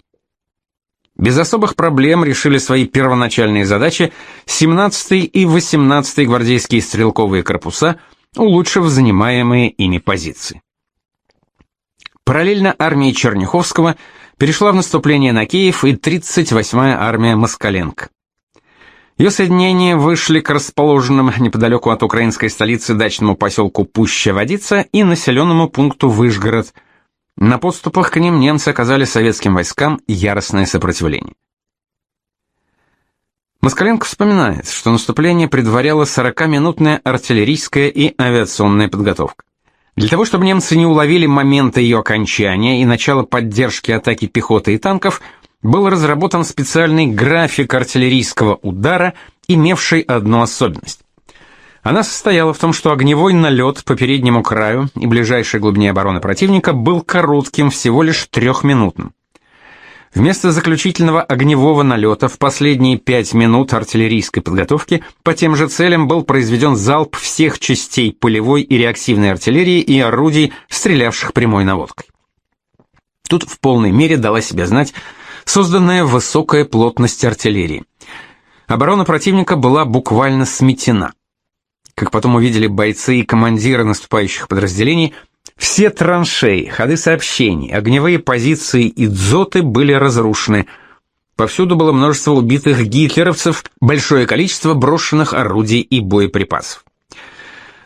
Speaker 1: Без особых проблем решили свои первоначальные задачи 17-й и 18-й гвардейские стрелковые корпуса, улучшив занимаемые ими позиции. Параллельно армии Черняховского – перешла в наступление на Киев и 38-я армия Москаленко. Ее соединения вышли к расположенным неподалеку от украинской столицы дачному поселку Пуща-Водица и населенному пункту Выжгород. На подступах к ним немцы оказали советским войскам яростное сопротивление. Москаленко вспоминает, что наступление предваряло 40-минутная артиллерийская и авиационная подготовка. Для того, чтобы немцы не уловили момента ее окончания и начала поддержки атаки пехоты и танков, был разработан специальный график артиллерийского удара, имевший одну особенность. Она состояла в том, что огневой налет по переднему краю и ближайшей глубине обороны противника был коротким, всего лишь трехминутным. Вместо заключительного огневого налета в последние пять минут артиллерийской подготовки по тем же целям был произведен залп всех частей полевой и реактивной артиллерии и орудий, стрелявших прямой наводкой. Тут в полной мере дала себя знать созданная высокая плотность артиллерии. Оборона противника была буквально сметена. Как потом увидели бойцы и командиры наступающих подразделений – все траншеи, ходы сообщений, огневые позиции и дзоты были разрушены. Повсюду было множество убитых гитлеровцев, большое количество брошенных орудий и боеприпасов.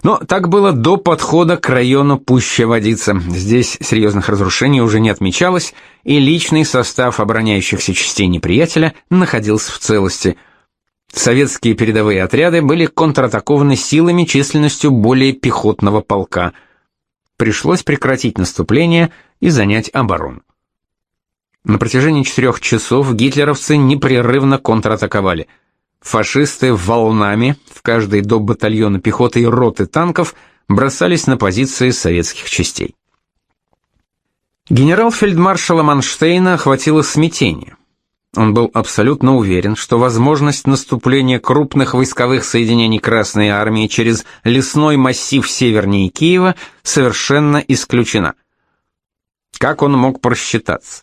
Speaker 1: Но так было до подхода к району Пуща Водица. Здесь серьезных разрушений уже не отмечалось, и личный состав обороняющихся частей неприятеля находился в целости. Советские передовые отряды были контратакованы силами численностью более пехотного полка – пришлось прекратить наступление и занять оборону. На протяжении четырех часов гитлеровцы непрерывно контратаковали. Фашисты волнами, в каждой до батальона пехоты и роты танков, бросались на позиции советских частей. Генерал-фельдмаршала Манштейна охватило смятение. Он был абсолютно уверен, что возможность наступления крупных войсковых соединений Красной армии через лесной массив севернее Киева совершенно исключена. Как он мог просчитаться?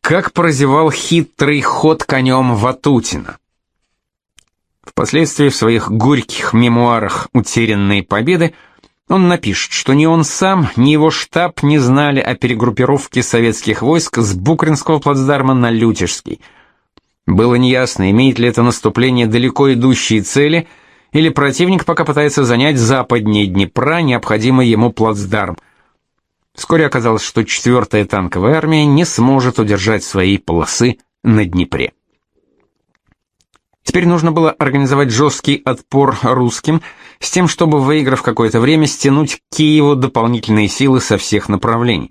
Speaker 1: Как прозевал хитрый ход конем Ватутина? Впоследствии в своих горьких мемуарах «Утерянные победы» он напишет, что ни он сам, ни его штаб не знали о перегруппировке советских войск с Букринского плацдарма на Лютежский. Было неясно, имеет ли это наступление далеко идущие цели, или противник пока пытается занять западнее Днепра необходимый ему плацдарм. Вскоре оказалось, что 4-я танковая армия не сможет удержать свои полосы на Днепре. Теперь нужно было организовать жесткий отпор русским, с тем, чтобы, выиграв какое-то время, стянуть к Киеву дополнительные силы со всех направлений.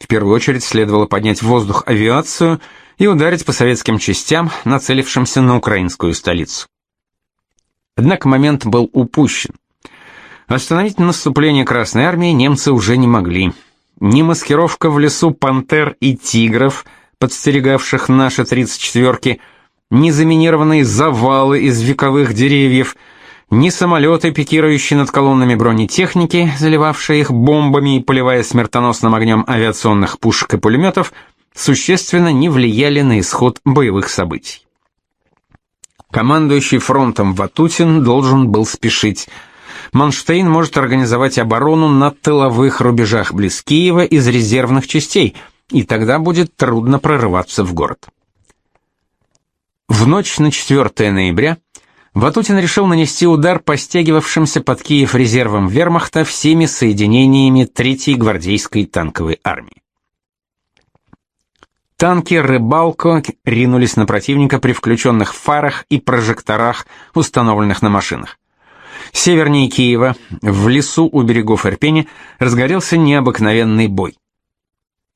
Speaker 1: В первую очередь следовало поднять в воздух авиацию и ударить по советским частям, нацелившимся на украинскую столицу. Однако момент был упущен. Остановить наступление Красной армии немцы уже не могли. Ни маскировка в лесу пантер и тигров, подстерегавших наши 34-ки, ни заминированные завалы из вековых деревьев, ни самолеты, пикирующие над колоннами бронетехники, заливавшие их бомбами и поливая смертоносным огнем авиационных пушек и пулеметов, существенно не влияли на исход боевых событий. Командующий фронтом Ватутин должен был спешить. Манштейн может организовать оборону на тыловых рубежах близ Киева из резервных частей, и тогда будет трудно прорываться в город. В ночь на 4 ноября Ватутин решил нанести удар по стягивавшимся под Киев резервам вермахта всеми соединениями 3-й гвардейской танковой армии. Танки «Рыбалко» ринулись на противника при включенных фарах и прожекторах, установленных на машинах. Севернее Киева, в лесу у берегов Ирпени, разгорелся необыкновенный бой.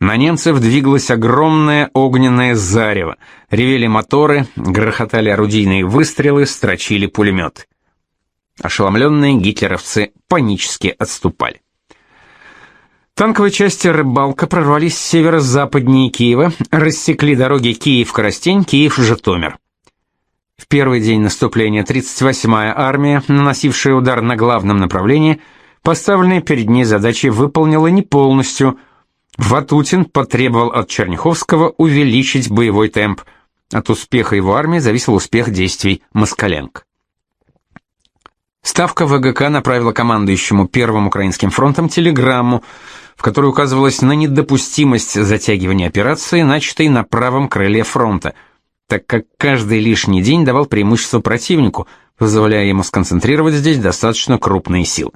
Speaker 1: На немцев двигалось огромное огненное зарево, ревели моторы, грохотали орудийные выстрелы, строчили пулеметы. Ошеломленные гитлеровцы панически отступали. Танковые части «Рыбалка» прорвались с северо-западнее Киева, рассекли дороги Киев-Коростень, Киев-Житомир. В первый день наступления 38-я армия, наносившая удар на главном направлении, поставленные перед ней задачи выполнила не полностью. Ватутин потребовал от Черняховского увеличить боевой темп. От успеха его армии зависел успех действий Москаленко. Ставка ВГК направила командующему Первым Украинским фронтом телеграмму, в которой указывалось на недопустимость затягивания операции, начатой на правом крыле фронта, так как каждый лишний день давал преимущество противнику, позволяя ему сконцентрировать здесь достаточно крупные силы.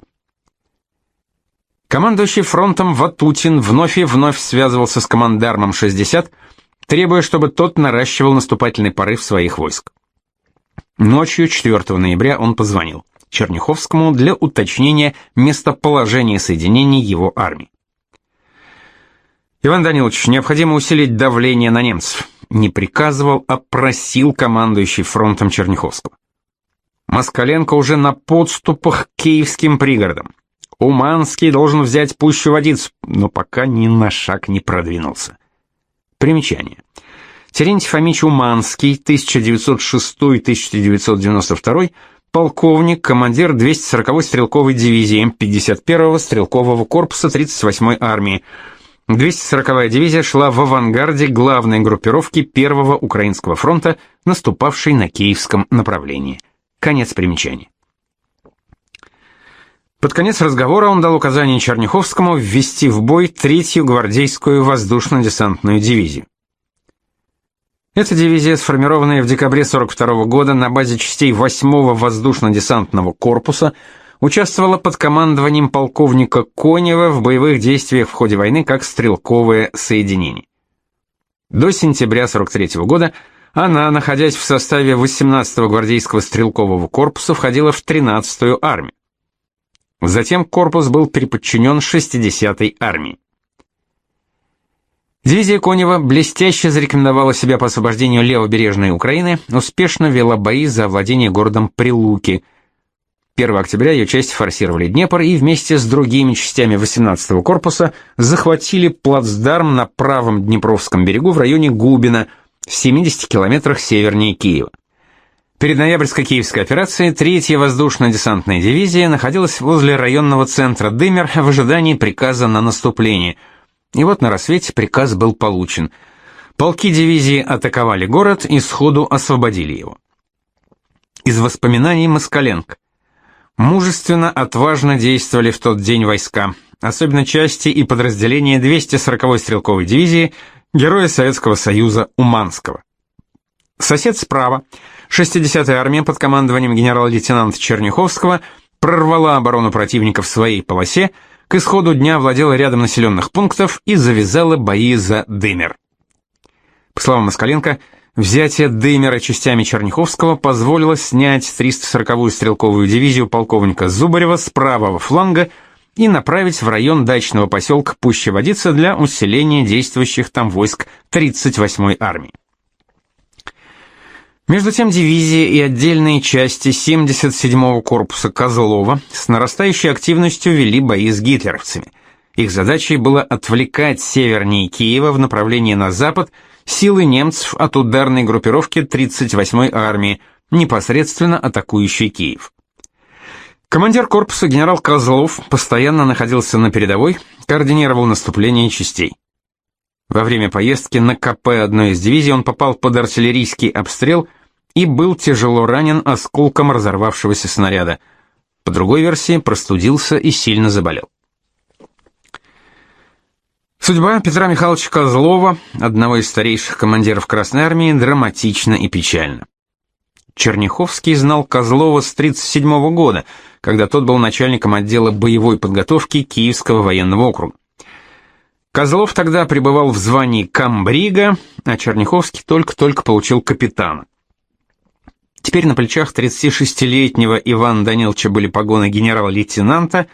Speaker 1: Командующий фронтом Ватутин вновь и вновь связывался с командармом 60, требуя, чтобы тот наращивал наступательный порыв своих войск. Ночью 4 ноября он позвонил Черняховскому для уточнения местоположения соединений его армии. Иван Данилович, необходимо усилить давление на немцев. Не приказывал, а просил командующий фронтом Черняховского. Москаленко уже на подступах к киевским пригородам. Уманский должен взять пущу водицу, но пока ни на шаг не продвинулся. Примечание. Терентий Фомич Уманский, 1906-1992, полковник, командир 240-й стрелковой дивизии 51-го стрелкового корпуса 38-й армии, 240-я дивизия шла в авангарде главной группировки Первого Украинского фронта, наступавшей на Киевском направлении. Конец примечания. Под конец разговора он дал указание Черняховскому ввести в бой третью гвардейскую воздушно-десантную дивизию. Эта дивизия, сформированная в декабре 42 -го года на базе частей 8-го воздушно-десантного корпуса, участвовала под командованием полковника Конева в боевых действиях в ходе войны как стрелковое соединение. До сентября 43 -го года она, находясь в составе 18-го гвардейского стрелкового корпуса, входила в 13-ю армию. Затем корпус был переподчинен 60-й армии. Дивизия Конева блестяще зарекомендовала себя по освобождению левобережной Украины, успешно вела бои за владение городом Прилуки – 1 октября ее части форсировали Днепр и вместе с другими частями 18-го корпуса захватили плацдарм на правом Днепровском берегу в районе Губина, в 70 километрах севернее Киева. Перед ноябрьской киевской операцией 3-я воздушно-десантная дивизия находилась возле районного центра Дымер в ожидании приказа на наступление. И вот на рассвете приказ был получен. Полки дивизии атаковали город и сходу освободили его. Из воспоминаний Москаленко. Мужественно, отважно действовали в тот день войска, особенно части и подразделения 240-й стрелковой дивизии Героя Советского Союза Уманского. Сосед справа, 60-я армия под командованием генерал-лейтенанта Черняховского прорвала оборону противника в своей полосе, к исходу дня владела рядом населенных пунктов и завязала бои за Дымер. По словам Москаленко, Взятие Деймера частями Черняховского позволило снять 340-ю стрелковую дивизию полковника Зубарева с правого фланга и направить в район дачного поселка Пуща-Водица для усиления действующих там войск 38-й армии. Между тем дивизии и отдельные части 77-го корпуса Козлова с нарастающей активностью вели бои с гитлеровцами. Их задачей было отвлекать севернее Киева в направлении на запад силы немцев от ударной группировки 38-й армии, непосредственно атакующей Киев. Командир корпуса генерал Козлов постоянно находился на передовой, координировал наступление частей. Во время поездки на КП одной из дивизий он попал под артиллерийский обстрел и был тяжело ранен осколком разорвавшегося снаряда. По другой версии, простудился и сильно заболел. Судьба Петра Михайловича Козлова, одного из старейших командиров Красной армии, драматична и печальна. Черняховский знал Козлова с 1937 года, когда тот был начальником отдела боевой подготовки Киевского военного округа. Козлов тогда пребывал в звании камбрига, а Черняховский только-только получил капитана. Теперь на плечах 36-летнего Ивана Даниловича были погоны генерал-лейтенанта,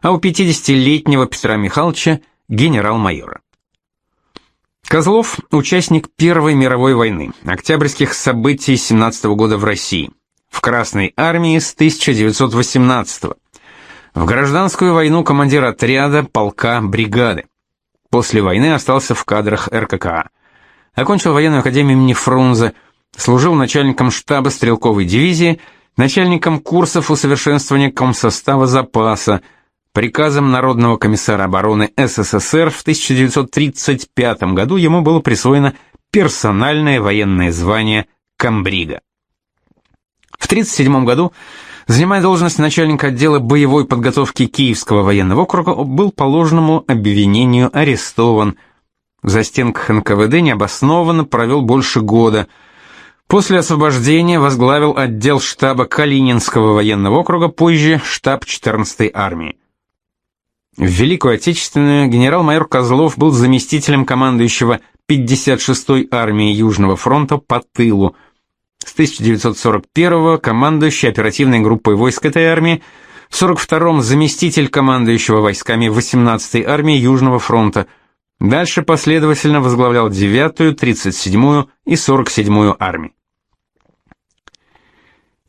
Speaker 1: а у 50-летнего Петра Михайловича – генерал-майора. Козлов – участник Первой мировой войны, октябрьских событий 17 -го года в России, в Красной армии с 1918 -го. В гражданскую войну командир отряда, полка, бригады. После войны остался в кадрах РККА. Окончил военную академию имени Фрунзе, служил начальником штаба стрелковой дивизии, начальником курсов усовершенствования комсостава запаса, приказом Народного комиссара обороны СССР в 1935 году ему было присвоено персональное военное звание комбрига. В 1937 году Занимая должность начальника отдела боевой подготовки Киевского военного округа, был по ложному обвинению арестован. За стенках НКВД необоснованно провел больше года. После освобождения возглавил отдел штаба Калининского военного округа, позже штаб 14-й армии. В Великую Отечественную генерал-майор Козлов был заместителем командующего 56-й армии Южного фронта по тылу – с 1941-го командующий оперативной группой войск этой армии, в 42-м заместитель командующего войсками 18-й армии Южного фронта. Дальше последовательно возглавлял 9-ю, 37-ю и 47-ю армии.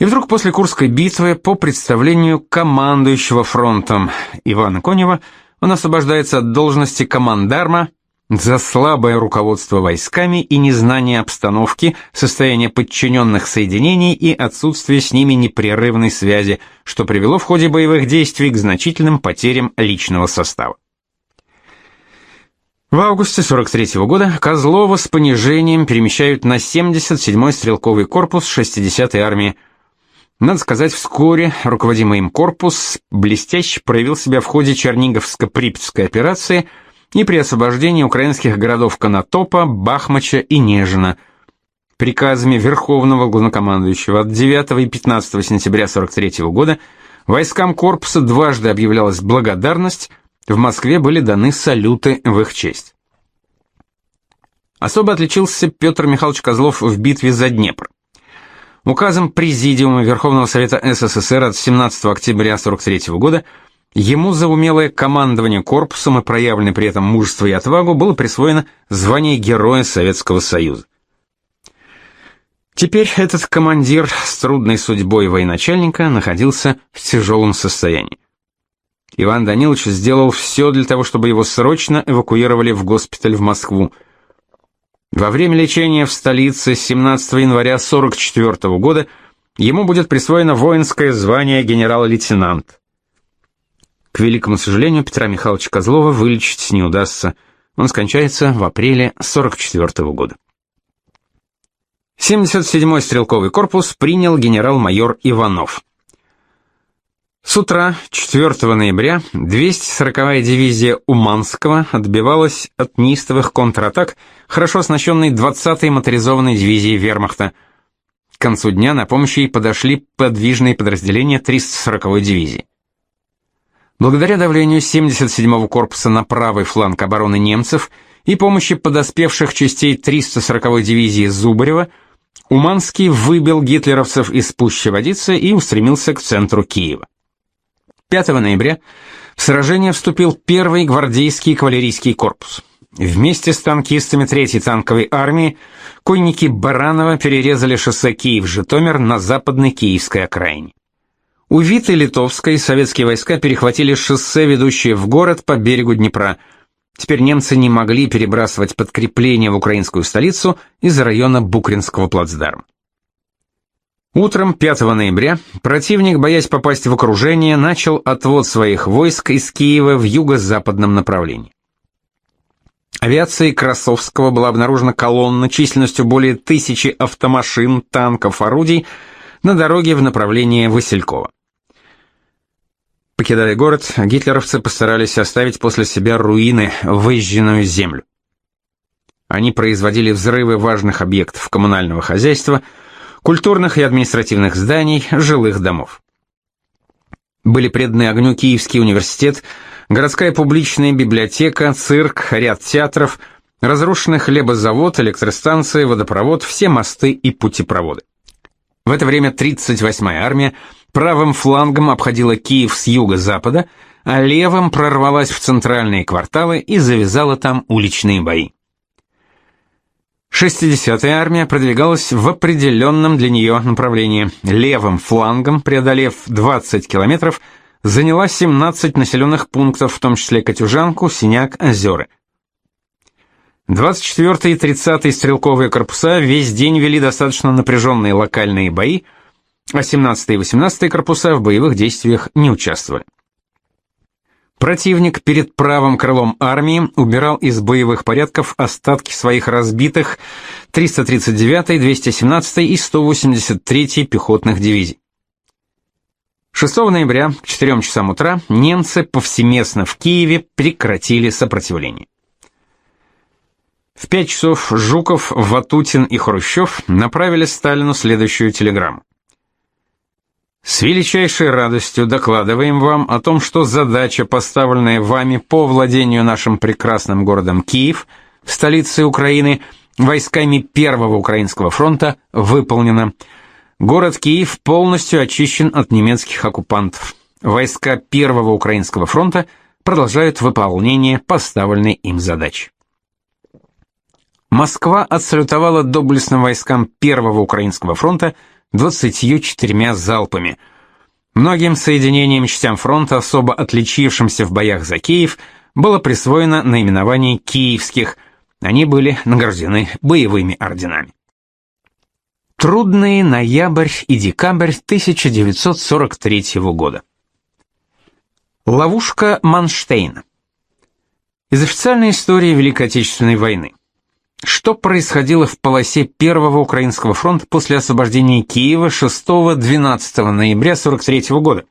Speaker 1: И вдруг после Курской битвы, по представлению командующего фронтом Ивана Конева, он освобождается от должности командарма за слабое руководство войсками и незнание обстановки, состояние подчиненных соединений и отсутствие с ними непрерывной связи, что привело в ходе боевых действий к значительным потерям личного состава. В августе 43 -го года Козлова с понижением перемещают на 77-й стрелковый корпус 60-й армии. Надо сказать, вскоре руководимый им корпус блестяще проявил себя в ходе Черниговско-Припятской операции – и при освобождении украинских городов Конотопа, Бахмача и Нежина. Приказами Верховного Главнокомандующего от 9 и 15 сентября 43 года войскам корпуса дважды объявлялась благодарность, в Москве были даны салюты в их честь. Особо отличился Петр Михайлович Козлов в битве за Днепр. Указом Президиума Верховного Совета СССР от 17 октября 43 года Ему за умелое командование корпусом и проявленное при этом мужество и отвагу было присвоено звание Героя Советского Союза. Теперь этот командир с трудной судьбой военачальника находился в тяжелом состоянии. Иван Данилович сделал все для того, чтобы его срочно эвакуировали в госпиталь в Москву. Во время лечения в столице 17 января 44 года ему будет присвоено воинское звание генерал-лейтенант. К великому сожалению, Петра Михайловича Козлова вылечить не удастся. Он скончается в апреле 44 -го года. 77-й стрелковый корпус принял генерал-майор Иванов. С утра 4 ноября 240-я дивизия Уманского отбивалась от неистовых контратак хорошо оснащенной 20-й моторизованной дивизии Вермахта. К концу дня на помощь ей подошли подвижные подразделения 340-й дивизии. Благодаря давлению 77-го корпуса на правый фланг обороны немцев и помощи подоспевших частей 340-й дивизии Зубарева, Уманский выбил гитлеровцев из пущи водицы и устремился к центру Киева. 5 ноября в сражение вступил первый гвардейский кавалерийский корпус. вместе с танкистами 3-й танковой армии конники Баранова перерезали шоссе Киев-Житомир на западной киевской окраине. У Виты Литовской советские войска перехватили шоссе, ведущее в город по берегу Днепра. Теперь немцы не могли перебрасывать подкрепления в украинскую столицу из района Букринского плацдарма. Утром 5 ноября противник, боясь попасть в окружение, начал отвод своих войск из Киева в юго-западном направлении. Авиацией Красовского была обнаружена колонна численностью более тысячи автомашин, танков, орудий на дороге в направлении Василькова. Покидая город, гитлеровцы постарались оставить после себя руины, выжженную землю. Они производили взрывы важных объектов коммунального хозяйства, культурных и административных зданий, жилых домов. Были преданы огню Киевский университет, городская публичная библиотека, цирк, ряд театров, разрушенный хлебозавод, электростанции, водопровод, все мосты и путепроводы. В это время 38-я армия правым флангом обходила Киев с юго-запада, а левым прорвалась в центральные кварталы и завязала там уличные бои. 60-я армия продвигалась в определенном для нее направлении. Левым флангом, преодолев 20 километров, заняла 17 населенных пунктов, в том числе Катюжанку, Синяк, Озеры. 24-й и 30-й стрелковые корпуса весь день вели достаточно напряженные локальные бои, а 17 и 18 корпуса в боевых действиях не участвовали. Противник перед правым крылом армии убирал из боевых порядков остатки своих разбитых 339-й, 217-й и 183-й пехотных дивизий. 6 ноября к 4 часам утра немцы повсеместно в Киеве прекратили сопротивление. В 5 часов Жуков, Ватутин и Хрущев направили Сталину следующую телеграмму. С величайшей радостью докладываем вам о том, что задача, поставленная вами по владению нашим прекрасным городом Киев, столицей Украины, войсками Первого Украинского фронта, выполнена. Город Киев полностью очищен от немецких оккупантов. Войска Первого Украинского фронта продолжают выполнение поставленной им задачи. Москва отсалютовала доблестным войскам Первого Украинского фронта 24 залпами. Многим соединениям частям фронта, особо отличившимся в боях за Киев, было присвоено наименование «Киевских». Они были награждены боевыми орденами. Трудные ноябрь и декабрь 1943 года. Ловушка Манштейна. Из официальной истории Великой Отечественной войны. Что происходило в полосе Первого Украинского фронта после освобождения Киева 6-12 ноября 43 года?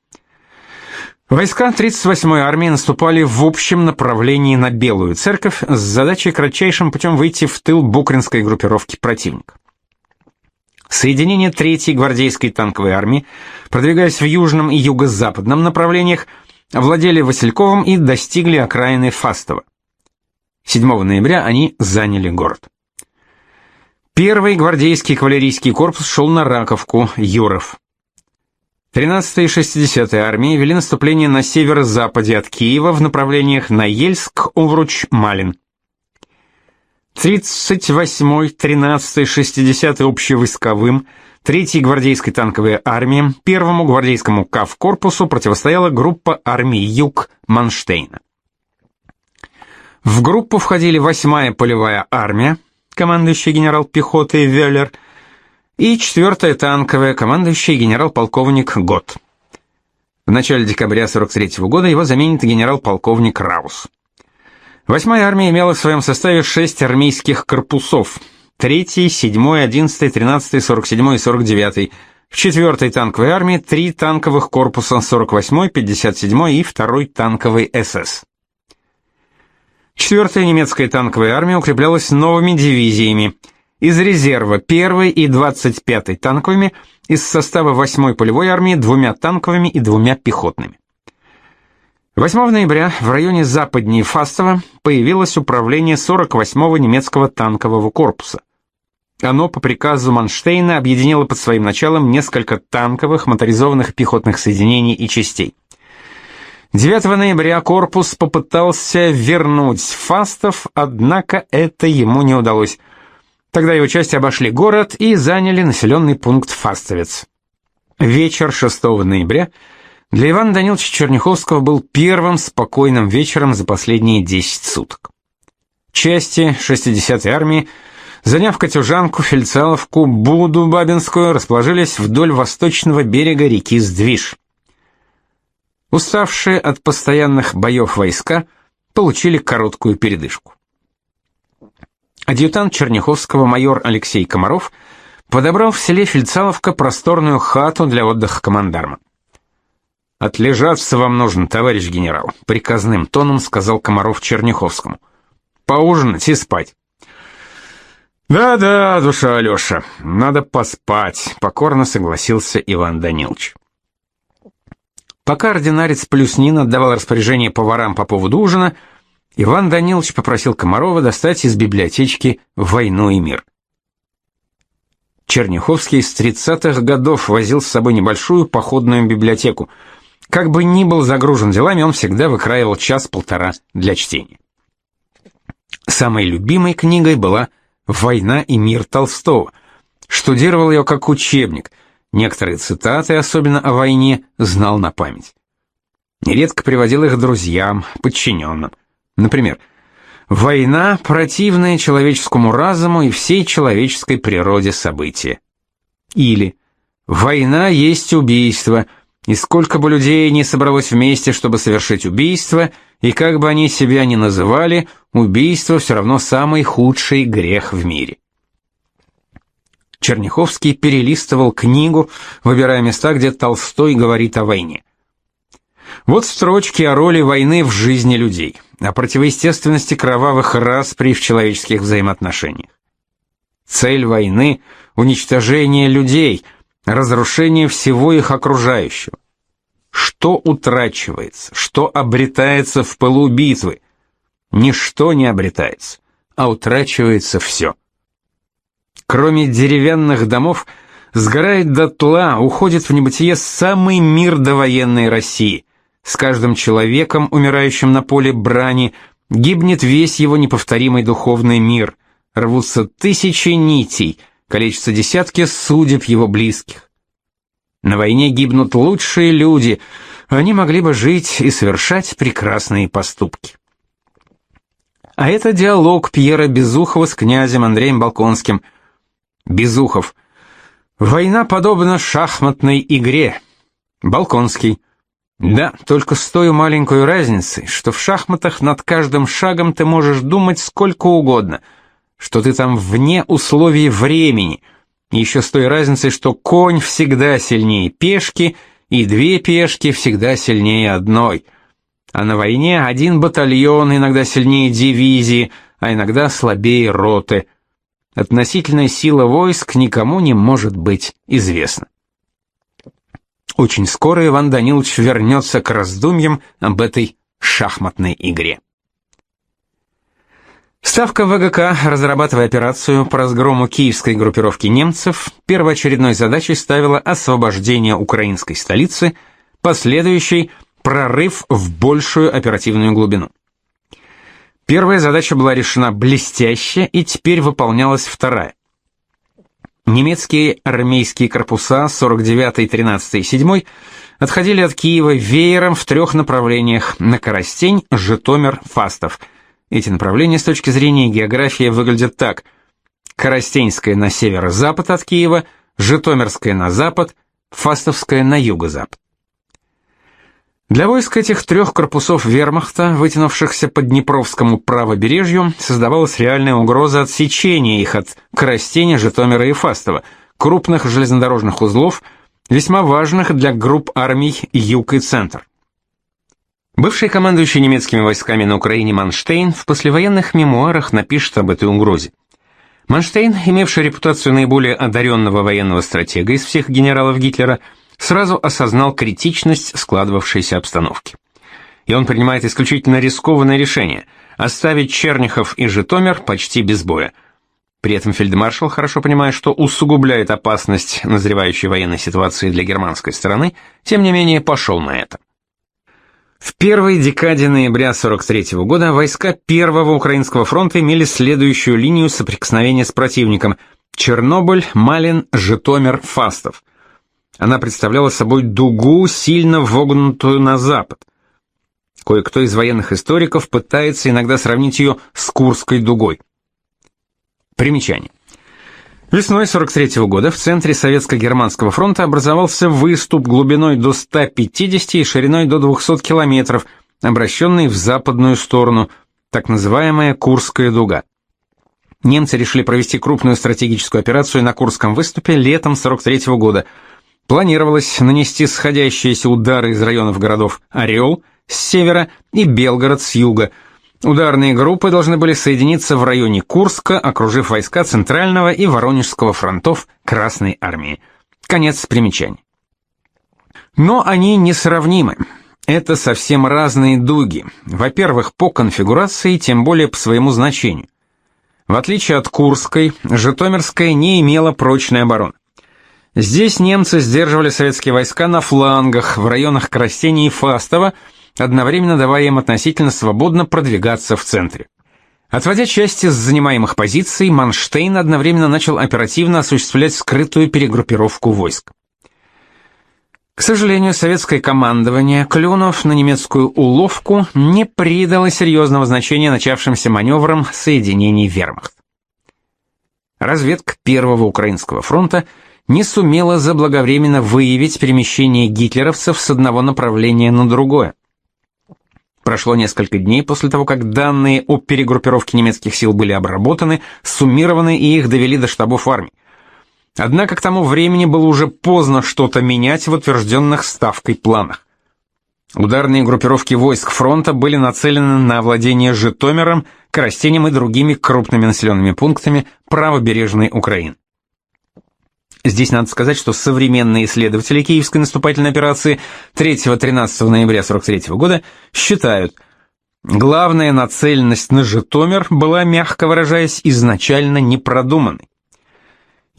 Speaker 1: Войска 38-й армии наступали в общем направлении на Белую церковь с задачей кратчайшим путем выйти в тыл букринской группировки противника. Соединения 3-й гвардейской танковой армии, продвигаясь в южном и юго-западном направлениях, овладели Васильковым и достигли окраины Фастова. 7 ноября они заняли город. Первый гвардейский кавалерийский корпус шел на Раковку, Юров. 13-я и 60-я армии вели наступление на северо-западе от Киева в направлениях на Ельск, Овруч, Малин. 38-й, 13-й, 60-й общевойсковым, 3-й гвардейской танковой армии, 1-му гвардейскому КАВ-корпусу противостояла группа армий Юг Манштейна. В группу входили 8-я полевая армия, командующий генерал пехоты Веллер, и 4-я танковая, командующий генерал-полковник Гот. В начале декабря 43 -го года его заменит генерал-полковник Раус. 8-я армия имела в своем составе 6 армейских корпусов: 3-й, 7-й, 11-й, 13-й, 47-й и 49-й. В 4-й танковой армии 3 танковых корпуса 48-й, 57-й и 2-й танковый СС. Четвертая немецкая танковая армия укреплялась новыми дивизиями. Из резерва 1 и 25 танковыми, из состава 8 полевой армии двумя танковыми и двумя пехотными. 8 ноября в районе западней Фастова появилось управление 48-го немецкого танкового корпуса. Оно по приказу Манштейна объединило под своим началом несколько танковых моторизованных пехотных соединений и частей. 9 ноября корпус попытался вернуть фастов, однако это ему не удалось. Тогда его части обошли город и заняли населенный пункт Фастовец. Вечер 6 ноября для Ивана Даниловича Черняховского был первым спокойным вечером за последние 10 суток. Части 60-й армии, заняв Катюжанку, Фельдцаловку, Буду Бабинскую, расположились вдоль восточного берега реки Сдвиж. Уставшие от постоянных боев войска получили короткую передышку. Адъютант Черняховского майор Алексей Комаров подобрал в селе Фельдцаловка просторную хату для отдыха командарма. «Отлежаться вам нужно, товарищ генерал», — приказным тоном сказал Комаров Черняховскому. «Поужинать и спать». «Да-да, душа Алеша, надо поспать», — покорно согласился Иван Данилович. Пока ординарец Плюснин отдавал распоряжение поварам по поводу ужина, Иван Данилович попросил Комарова достать из библиотечки «Войну и мир». Черняховский с 30-х годов возил с собой небольшую походную библиотеку. Как бы ни был загружен делами, он всегда выкраивал час-полтора для чтения. Самой любимой книгой была «Война и мир» Толстого. Штудировал ее как учебник – Некоторые цитаты, особенно о войне, знал на память. Нередко приводил их друзьям, подчиненным. Например, «Война – противное человеческому разуму и всей человеческой природе событие». Или «Война есть убийство, и сколько бы людей не собралось вместе, чтобы совершить убийство, и как бы они себя ни называли, убийство все равно самый худший грех в мире». Черняховский перелистывал книгу, выбирая места, где Толстой говорит о войне. Вот строчки о роли войны в жизни людей, о противоестественности кровавых распри в человеческих взаимоотношениях. Цель войны – уничтожение людей, разрушение всего их окружающего. Что утрачивается, что обретается в пылу битвы? Ничто не обретается, а утрачивается все. Кроме деревянных домов, сгорает дотла, уходит в небытие самый мир довоенной России. С каждым человеком, умирающим на поле брани, гибнет весь его неповторимый духовный мир. Рвутся тысячи нитей, количество десятки судеб его близких. На войне гибнут лучшие люди, они могли бы жить и совершать прекрасные поступки. А это диалог Пьера Безухова с князем Андреем Балконским – Безухов. Война подобна шахматной игре. Балконский. Да, только с той маленькой разницей, что в шахматах над каждым шагом ты можешь думать сколько угодно, что ты там вне условий времени. Еще с той разницей, что конь всегда сильнее пешки, и две пешки всегда сильнее одной. А на войне один батальон иногда сильнее дивизии, а иногда слабее роты – относительная сила войск никому не может быть известна. Очень скоро Иван Данилович вернется к раздумьям об этой шахматной игре. Ставка ВГК, разрабатывая операцию по разгрому киевской группировки немцев, первоочередной задачей ставила освобождение украинской столицы, последующий прорыв в большую оперативную глубину. Первая задача была решена блестяще, и теперь выполнялась вторая. Немецкие армейские корпуса 49-й, 13-й и 7 отходили от Киева веером в трех направлениях на Коростень, Житомир, Фастов. Эти направления с точки зрения географии выглядят так. Коростенская на северо-запад от Киева, Житомирская на запад, Фастовская на юго-запад. Для войск этих трех корпусов вермахта, вытянувшихся по Днепровскому правобережью, создавалась реальная угроза отсечения их от Коростеня, Житомира и Фастова, крупных железнодорожных узлов, весьма важных для групп армий Юг и Центр. Бывший командующий немецкими войсками на Украине Манштейн в послевоенных мемуарах напишет об этой угрозе. Манштейн, имевший репутацию наиболее одаренного военного стратега из всех генералов Гитлера, сразу осознал критичность складывавшейся обстановки. И он принимает исключительно рискованное решение – оставить Черняхов и Житомир почти без боя. При этом фельдмаршал, хорошо понимая, что усугубляет опасность назревающей военной ситуации для германской стороны, тем не менее пошел на это. В первой декаде ноября 43 -го года войска Первого Украинского фронта имели следующую линию соприкосновения с противником – Чернобыль, Малин, Житомир, Фастов. Она представляла собой дугу, сильно вогнутую на запад. Кое-кто из военных историков пытается иногда сравнить ее с Курской дугой. Примечание. Весной 43 -го года в центре Советско-Германского фронта образовался выступ глубиной до 150 и шириной до 200 километров, обращенный в западную сторону, так называемая Курская дуга. Немцы решили провести крупную стратегическую операцию на Курском выступе летом 43 -го года. Планировалось нанести сходящиеся удары из районов городов Орел с севера и Белгород с юга – Ударные группы должны были соединиться в районе Курска, окружив войска Центрального и Воронежского фронтов Красной армии. Конец примечаний. Но они несравнимы. Это совсем разные дуги. Во-первых, по конфигурации, тем более по своему значению. В отличие от Курской, Житомирская не имела прочной обороны. Здесь немцы сдерживали советские войска на флангах, в районах Красени и Фастова, одновременно давая им относительно свободно продвигаться в центре. Отводя части с занимаемых позиций, Манштейн одновременно начал оперативно осуществлять скрытую перегруппировку войск. К сожалению, советское командование, клюнув на немецкую уловку, не придало серьезного значения начавшимся маневрам соединений вермахт. Разведка Первого Украинского фронта не сумела заблаговременно выявить перемещение гитлеровцев с одного направления на другое. Прошло несколько дней после того, как данные о перегруппировке немецких сил были обработаны, суммированы и их довели до штабов армии. Однако к тому времени было уже поздно что-то менять в утвержденных ставкой планах. Ударные группировки войск фронта были нацелены на овладение Житомиром, Коростенем и другими крупными населенными пунктами правобережной Украины. Здесь надо сказать, что современные исследователи Киевской наступательной операции 3-13 ноября 43 года считают, главная нацеленность на Житомир была, мягко выражаясь, изначально непродуманной.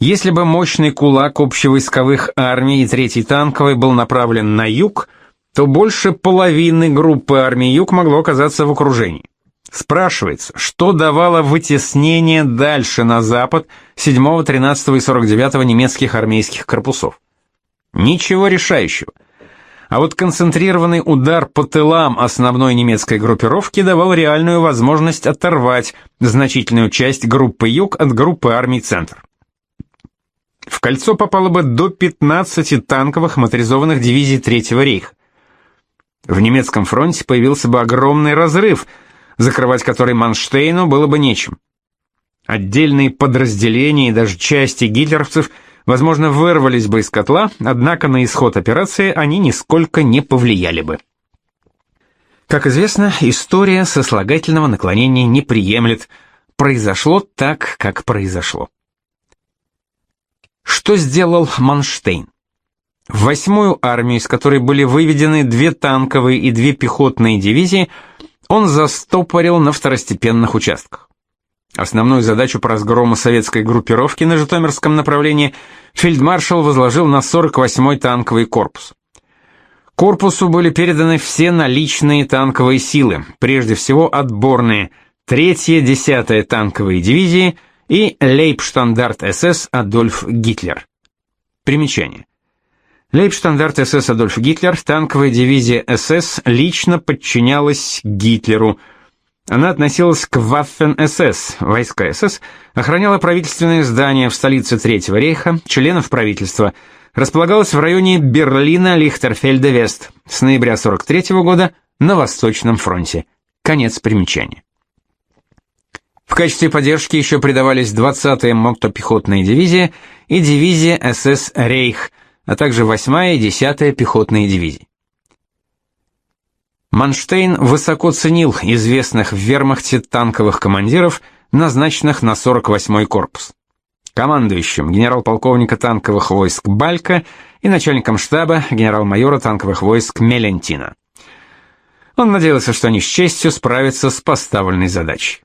Speaker 1: Если бы мощный кулак общевойсковых армий и третий танковый был направлен на юг, то больше половины группы армий Юг могло оказаться в окружении. Спрашивается, что давало вытеснение дальше на запад 7, 13 и 49 немецких армейских корпусов? Ничего решающего. А вот концентрированный удар по тылам основной немецкой группировки давал реальную возможность оторвать значительную часть группы Юг от группы армий Центр. В кольцо попало бы до 15 танковых моторизованных дивизий Третьего рейха. В немецком фронте появился бы огромный разрыв – закрывать который Манштейну было бы нечем. Отдельные подразделения и даже части гитлеровцев, возможно, вырвались бы из котла, однако на исход операции они нисколько не повлияли бы. Как известно, история сослагательного наклонения не приемлет. Произошло так, как произошло. Что сделал Манштейн? В восьмую армию, из которой были выведены две танковые и две пехотные дивизии, он застопорил на второстепенных участках. Основную задачу по разгрому советской группировки на Житомирском направлении фельдмаршал возложил на 48-й танковый корпус. Корпусу были переданы все наличные танковые силы, прежде всего отборные 3-я, 10-я танковые дивизии и Лейбштандарт СС Адольф Гитлер. Примечание. Лейбштандарт СС Адольф Гитлер, танковая дивизия СС, лично подчинялась Гитлеру. Она относилась к Waffen-СС, войска СС, охраняла правительственные здания в столице Третьего рейха, членов правительства, располагалась в районе Берлина-Лихтерфельда-Вест с ноября 43 -го года на Восточном фронте. Конец примечания. В качестве поддержки еще придавались 20-я мотопехотная дивизия и дивизия СС «Рейх», а также 8-я и 10-я пехотные дивизии. Манштейн высоко ценил известных в вермахте танковых командиров, назначенных на 48-й корпус. Командующим генерал-полковника танковых войск Балька и начальником штаба генерал-майора танковых войск Мелентина. Он надеялся, что они с честью справятся с поставленной задачей.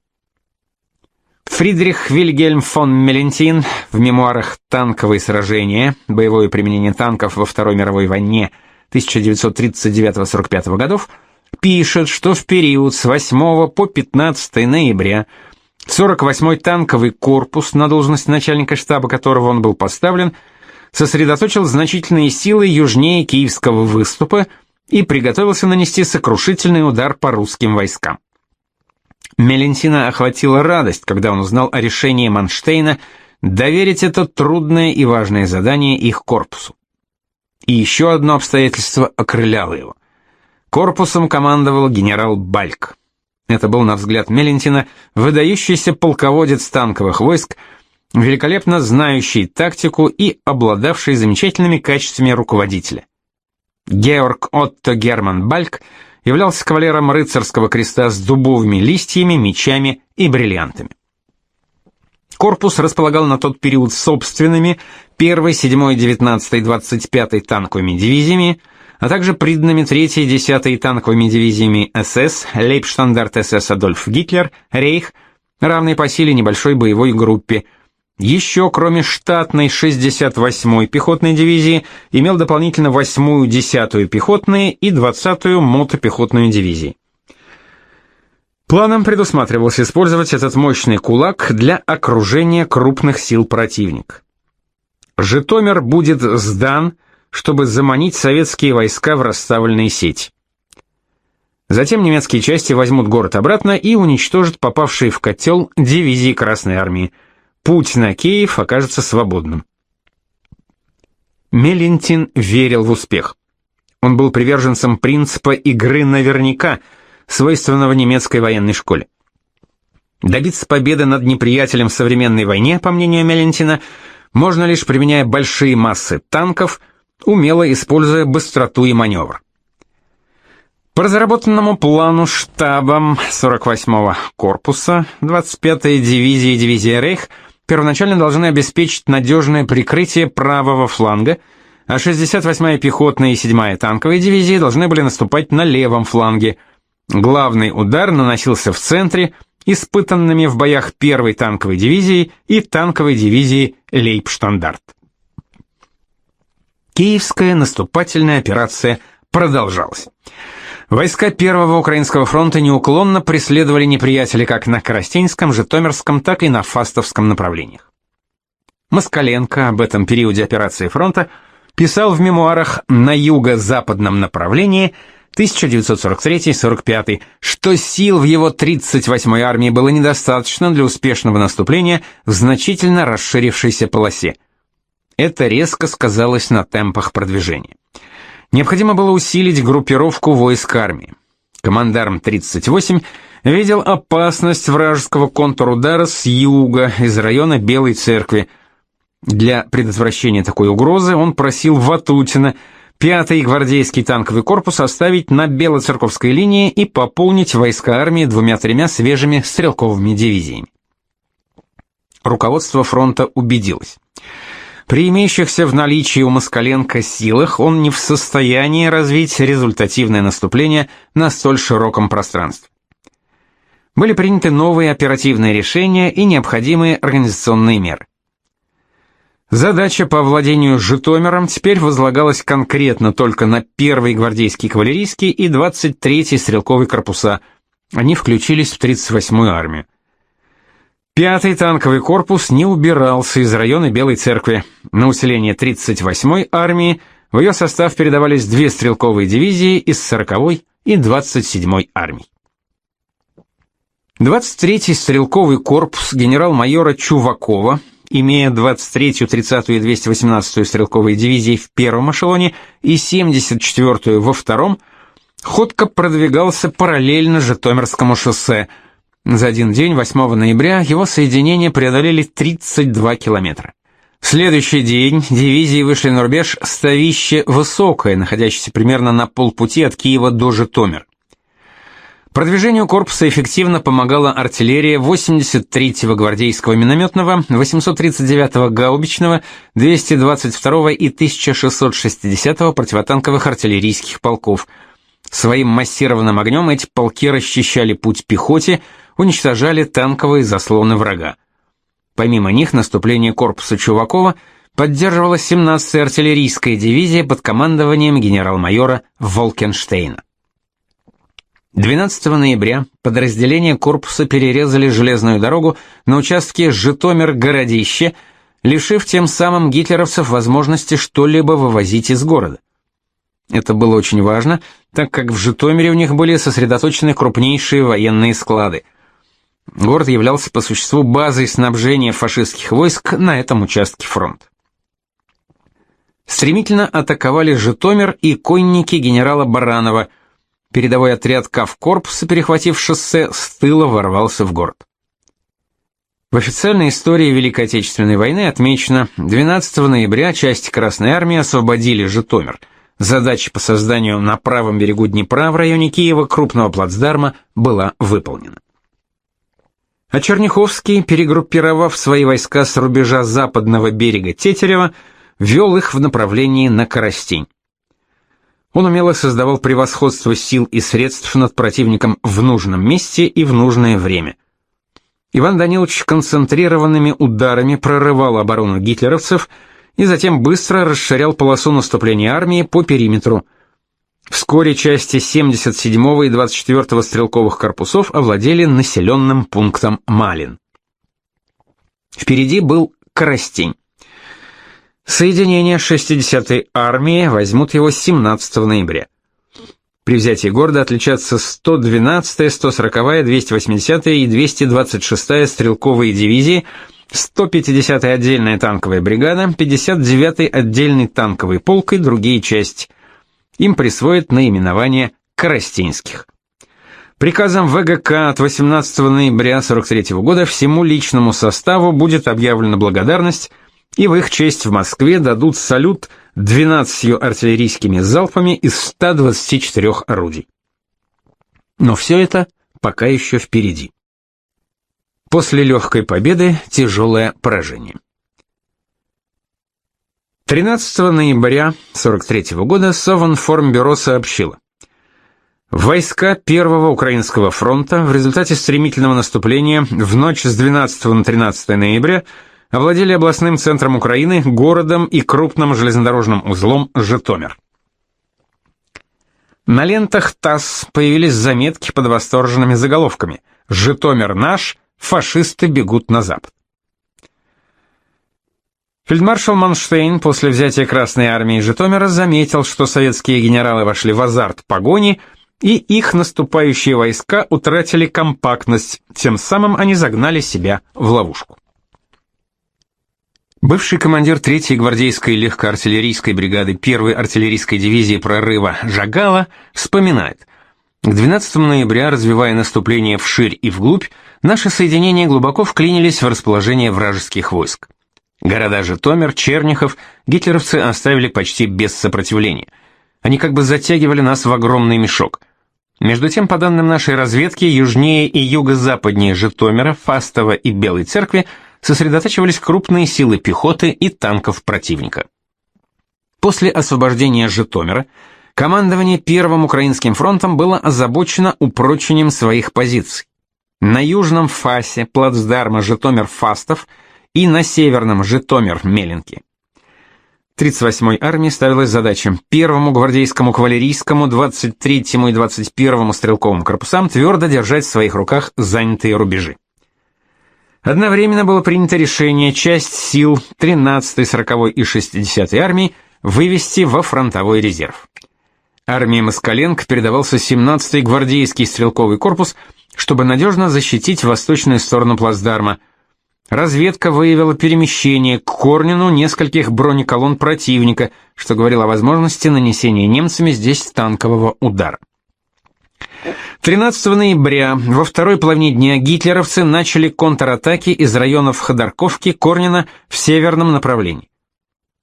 Speaker 1: Фридрих Вильгельм фон Мелентин в мемуарах «Танковые сражения. Боевое применение танков во Второй мировой войне 1939-45 годов» пишет, что в период с 8 по 15 ноября 48-й танковый корпус, на должность начальника штаба которого он был поставлен, сосредоточил значительные силы южнее Киевского выступа и приготовился нанести сокрушительный удар по русским войскам. Мелентина охватила радость, когда он узнал о решении Манштейна доверить это трудное и важное задание их корпусу. И еще одно обстоятельство окрыляло его. Корпусом командовал генерал Бальк. Это был, на взгляд Мелентина, выдающийся полководец танковых войск, великолепно знающий тактику и обладавший замечательными качествами руководителя. Георг Отто Герман Бальк являлся кавалером рыцарского креста с дубовыми листьями, мечами и бриллиантами. Корпус располагал на тот период собственными 1-й, 7-й, 19-й, 25-й танковыми дивизиями, а также приданными 3-й и 10-й танковыми дивизиями СС, Лейбштандарт СС Адольф Гитлер, Рейх, равной по силе небольшой боевой группе. Еще, кроме штатной 68-й пехотной дивизии, имел дополнительно 8-ю, 10-ю пехотные и 20-ю мотопехотную дивизии. Планом предусматривалось использовать этот мощный кулак для окружения крупных сил противника. Житомир будет сдан, чтобы заманить советские войска в расставленные сети. Затем немецкие части возьмут город обратно и уничтожат попавшие в котел дивизии Красной Армии. Путь на Киев окажется свободным. Мелентин верил в успех. Он был приверженцем принципа игры наверняка, свойственного немецкой военной школе. Добиться победы над неприятелем в современной войне, по мнению Мелентина, можно лишь применяя большие массы танков – умело используя быстроту и маневр. По разработанному плану штабом 48-го корпуса 25-й дивизии и дивизия Рейх первоначально должны обеспечить надежное прикрытие правого фланга, а 68-я пехотная и 7-я танковые дивизии должны были наступать на левом фланге. Главный удар наносился в центре, испытанными в боях первой танковой дивизии и танковой дивизии Лейбштандарт. Киевская наступательная операция продолжалась. Войска Первого Украинского фронта неуклонно преследовали неприятеля как на Коростенском, Житомирском, так и на Фастовском направлениях. Москаленко об этом периоде операции фронта писал в мемуарах «На юго-западном направлении» 1943-45, что сил в его 38-й армии было недостаточно для успешного наступления в значительно расширившейся полосе – это резко сказалось на темпах продвижения. Необходимо было усилить группировку войск армии. Командарм 38 видел опасность вражеского контрудара с юга, из района Белой Церкви. Для предотвращения такой угрозы он просил Ватутина, 5-й гвардейский танковый корпус оставить на Белоцерковской линии и пополнить войска армии двумя-тремя свежими стрелковыми дивизиями. Руководство фронта убедилось. При имеющихся в наличии у Москаленко силах он не в состоянии развить результативное наступление на столь широком пространстве. Были приняты новые оперативные решения и необходимые организационные меры. Задача по владению Житомиром теперь возлагалась конкретно только на 1-й гвардейский кавалерийский и 23-й стрелковый корпуса. Они включились в 38-ю армию. Пятый танковый корпус не убирался из района Белой Церкви. На усиление 38-й армии в ее состав передавались две стрелковые дивизии из 40-й и 27-й армий. 23-й стрелковый корпус генерал-майора Чувакова, имея 23-ю, 30-ю и 218-ю стрелковые дивизии в первом эшелоне и 74-ю во втором, ходко продвигался параллельно Житомирскому шоссе – за один день, 8 ноября, его соединения преодолели 32 километра. В следующий день дивизии вышли на рубеж Ставище Высокое, находящееся примерно на полпути от Киева до Житомир. Продвижению корпуса эффективно помогала артиллерия 83-го гвардейского минометного, 839-го гаубичного, 222-го и 1660-го противотанковых артиллерийских полков. Своим массированным огнем эти полки расчищали путь пехоте, уничтожали танковые заслоны врага. Помимо них наступление корпуса Чувакова поддерживала 17-я артиллерийская дивизия под командованием генерал-майора Волкенштейна. 12 ноября подразделения корпуса перерезали железную дорогу на участке Житомир-Городище, лишив тем самым гитлеровцев возможности что-либо вывозить из города. Это было очень важно, так как в Житомире у них были сосредоточены крупнейшие военные склады. Город являлся по существу базой снабжения фашистских войск на этом участке фронта. Стремительно атаковали Житомир и конники генерала Баранова. Передовой отряд Кавкорпуса, перехватив шоссе, с тыла ворвался в город. В официальной истории Великой Отечественной войны отмечено, 12 ноября части Красной Армии освободили Житомир. Задача по созданию на правом берегу Днепра в районе Киева крупного плацдарма была выполнена. А Черняховский, перегруппировав свои войска с рубежа западного берега Тетерева, вел их в направлении на Коростень. Он умело создавал превосходство сил и средств над противником в нужном месте и в нужное время. Иван Данилович концентрированными ударами прорывал оборону гитлеровцев и затем быстро расширял полосу наступления армии по периметру. Вскоре части 77-го и 24-го стрелковых корпусов овладели населенным пунктом Малин. Впереди был Коростень. Соединения 60-й армии возьмут его 17 ноября. При взятии города отличатся 112-я, 140-я, 280-я и 226-я стрелковые дивизии, 150-я отдельная танковая бригада, 59-й отдельный танковый полк и другие части. Им присвоят наименование Коростенских. Приказом ВГК от 18 ноября 43 года всему личному составу будет объявлена благодарность – и в их честь в Москве дадут салют 12 артиллерийскими залпами из 124 орудий. Но все это пока еще впереди. После легкой победы тяжелое поражение. 13 ноября 43 года Совинформбюро сообщило. Войска Первого Украинского фронта в результате стремительного наступления в ночь с 12 на 13 ноября овладели областным центром Украины, городом и крупным железнодорожным узлом Житомир. На лентах ТАСС появились заметки под восторженными заголовками «Житомир наш, фашисты бегут на запад». Фельдмаршал Манштейн после взятия Красной армии Житомира заметил, что советские генералы вошли в азарт погони, и их наступающие войска утратили компактность, тем самым они загнали себя в ловушку. Бывший командир 3-й гвардейской легкоартиллерийской бригады 1-й артиллерийской дивизии прорыва Жагала вспоминает. К 12 ноября, развивая наступление вширь и вглубь, наши соединения глубоко вклинились в расположение вражеских войск. Города Житомир, Черняхов гитлеровцы оставили почти без сопротивления. Они как бы затягивали нас в огромный мешок. Между тем, по данным нашей разведки, южнее и юго-западнее Житомира, Фастова и Белой Церкви – сосредотачивались крупные силы пехоты и танков противника. После освобождения Житомира командование Первым Украинским фронтом было озабочено упрочением своих позиций. На южном фасе плацдарма Житомир-Фастов и на северном Житомир-Меленки. 38-й армии ставилась задача первому гвардейскому кавалерийскому, 23-му и 21-му стрелковым корпусам твердо держать в своих руках занятые рубежи. Одновременно было принято решение часть сил 13-й, 40-й и 60-й армии вывести во фронтовой резерв. Армии Москаленко передавался 17-й гвардейский стрелковый корпус, чтобы надежно защитить восточную сторону плацдарма. Разведка выявила перемещение к Корнину нескольких бронеколонн противника, что говорило о возможности нанесения немцами здесь танкового удара. 13 ноября во второй половине дня гитлеровцы начали контратаки из районов Ходорковки, Корнина в северном направлении.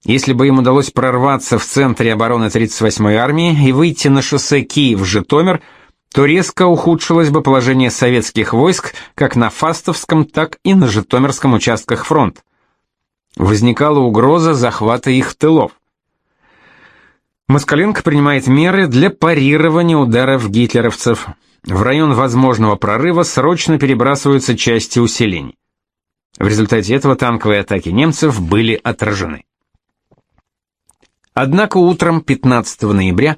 Speaker 1: Если бы им удалось прорваться в центре обороны 38-й армии и выйти на шоссе Киев-Житомир, то резко ухудшилось бы положение советских войск как на Фастовском, так и на Житомирском участках фронта. Возникала угроза захвата их тылов. Москаленко принимает меры для парирования ударов гитлеровцев. В район возможного прорыва срочно перебрасываются части усилений. В результате этого танковые атаки немцев были отражены. Однако утром 15 ноября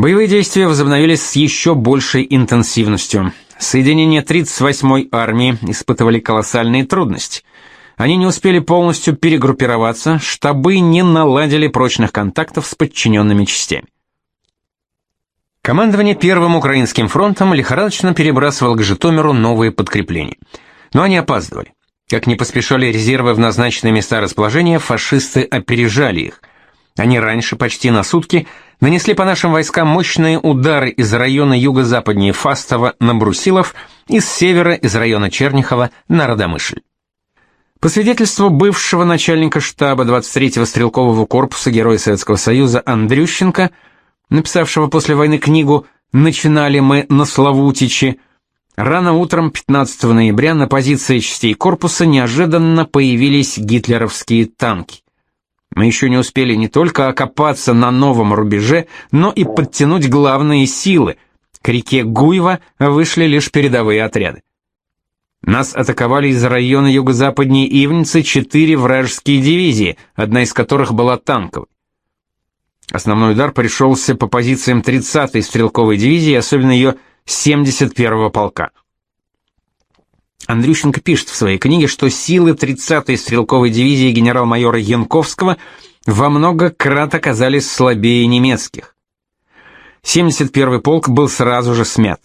Speaker 1: боевые действия возобновились с еще большей интенсивностью. Соединения 38-й армии испытывали колоссальные трудности. Они не успели полностью перегруппироваться, штабы не наладили прочных контактов с подчиненными частями. Командование Первым Украинским фронтом лихорадочно перебрасывало к Житомиру новые подкрепления. Но они опаздывали. Как не поспешали резервы в назначенные места расположения, фашисты опережали их. Они раньше, почти на сутки, нанесли по нашим войскам мощные удары из района юго-западнее Фастова на Брусилов и с севера из района Чернихова на Родомышль. По свидетельству бывшего начальника штаба 23-го стрелкового корпуса Героя Советского Союза Андрющенко, написавшего после войны книгу «Начинали мы на Славутичи», рано утром 15 ноября на позиции частей корпуса неожиданно появились гитлеровские танки. Мы еще не успели не только окопаться на новом рубеже, но и подтянуть главные силы. К реке Гуева вышли лишь передовые отряды. Нас атаковали из района юго-западней Ивницы четыре вражеские дивизии, одна из которых была танковой. Основной удар пришелся по позициям 30-й стрелковой дивизии, особенно ее 71-го полка. Андрющенко пишет в своей книге, что силы 30-й стрелковой дивизии генерал-майора Янковского во много крат оказались слабее немецких. 71-й полк был сразу же смят.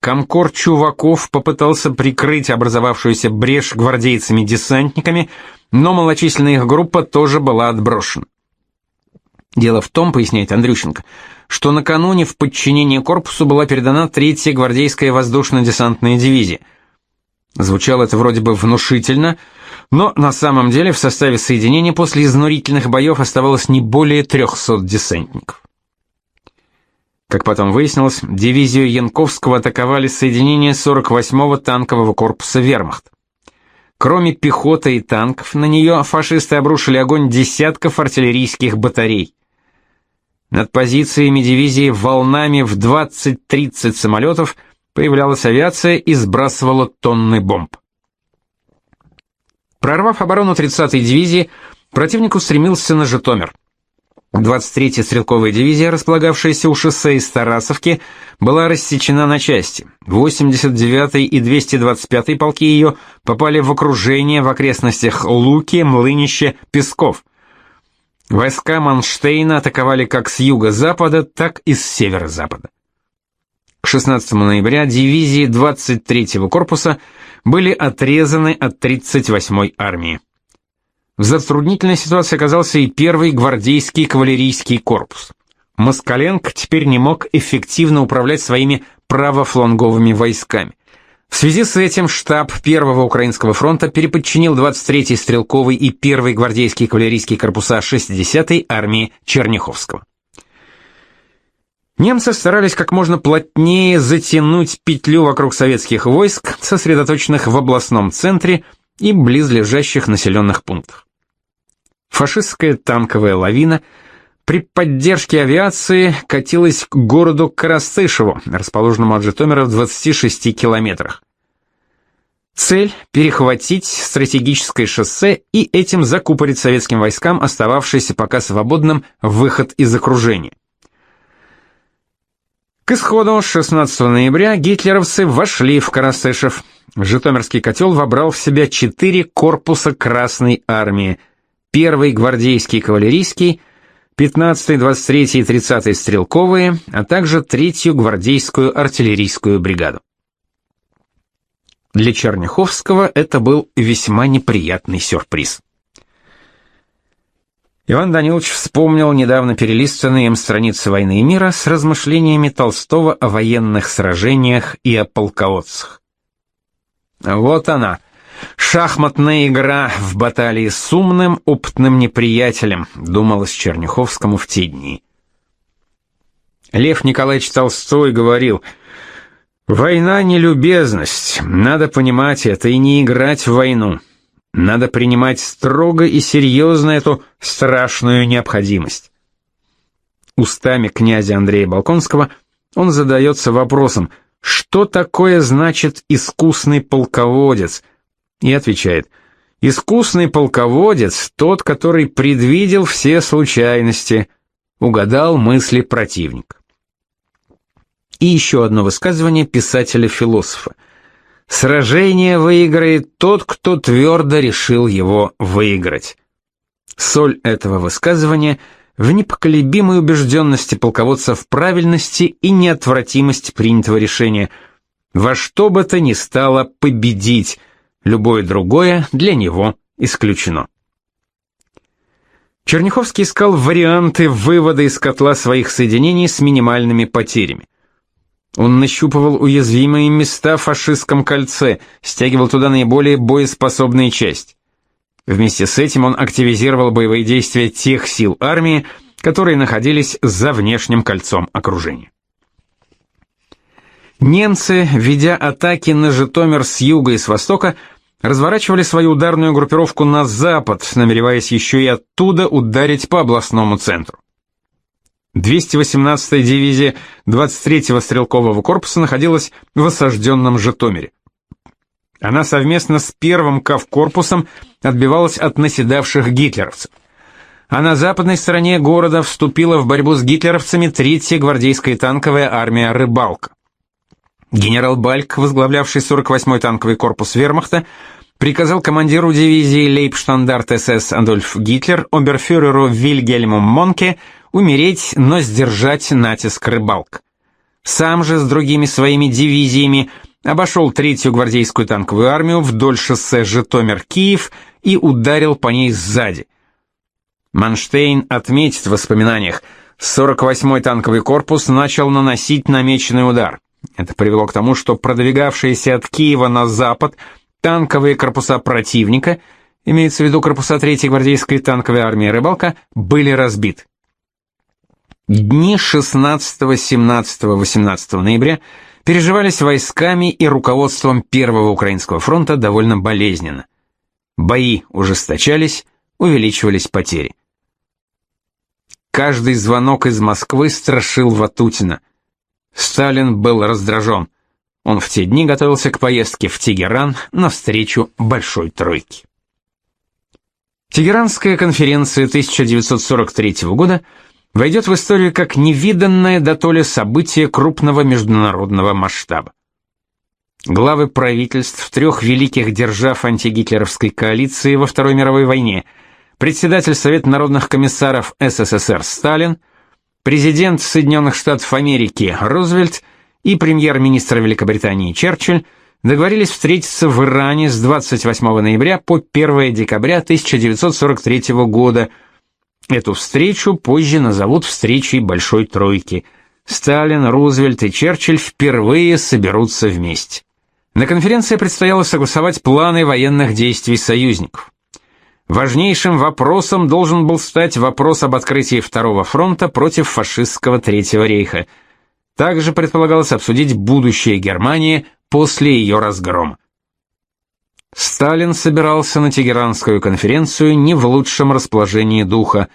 Speaker 1: Комкор Чуваков попытался прикрыть образовавшуюся брешь гвардейцами-десантниками, но малочисленная их группа тоже была отброшена. Дело в том, поясняет Андрющенко, что накануне в подчинение корпусу была передана третья гвардейская воздушно-десантная дивизия – Звучало это вроде бы внушительно, но на самом деле в составе соединения после изнурительных боев оставалось не более 300 десантников. Как потом выяснилось, дивизию Янковского атаковали соединения 48-го танкового корпуса Вермахт. Кроме пехоты и танков, на нее фашисты обрушили огонь десятков артиллерийских батарей. Над позициями дивизии волнами в 20-30 самолетов Появлялась авиация и сбрасывала тонны бомб. Прорвав оборону 30-й дивизии, противник устремился на Житомир. 23-я стрелковая дивизия, располагавшаяся у шоссе из Тарасовки, была рассечена на части. 89-й и 225-й полки ее попали в окружение в окрестностях Луки, Млынище, Песков. Войска Манштейна атаковали как с юго-запада, так и с северо-запада. К 16 ноября дивизии 23-го корпуса были отрезаны от 38-й армии. В затруднительной ситуации оказался и первый гвардейский кавалерийский корпус. Москаленко теперь не мог эффективно управлять своими правофланговыми войсками. В связи с этим штаб Первого Украинского фронта переподчинил 23-й стрелковый и 1-й гвардейский кавалерийский корпуса 60-й армии Черняховского. Немцы старались как можно плотнее затянуть петлю вокруг советских войск, сосредоточенных в областном центре и близлежащих населенных пунктах. Фашистская танковая лавина при поддержке авиации катилась к городу Коростышеву, расположенному от Житомира в 26 километрах. Цель – перехватить стратегическое шоссе и этим закупорить советским войскам остававшийся пока свободным выход из окружения. К исходу 16 ноября гитлеровцы вошли в Карастышев. Житомирский котел вобрал в себя четыре корпуса Красной армии. Первый гвардейский кавалерийский, 15-й, 23-й и 30-й стрелковые, а также третью гвардейскую артиллерийскую бригаду. Для Черняховского это был весьма неприятный сюрприз. Иван Данилович вспомнил недавно перелистанные им страницы «Войны и мира» с размышлениями Толстого о военных сражениях и о полководцах. Вот она, шахматная игра в баталии с умным, опытным неприятелем, думалось Черняховскому в те дни. Лев Николаевич Толстой говорил, «Война — не любезность, надо понимать это и не играть в войну». Надо принимать строго и серьезно эту страшную необходимость. Устами князя Андрея Балконского он задается вопросом, что такое значит искусный полководец, и отвечает, Искусный полководец, тот, который предвидел все случайности, угадал мысли противника. И еще одно высказывание писателя-философа. Сражение выиграет тот, кто твердо решил его выиграть. Соль этого высказывания в непоколебимой убежденности полководца в правильности и неотвратимости принятого решения. Во что бы то ни стало победить, любое другое для него исключено. Черняховский искал варианты вывода из котла своих соединений с минимальными потерями. Он нащупывал уязвимые места в фашистском кольце, стягивал туда наиболее боеспособные части. Вместе с этим он активизировал боевые действия тех сил армии, которые находились за внешним кольцом окружения. Немцы, ведя атаки на Житомир с юга и с востока, разворачивали свою ударную группировку на запад, намереваясь еще и оттуда ударить по областному центру. 218-я дивизия 23-го стрелкового корпуса находилась в осажденном Житомире. Она совместно с первым Кавкорпусом отбивалась от наседавших гитлеровцев. А на западной стороне города вступила в борьбу с гитлеровцами третья гвардейская танковая армия «Рыбалка». Генерал Бальк, возглавлявший 48-й танковый корпус вермахта, приказал командиру дивизии Лейбштандарт СС Адольф Гитлер, оберфюреру Вильгельму Монке умереть, но сдержать натиск рыбалк. Сам же с другими своими дивизиями обошел третью гвардейскую танковую армию вдоль шоссе Житомир-Киев и ударил по ней сзади. Манштейн отметит в воспоминаниях, 48-й танковый корпус начал наносить намеченный удар. Это привело к тому, что продвигавшиеся от Киева на запад танковые корпуса противника, имеется в виду корпуса 3-й гвардейской танковой армии «Рыбалка», были разбиты. Дни 16, 17, 18 ноября переживались войсками и руководством Первого Украинского фронта довольно болезненно. Бои ужесточались, увеличивались потери. Каждый звонок из Москвы страшил Ватутина. Сталин был раздражен. Он в те дни готовился к поездке в Тегеран на встречу Большой Тройки. Тегеранская конференция 1943 года – войдет в историю как невиданное дотоле событие крупного международного масштаба. Главы правительств трех великих держав антигитлеровской коалиции во Второй мировой войне, председатель Совета народных комиссаров СССР Сталин, президент Соединенных Штатов Америки Рузвельт и премьер-министр Великобритании Черчилль договорились встретиться в Иране с 28 ноября по 1 декабря 1943 года – Эту встречу позже назовут встречей Большой Тройки. Сталин, Рузвельт и Черчилль впервые соберутся вместе. На конференции предстояло согласовать планы военных действий союзников. Важнейшим вопросом должен был стать вопрос об открытии Второго фронта против фашистского Третьего рейха. Также предполагалось обсудить будущее Германии после ее разгрома. Сталин собирался на Тегеранскую конференцию не в лучшем расположении духа.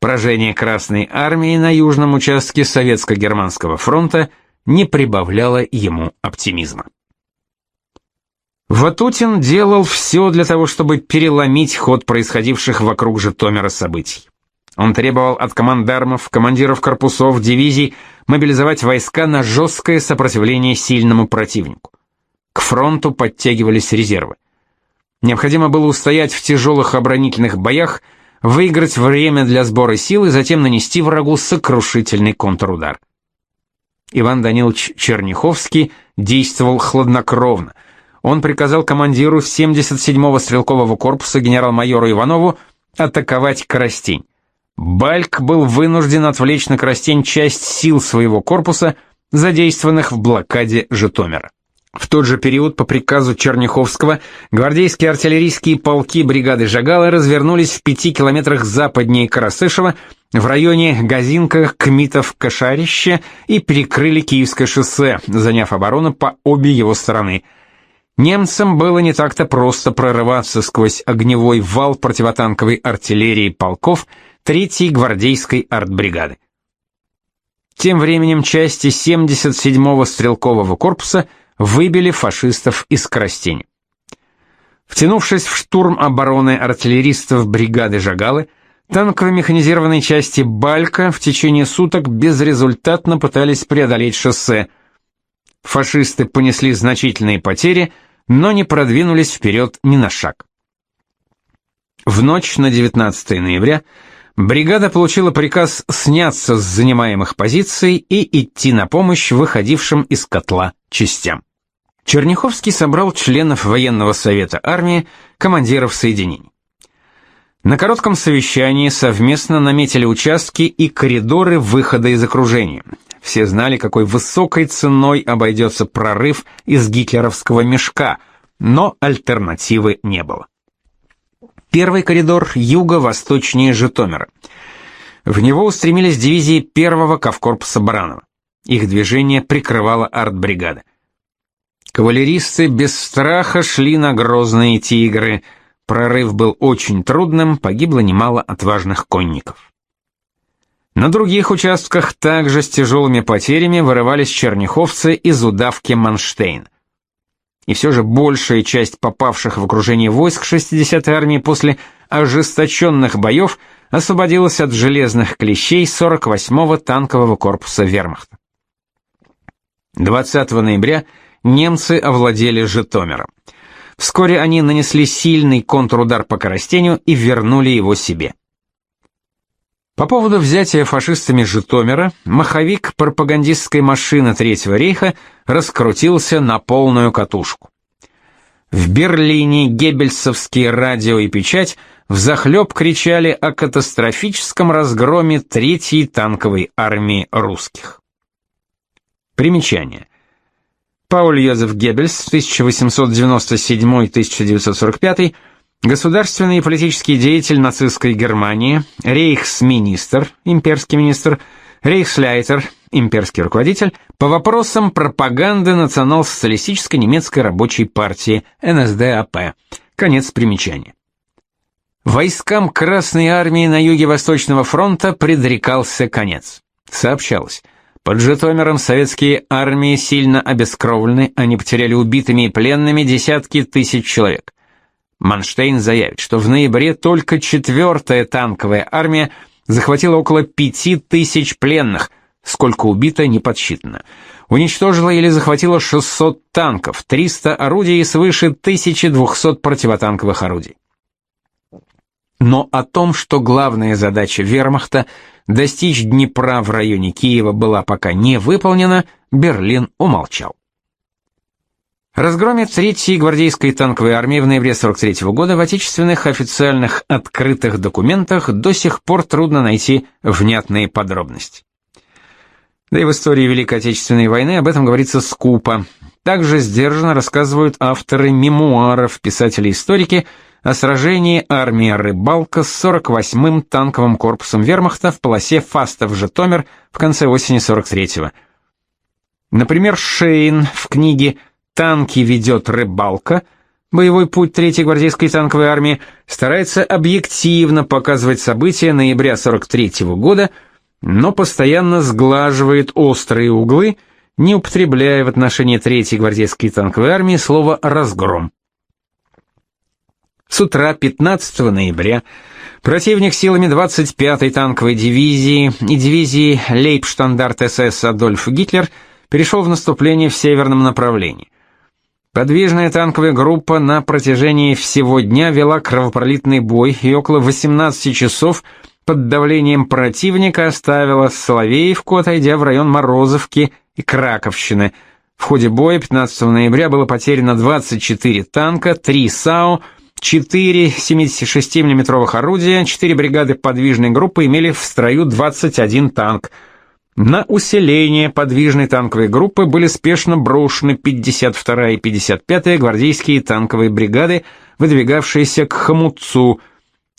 Speaker 1: Поражение Красной армии на южном участке Советско-германского фронта не прибавляло ему оптимизма. Ватутин делал все для того, чтобы переломить ход происходивших вокруг Житомира событий. Он требовал от командармов, командиров корпусов, дивизий мобилизовать войска на жесткое сопротивление сильному противнику. К фронту подтягивались резервы. Необходимо было устоять в тяжелых оборонительных боях, выиграть время для сбора сил и затем нанести врагу сокрушительный контрудар. Иван Данилович Черняховский действовал хладнокровно. Он приказал командиру 77-го стрелкового корпуса генерал-майору Иванову атаковать Коростень. Бальк был вынужден отвлечь на Коростень часть сил своего корпуса, задействованных в блокаде Житомира. В тот же период по приказу Черняховского гвардейские артиллерийские полки бригады Жагала развернулись в пяти километрах западнее Карасышева в районе Газинка, Кмитов, Кошарище и перекрыли Киевское шоссе, заняв оборону по обе его стороны. Немцам было не так-то просто прорываться сквозь огневой вал противотанковой артиллерии полков 3-й гвардейской артбригады. Тем временем части 77-го стрелкового корпуса – выбили фашистов из Коростени. Втянувшись в штурм обороны артиллеристов бригады Жагалы, танково-механизированные части Балька в течение суток безрезультатно пытались преодолеть шоссе. Фашисты понесли значительные потери, но не продвинулись вперед ни на шаг. В ночь на 19 ноября бригада получила приказ сняться с занимаемых позиций и идти на помощь выходившим из котла частям. Черняховский собрал членов военного совета армии, командиров соединений. На коротком совещании совместно наметили участки и коридоры выхода из окружения. Все знали, какой высокой ценой обойдется прорыв из гитлеровского мешка, но альтернативы не было. Первый коридор юго-восточнее Житомира. В него устремились дивизии первого Ковкорпуса Баранова. Их движение прикрывала артбригада. Кавалеристы без страха шли на грозные тигры. Прорыв был очень трудным, погибло немало отважных конников. На других участках также с тяжелыми потерями вырывались черняховцы из удавки Манштейн и все же большая часть попавших в окружение войск 60-й армии после ожесточенных боев освободилась от железных клещей 48-го танкового корпуса вермахта. 20 ноября немцы овладели Житомиром. Вскоре они нанесли сильный контрудар по Коростеню и вернули его себе. По поводу взятия фашистами Житомира, маховик пропагандистской машины Третьего рейха раскрутился на полную катушку. В Берлине геббельсовские радио и печать взахлеб кричали о катастрофическом разгроме Третьей танковой армии русских. Примечание. Пауль Йозеф Геббельс, 1897-1945 Государственный и политический деятель нацистской Германии, рейхсминистр, имперский министр, рейхсляйтер, имперский руководитель, по вопросам пропаганды национал-социалистической немецкой рабочей партии НСДАП. Конец примечания. Войскам Красной армии на юге Восточного фронта предрекался конец. Сообщалось, под Житомиром советские армии сильно обескровлены, они потеряли убитыми и пленными десятки тысяч человек. Манштейн заявит, что в ноябре только 4-я танковая армия захватила около 5000 пленных, сколько убито не подсчитано. Уничтожила или захватила 600 танков, 300 орудий и свыше 1200 противотанковых орудий. Но о том, что главная задача вермахта достичь Днепра в районе Киева была пока не выполнена, Берлин умолчал. Разгроме Третьей гвардейской танковой армии в ноябре 43 -го года в отечественных официальных открытых документах до сих пор трудно найти внятные подробности. Да и в истории Великой Отечественной войны об этом говорится скупо. Также сдержанно рассказывают авторы мемуаров, писатели-историки о сражении армии Рыбалка с 48-м танковым корпусом вермахта в полосе Фастов-Житомир в конце осени 43-го. Например, Шейн в книге танки ведет рыбалка, боевой путь Третьей гвардейской танковой армии, старается объективно показывать события ноября 43 -го года, но постоянно сглаживает острые углы, не употребляя в отношении Третьей гвардейской танковой армии слово «разгром». С утра 15 ноября противник силами 25-й танковой дивизии и дивизии Лейбштандарт СС Адольф Гитлер перешел в наступление в северном направлении. Подвижная танковая группа на протяжении всего дня вела кровопролитный бой и около 18 часов под давлением противника оставила Соловеевку, отойдя в район Морозовки и Краковщины. В ходе боя 15 ноября было потеряно 24 танка, 3 САУ, 4 76 миллиметровых орудия, 4 бригады подвижной группы имели в строю 21 танк – на усиление подвижной танковой группы были спешно брошены 52-я и 55-я гвардейские танковые бригады, выдвигавшиеся к Хомутцу,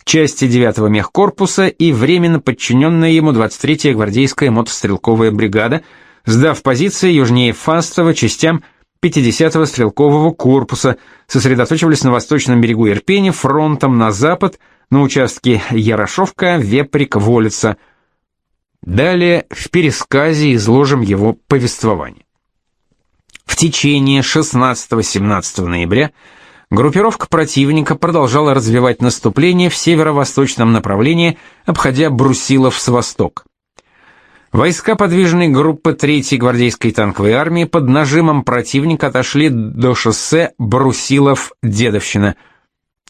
Speaker 1: части 9-го мехкорпуса и временно подчиненная ему 23-я гвардейская мотострелковая бригада, сдав позиции южнее Фастова частям 50-го стрелкового корпуса, сосредоточивались на восточном берегу Ирпени фронтом на запад, на участке Ярошовка, Веприк, Волица – Далее в пересказе изложим его повествование. В течение 16-17 ноября группировка противника продолжала развивать наступление в северо-восточном направлении, обходя Брусилов с востока. Войска подвижной группы 3-й гвардейской танковой армии под нажимом противника отошли до шоссе Брусилов-Дедовщина.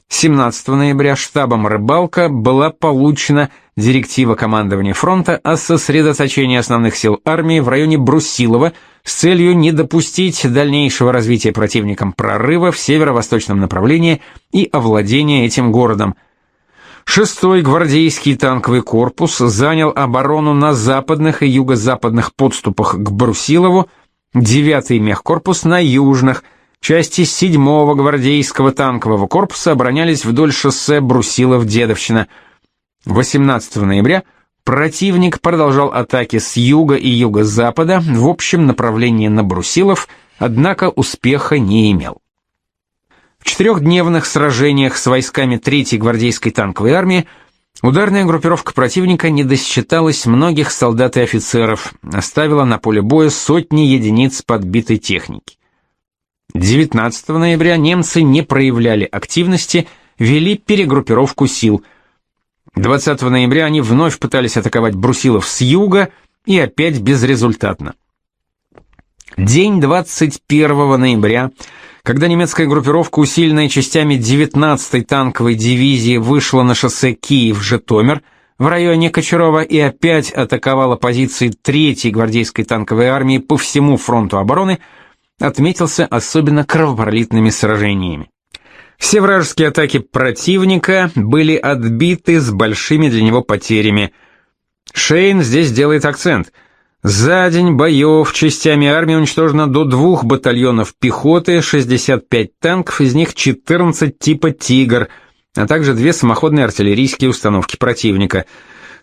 Speaker 1: 17 ноября штабом «Рыбалка» была получена директива командования фронта о сосредоточении основных сил армии в районе Брусилова с целью не допустить дальнейшего развития противником прорыва в северо-восточном направлении и овладения этим городом – Шестой гвардейский танковый корпус занял оборону на западных и юго-западных подступах к Брусилову, девятый мехкорпус на южных. Части седьмого гвардейского танкового корпуса оборонялись вдоль шоссе Брусилов-Дедовщина. 18 ноября противник продолжал атаки с юга и юго-запада в общем направлении на Брусилов, однако успеха не имел. В четырехдневных сражениях с войсками 3-й гвардейской танковой армии ударная группировка противника не досчиталась многих солдат и офицеров, оставила на поле боя сотни единиц подбитой техники. 19 ноября немцы не проявляли активности, вели перегруппировку сил. 20 ноября они вновь пытались атаковать Брусилов с юга и опять безрезультатно. День 21 ноября когда немецкая группировка, усиленная частями 19-й танковой дивизии, вышла на шоссе Киев-Житомир в районе Кочарова и опять атаковала позиции 3-й гвардейской танковой армии по всему фронту обороны, отметился особенно кровопролитными сражениями. Все вражеские атаки противника были отбиты с большими для него потерями. Шейн здесь делает акцент – за день боев частями армии уничтожено до двух батальонов пехоты, 65 танков, из них 14 типа «Тигр», а также две самоходные артиллерийские установки противника.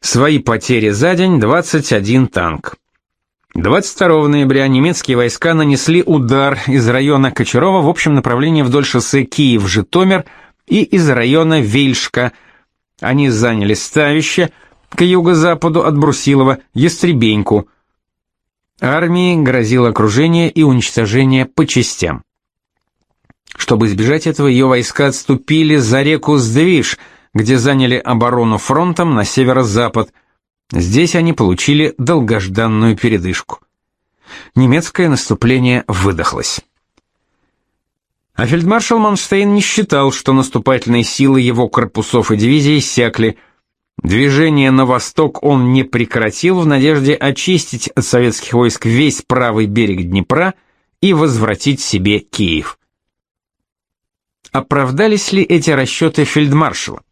Speaker 1: Свои потери за день 21 танк. 22 ноября немецкие войска нанесли удар из района Кочарова в общем направлении вдоль шоссе Киев-Житомир и из района Вельшка. Они заняли ставище к юго-западу от Брусилова, Ястребеньку – Армии грозило окружение и уничтожение по частям. Чтобы избежать этого, ее войска отступили за реку Сдвиж, где заняли оборону фронтом на северо-запад. Здесь они получили долгожданную передышку. Немецкое наступление выдохлось. А фельдмаршал Манштейн не считал, что наступательные силы его корпусов и дивизий иссякли, Движение на восток он не прекратил в надежде очистить от советских войск весь правый берег Днепра и возвратить себе Киев. Оправдались ли эти расчеты фельдмаршала?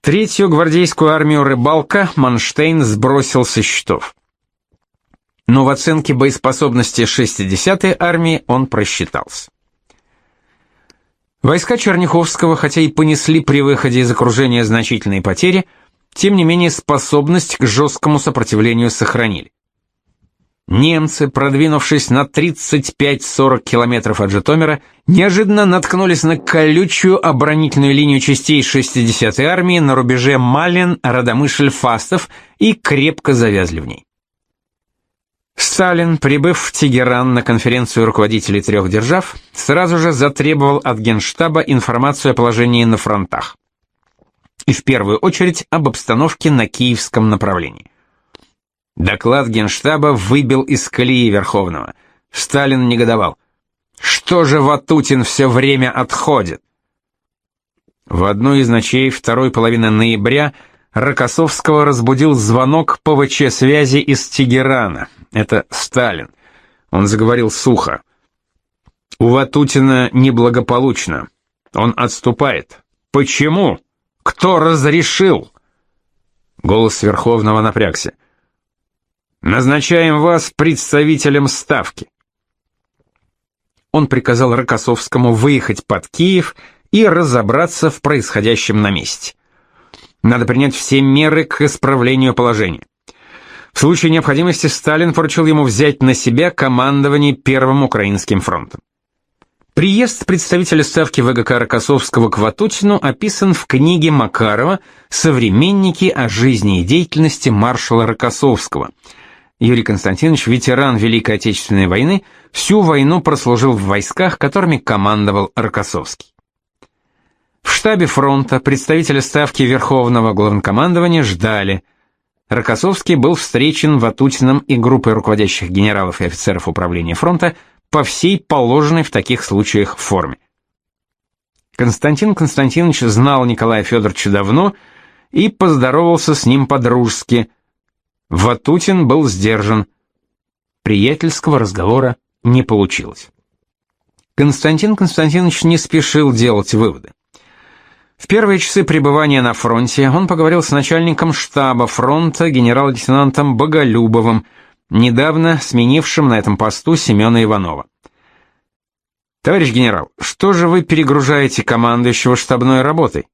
Speaker 1: Третью гвардейскую армию Рыбалка Манштейн сбросил со счетов. Но в оценке боеспособности 60-й армии он просчитался. Войска Черняховского, хотя и понесли при выходе из окружения значительные потери, тем не менее способность к жесткому сопротивлению сохранили. Немцы, продвинувшись на 35-40 километров от Житомира, неожиданно наткнулись на колючую оборонительную линию частей 60-й армии на рубеже Малин, Радомышль, Фастов и крепко завязли в ней. Сталин, прибыв в Тегеран на конференцию руководителей трех держав, сразу же затребовал от Генштаба информацию о положении на фронтах. И в первую очередь об обстановке на киевском направлении. Доклад Генштаба выбил из колеи Верховного. Сталин негодовал. «Что же Ватутин все время отходит?» В одну из ночей второй половины ноября Рокоссовского разбудил звонок ПВЧ-связи из Тегерана. Это Сталин. Он заговорил сухо. «У Ватутина неблагополучно. Он отступает. Почему? Кто разрешил?» Голос Верховного напрягся. «Назначаем вас представителем Ставки». Он приказал Рокоссовскому выехать под Киев и разобраться в происходящем на месте. Надо принять все меры к исправлению положения. В случае необходимости Сталин поручил ему взять на себя командование Первым Украинским фронтом. Приезд представителя ставки ВГК Рокоссовского к Ватутину описан в книге Макарова «Современники о жизни и деятельности маршала Рокоссовского», Юрий Константинович, ветеран Великой Отечественной войны, всю войну прослужил в войсках, которыми командовал Рокоссовский. В штабе фронта представители ставки Верховного Главнокомандования ждали. Рокоссовский был встречен Ватутиным и группой руководящих генералов и офицеров управления фронта по всей положенной в таких случаях форме. Константин Константинович знал Николая Федоровича давно и поздоровался с ним по-дружески. Ватутин был сдержан. Приятельского разговора не получилось. Константин Константинович не спешил делать выводы. В первые часы пребывания на фронте он поговорил с начальником штаба фронта генерал-лейтенантом Боголюбовым, недавно сменившим на этом посту Семена Иванова. Товарищ генерал, что же вы перегружаете командующего штабной работой?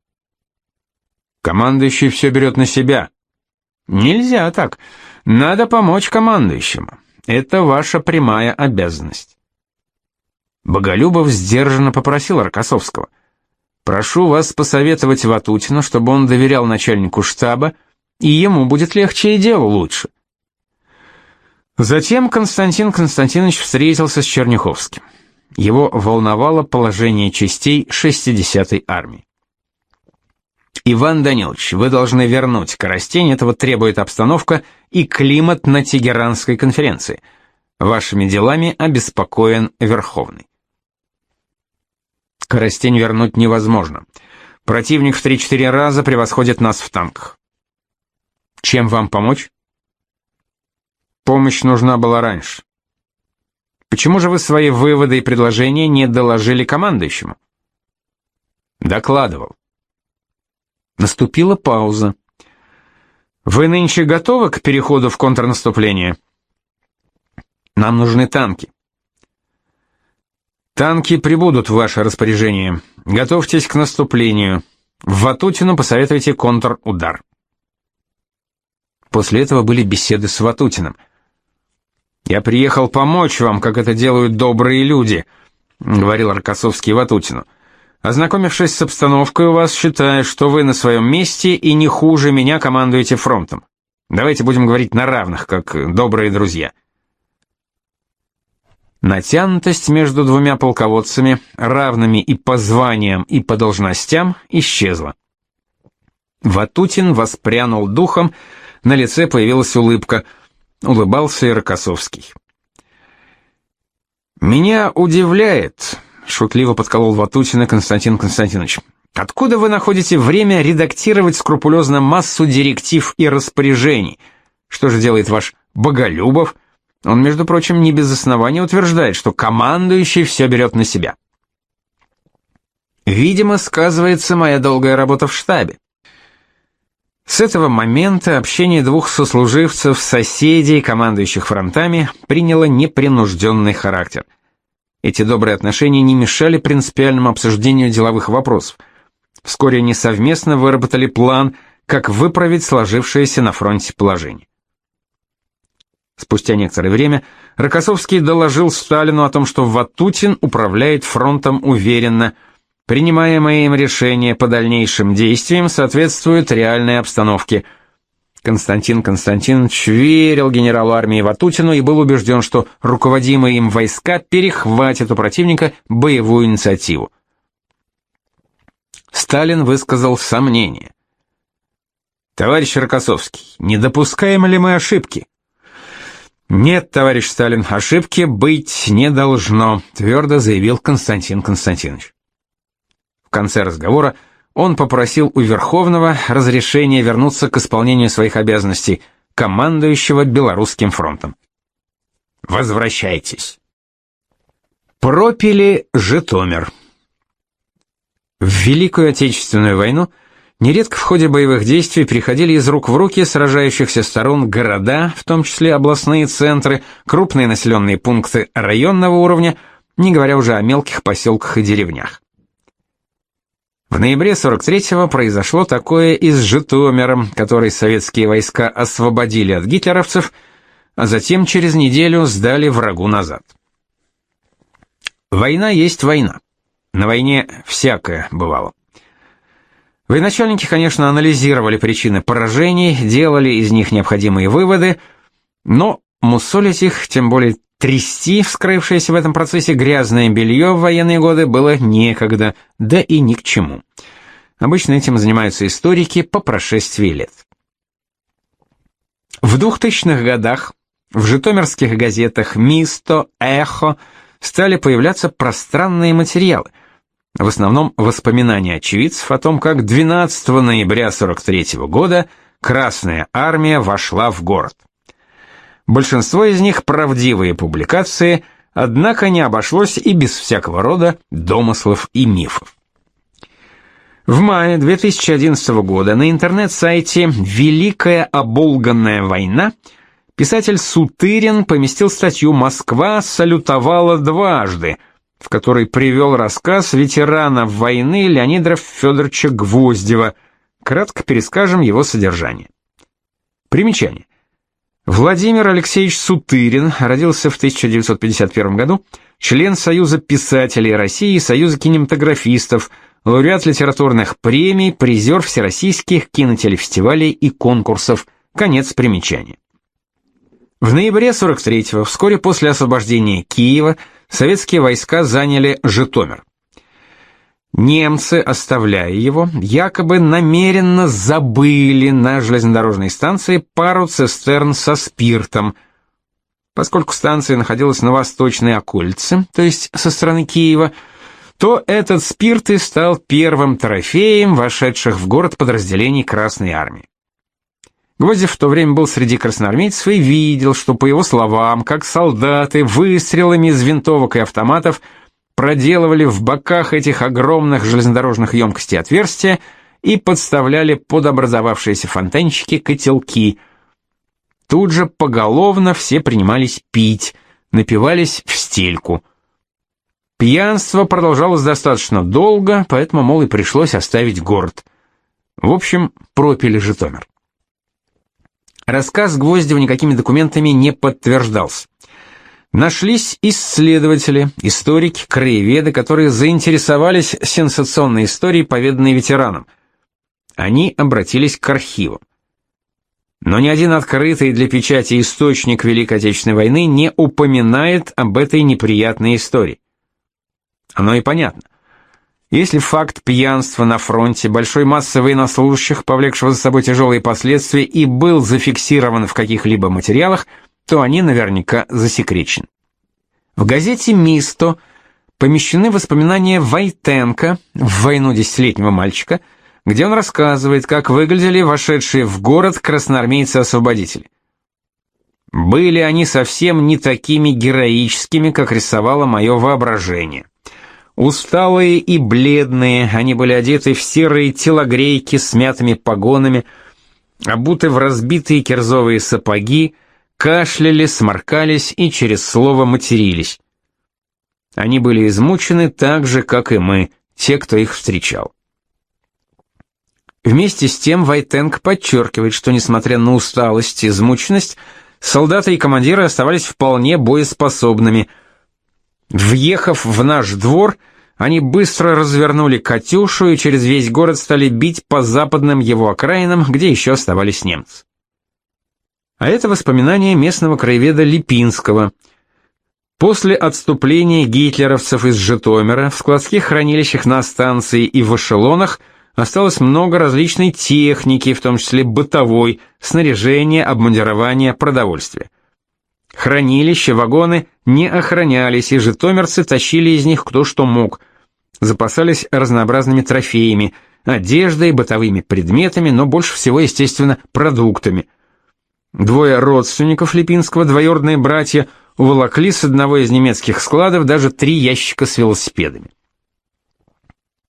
Speaker 1: Командующий все берет на себя. Нельзя так. Надо помочь командующему. Это ваша прямая обязанность. Боголюбов сдержанно попросил Аркасовского — Прошу вас посоветовать Ватутину, чтобы он доверял начальнику штаба, и ему будет легче и дело лучше. Затем Константин Константинович встретился с Черняховским. Его волновало положение частей 60-й армии. Иван Данилович, вы должны вернуть Коростень, этого требует обстановка и климат на Тегеранской конференции. Вашими делами обеспокоен Верховный. Коростень вернуть невозможно. Противник в 3-4 раза превосходит нас в танках. Чем вам помочь? Помощь нужна была раньше. Почему же вы свои выводы и предложения не доложили командующему? Докладывал. Наступила пауза. Вы нынче готовы к переходу в контрнаступление? Нам нужны танки. Танки прибудут в ваше распоряжение. Готовьтесь к наступлению. В Ватутину посоветуйте контрудар. После этого были беседы с Ватутиным. «Я приехал помочь вам, как это делают добрые люди», — говорил Аркасовский Ватутину. «Ознакомившись с обстановкой у вас, считаю, что вы на своем месте и не хуже меня командуете фронтом. Давайте будем говорить на равных, как добрые друзья». Натянутость между двумя полководцами, равными и по званиям, и по должностям, исчезла. Ватутин воспрянул духом, на лице появилась улыбка. Улыбался и Рокоссовский. «Меня удивляет», — шутливо подколол Ватутина Константин Константинович, «откуда вы находите время редактировать скрупулезно массу директив и распоряжений? Что же делает ваш Боголюбов?» Он, между прочим, не без основания утверждает, что командующий все берет на себя. Видимо, сказывается моя долгая работа в штабе. С этого момента общение двух сослуживцев, соседей, командующих фронтами, приняло непринужденный характер. Эти добрые отношения не мешали принципиальному обсуждению деловых вопросов. Вскоре они совместно выработали план, как выправить сложившееся на фронте положение. Спустя некоторое время Рокоссовский доложил Сталину о том, что Ватутин управляет фронтом уверенно. Принимаемые им решения по дальнейшим действиям соответствуют реальной обстановке. Константин Константинович верил генералу армии Ватутину и был убежден, что руководимые им войска перехватят у противника боевую инициативу. Сталин высказал сомнение. «Товарищ Рокоссовский, не допускаем ли мы ошибки?» «Нет, товарищ Сталин, ошибки быть не должно», — твердо заявил Константин Константинович. В конце разговора он попросил у Верховного разрешения вернуться к исполнению своих обязанностей командующего Белорусским фронтом. «Возвращайтесь». Пропили Житомир. В Великую Отечественную войну Нередко в ходе боевых действий переходили из рук в руки сражающихся сторон города, в том числе областные центры, крупные населенные пункты районного уровня, не говоря уже о мелких поселках и деревнях. В ноябре 43-го произошло такое и с Житомиром, который советские войска освободили от гитлеровцев, а затем через неделю сдали врагу назад. Война есть война. На войне всякое бывало. Военачальники, конечно, анализировали причины поражений, делали из них необходимые выводы, но мусолить их, тем более трясти вскрывшееся в этом процессе грязное белье в военные годы было некогда, да и ни к чему. Обычно этим занимаются историки по прошествии лет. В 2000-х годах в житомирских газетах «Мисто», «Эхо» стали появляться пространные материалы, в основном воспоминания очевидцев о том, как 12 ноября 43 года Красная армия вошла в город. Большинство из них правдивые публикации, однако не обошлось и без всякого рода домыслов и мифов. В мае 2011 года на интернет-сайте «Великая оболганная война» писатель Сутырин поместил статью «Москва салютовала дважды», в которой привел рассказ ветерана войны Леонида Федоровича Гвоздева. Кратко перескажем его содержание. Примечание. Владимир Алексеевич Сутырин родился в 1951 году, член Союза писателей России и Союза кинематографистов – лауреат литературных премий, призер всероссийских кинотелефестивалей и конкурсов. Конец примечания. В ноябре 43-го, вскоре после освобождения Киева, советские войска заняли Житомир. Немцы, оставляя его, якобы намеренно забыли на железнодорожной станции пару цистерн со спиртом. Поскольку станция находилась на восточной околице, то есть со стороны Киева, то этот спирт и стал первым трофеем вошедших в город подразделений Красной армии. Гвоздев в то время был среди красноармейцев и видел, что, по его словам, как солдаты выстрелами из винтовок и автоматов проделывали в боках этих огромных железнодорожных емкостей отверстия и подставляли под образовавшиеся фонтанчики котелки. Тут же поголовно все принимались пить, напивались в стельку – Пьянство продолжалось достаточно долго, поэтому, мол, и пришлось оставить город. В общем, пропили Житомир. Рассказ Гвоздева никакими документами не подтверждался. Нашлись исследователи, историки, краеведы, которые заинтересовались сенсационной историей, поведанной ветеранам. Они обратились к архивам. Но ни один открытый для печати источник Великой Отечественной войны не упоминает об этой неприятной истории. Оно и понятно. Если факт пьянства на фронте большой массы военнослужащих, повлекшего за собой тяжелые последствия, и был зафиксирован в каких-либо материалах, то они наверняка засекречены. В газете «Мисто» помещены воспоминания Войтенко в войну десятилетнего мальчика, где он рассказывает, как выглядели вошедшие в город красноармейцы-освободители. Были они совсем не такими героическими, как рисовало мое воображение. Усталые и бледные, они были одеты в серые телогрейки с мятыми погонами, обуты в разбитые кирзовые сапоги, кашляли, сморкались и через слово матерились. Они были измучены так же, как и мы, те, кто их встречал. Вместе с тем Вайтенг подчеркивает, что несмотря на усталость и измученность, солдаты и командиры оставались вполне боеспособными. Въехав в наш двор, они быстро развернули «Катюшу» и через весь город стали бить по западным его окраинам, где еще оставались немцы. А это воспоминание местного краеведа Липинского. После отступления гитлеровцев из Житомира в складских хранилищах на станции и в эшелонах осталось много различной техники, в том числе бытовой, снаряжения, обмундирования, продовольствия. Хранилища, вагоны не охранялись, и житомирцы тащили из них кто что мог – запасались разнообразными трофеями, одеждой, бытовыми предметами, но больше всего, естественно, продуктами. Двое родственников Липинского, двоюродные братья, уволокли с одного из немецких складов даже три ящика с велосипедами.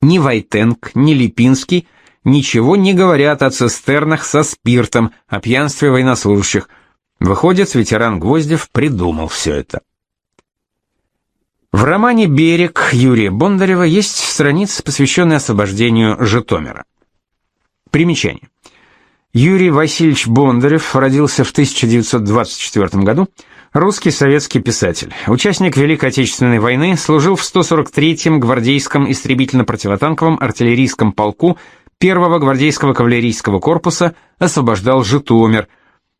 Speaker 1: Ни Вайтенг, ни Липинский ничего не говорят о цистернах со спиртом, о пьянстве военнослужащих. Выходит, ветеран Гвоздев придумал все это. В романе «Берег» Юрия Бондарева есть страница, посвященная освобождению Житомира. Примечание. Юрий Васильевич Бондарев родился в 1924 году, русский советский писатель. Участник Великой Отечественной войны, служил в 143-м гвардейском истребительно-противотанковом артиллерийском полку 1-го гвардейского кавалерийского корпуса, освобождал Житомир.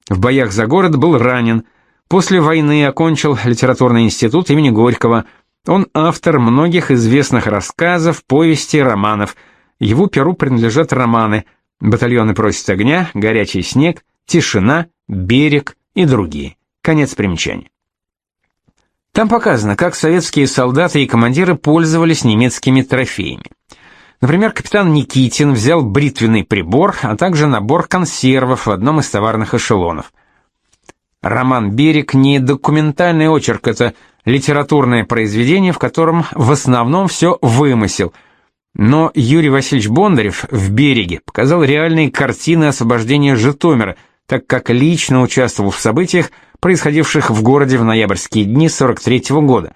Speaker 1: В боях за город был ранен – После войны окончил литературный институт имени Горького. Он автор многих известных рассказов, повестей, романов. Его перу принадлежат романы «Батальоны просят огня», «Горячий снег», «Тишина», «Берег» и другие. Конец примечания. Там показано, как советские солдаты и командиры пользовались немецкими трофеями. Например, капитан Никитин взял бритвенный прибор, а также набор консервов в одном из товарных эшелонов. Роман «Берег» не документальный очерк, это литературное произведение, в котором в основном все вымысел. Но Юрий Васильевич Бондарев в «Береге» показал реальные картины освобождения Житомира, так как лично участвовал в событиях, происходивших в городе в ноябрьские дни 43 -го года.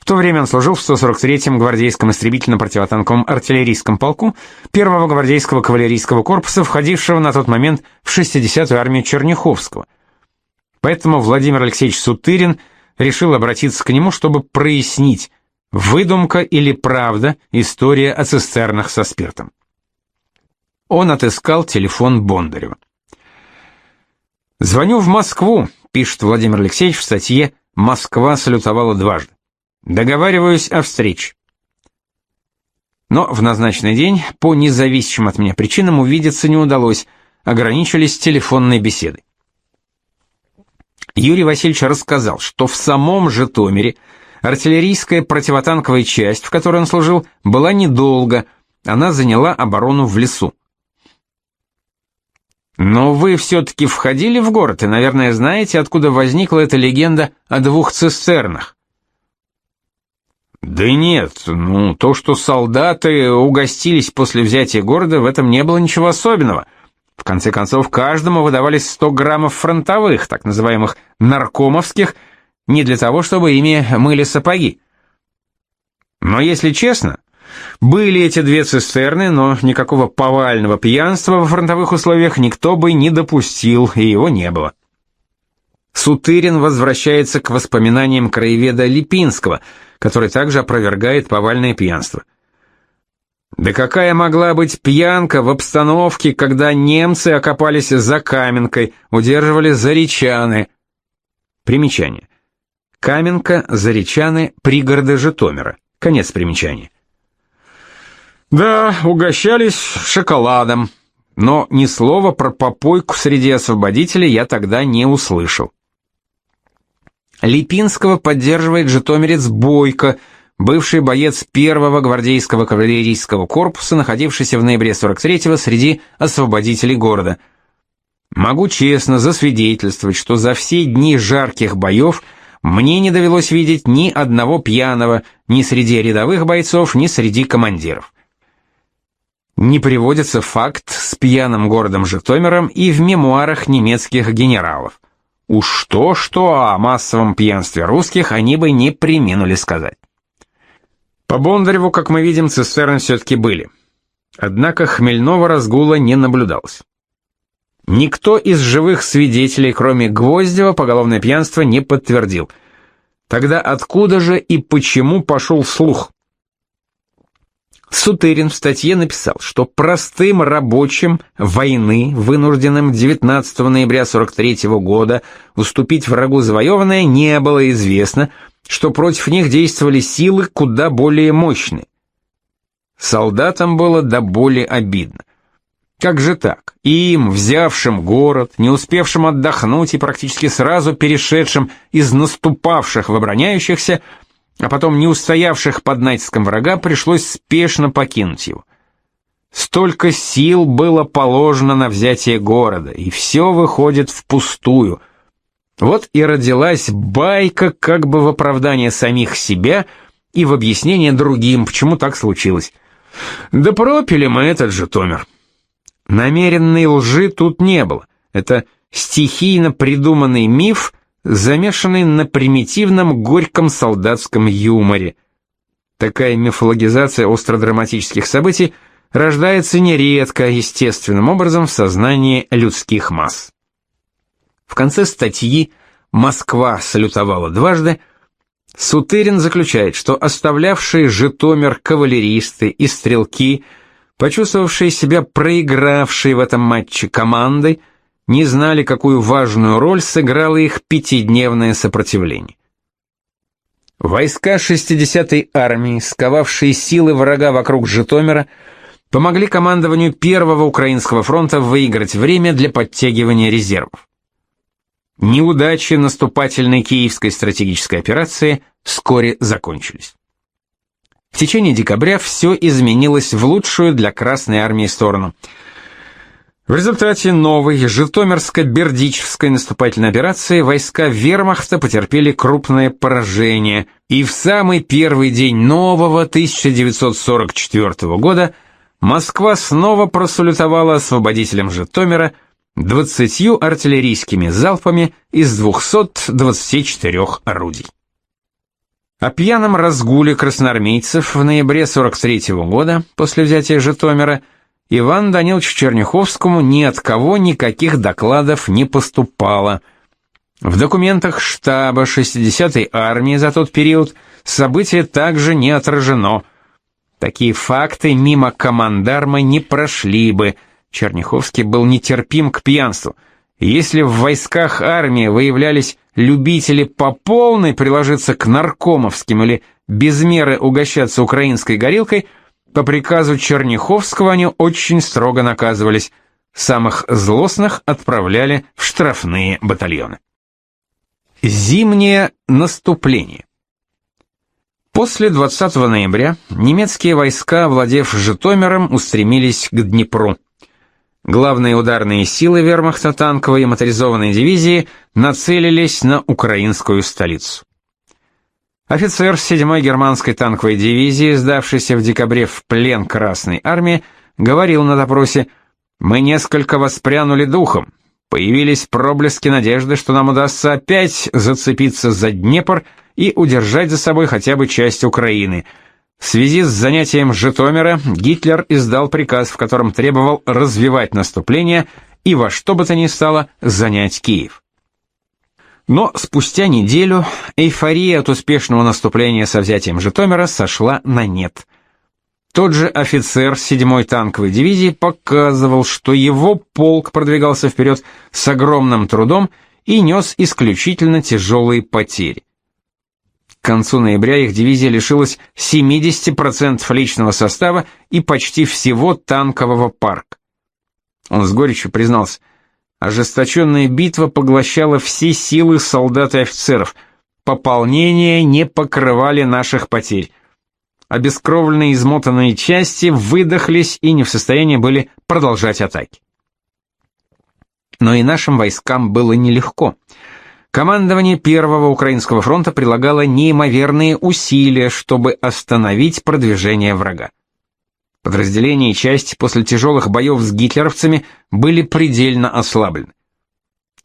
Speaker 1: В то время он служил в 143-м гвардейском истребительно-противотанковом артиллерийском полку 1-го гвардейского кавалерийского корпуса, входившего на тот момент в 60-ю армию Черняховского. Поэтому Владимир Алексеевич Сутырин решил обратиться к нему, чтобы прояснить, выдумка или правда история о цистернах со спиртом. Он отыскал телефон Бондарева. «Звоню в Москву», пишет Владимир Алексеевич в статье «Москва салютовала дважды». Договариваюсь о встрече. Но в назначенный день по независящим от меня причинам увидеться не удалось, ограничились телефонной беседой. Юрий Васильевич рассказал, что в самом Житомире артиллерийская противотанковая часть, в которой он служил, была недолго, она заняла оборону в лесу. Но вы все-таки входили в город и, наверное, знаете, откуда возникла эта легенда о двух цистернах. Да нет, ну, то, что солдаты угостились после взятия города, в этом не было ничего особенного. В конце концов, каждому выдавались 100 граммов фронтовых, так называемых наркомовских, не для того, чтобы ими мыли сапоги. Но если честно, были эти две цистерны, но никакого повального пьянства во фронтовых условиях никто бы не допустил, и его не было. Сутырин возвращается к воспоминаниям краеведа Липинского, который также опровергает повальное пьянство. Да какая могла быть пьянка в обстановке, когда немцы окопались за Каменкой, удерживали Заречаны? Примечание. Каменка, Заречаны, пригороды Житомира. Конец примечания. Да, угощались шоколадом, но ни слова про попойку среди освободителей я тогда не услышал. Липинского поддерживает житомирец Бойко, бывший боец первого гвардейского кавалерийского корпуса, находившийся в ноябре 43-го среди освободителей города. Могу честно засвидетельствовать, что за все дни жарких боев мне не довелось видеть ни одного пьяного ни среди рядовых бойцов, ни среди командиров не приводится факт с пьяным городом Житомиром и в мемуарах немецких генералов. Уж что-что о массовом пьянстве русских они бы не приминули сказать. По Бондареву, как мы видим, цистерны все-таки были. Однако хмельного разгула не наблюдалось. Никто из живых свидетелей, кроме Гвоздева, поголовное пьянство не подтвердил. Тогда откуда же и почему пошел слух? Сутырин в статье написал, что простым рабочим войны, вынужденным 19 ноября 43 года уступить врагу завоеванное, не было известно, что против них действовали силы куда более мощные. Солдатам было до боли обидно. Как же так? Им, взявшим город, не успевшим отдохнуть и практически сразу перешедшим из наступавших в обороняющихся, а потом не устоявших под натиском врага пришлось спешно покинуть его. Столько сил было положено на взятие города, и все выходит впустую. Вот и родилась байка как бы в оправдание самих себя и в объяснение другим, почему так случилось. Да пропили мы этот же Томер. Намеренной лжи тут не было. Это стихийно придуманный миф — замешанный на примитивном горьком солдатском юморе. Такая мифологизация остро-драматических событий рождается нередко естественным образом в сознании людских масс. В конце статьи «Москва салютовала дважды» Сутырин заключает, что оставлявшие Житомир кавалеристы и стрелки, почувствовавшие себя проигравшие в этом матче командой, не знали, какую важную роль сыграло их пятидневное сопротивление. Войска 60-й армии, сковавшие силы врага вокруг Житомира, помогли командованию Первого Украинского фронта выиграть время для подтягивания резервов. Неудачи наступательной киевской стратегической операции вскоре закончились. В течение декабря все изменилось в лучшую для Красной армии сторону. В результате новой Житомирско-Бердичевской наступательной операции войска вермахта потерпели крупное поражение, и в самый первый день нового 1944 года Москва снова просулютовала освободителям Житомира 20 артиллерийскими залпами из 224 орудий. О пьяном разгуле красноармейцев в ноябре 43 -го года, после взятия Житомира, Иван Даниловичу Черняховскому ни от кого никаких докладов не поступало. В документах штаба 60-й армии за тот период событие также не отражено. Такие факты мимо командарма не прошли бы. Черняховский был нетерпим к пьянству. Если в войсках армии выявлялись любители по полной приложиться к наркомовским или без меры угощаться украинской горилкой, по приказу Черняховского они очень строго наказывались. Самых злостных отправляли в штрафные батальоны. Зимнее наступление. После 20 ноября немецкие войска, владев Житомиром, устремились к Днепру. Главные ударные силы вермахта танковой и моторизованной дивизии нацелились на украинскую столицу. Офицер 7-й германской танковой дивизии, сдавшийся в декабре в плен Красной армии, говорил на допросе «Мы несколько воспрянули духом. Появились проблески надежды, что нам удастся опять зацепиться за Днепр и удержать за собой хотя бы часть Украины». В связи с занятием Житомира Гитлер издал приказ, в котором требовал развивать наступление и во что бы то ни стало занять Киев. Но спустя неделю эйфория от успешного наступления со взятием Житомира сошла на нет. Тот же офицер 7-й танковой дивизии показывал, что его полк продвигался вперед с огромным трудом и нес исключительно тяжелые потери. К концу ноября их дивизия лишилась 70% личного состава и почти всего танкового парка. Он с горечью признался, ожесточенная битва поглощала все силы солдат и офицеров, пополнения не покрывали наших потерь. Обескровленные измотанные части выдохлись и не в состоянии были продолжать атаки. Но и нашим войскам было нелегко. Командование Первого Украинского фронта прилагало неимоверные усилия, чтобы остановить продвижение врага. Подразделения и части после тяжелых боев с гитлеровцами были предельно ослаблены.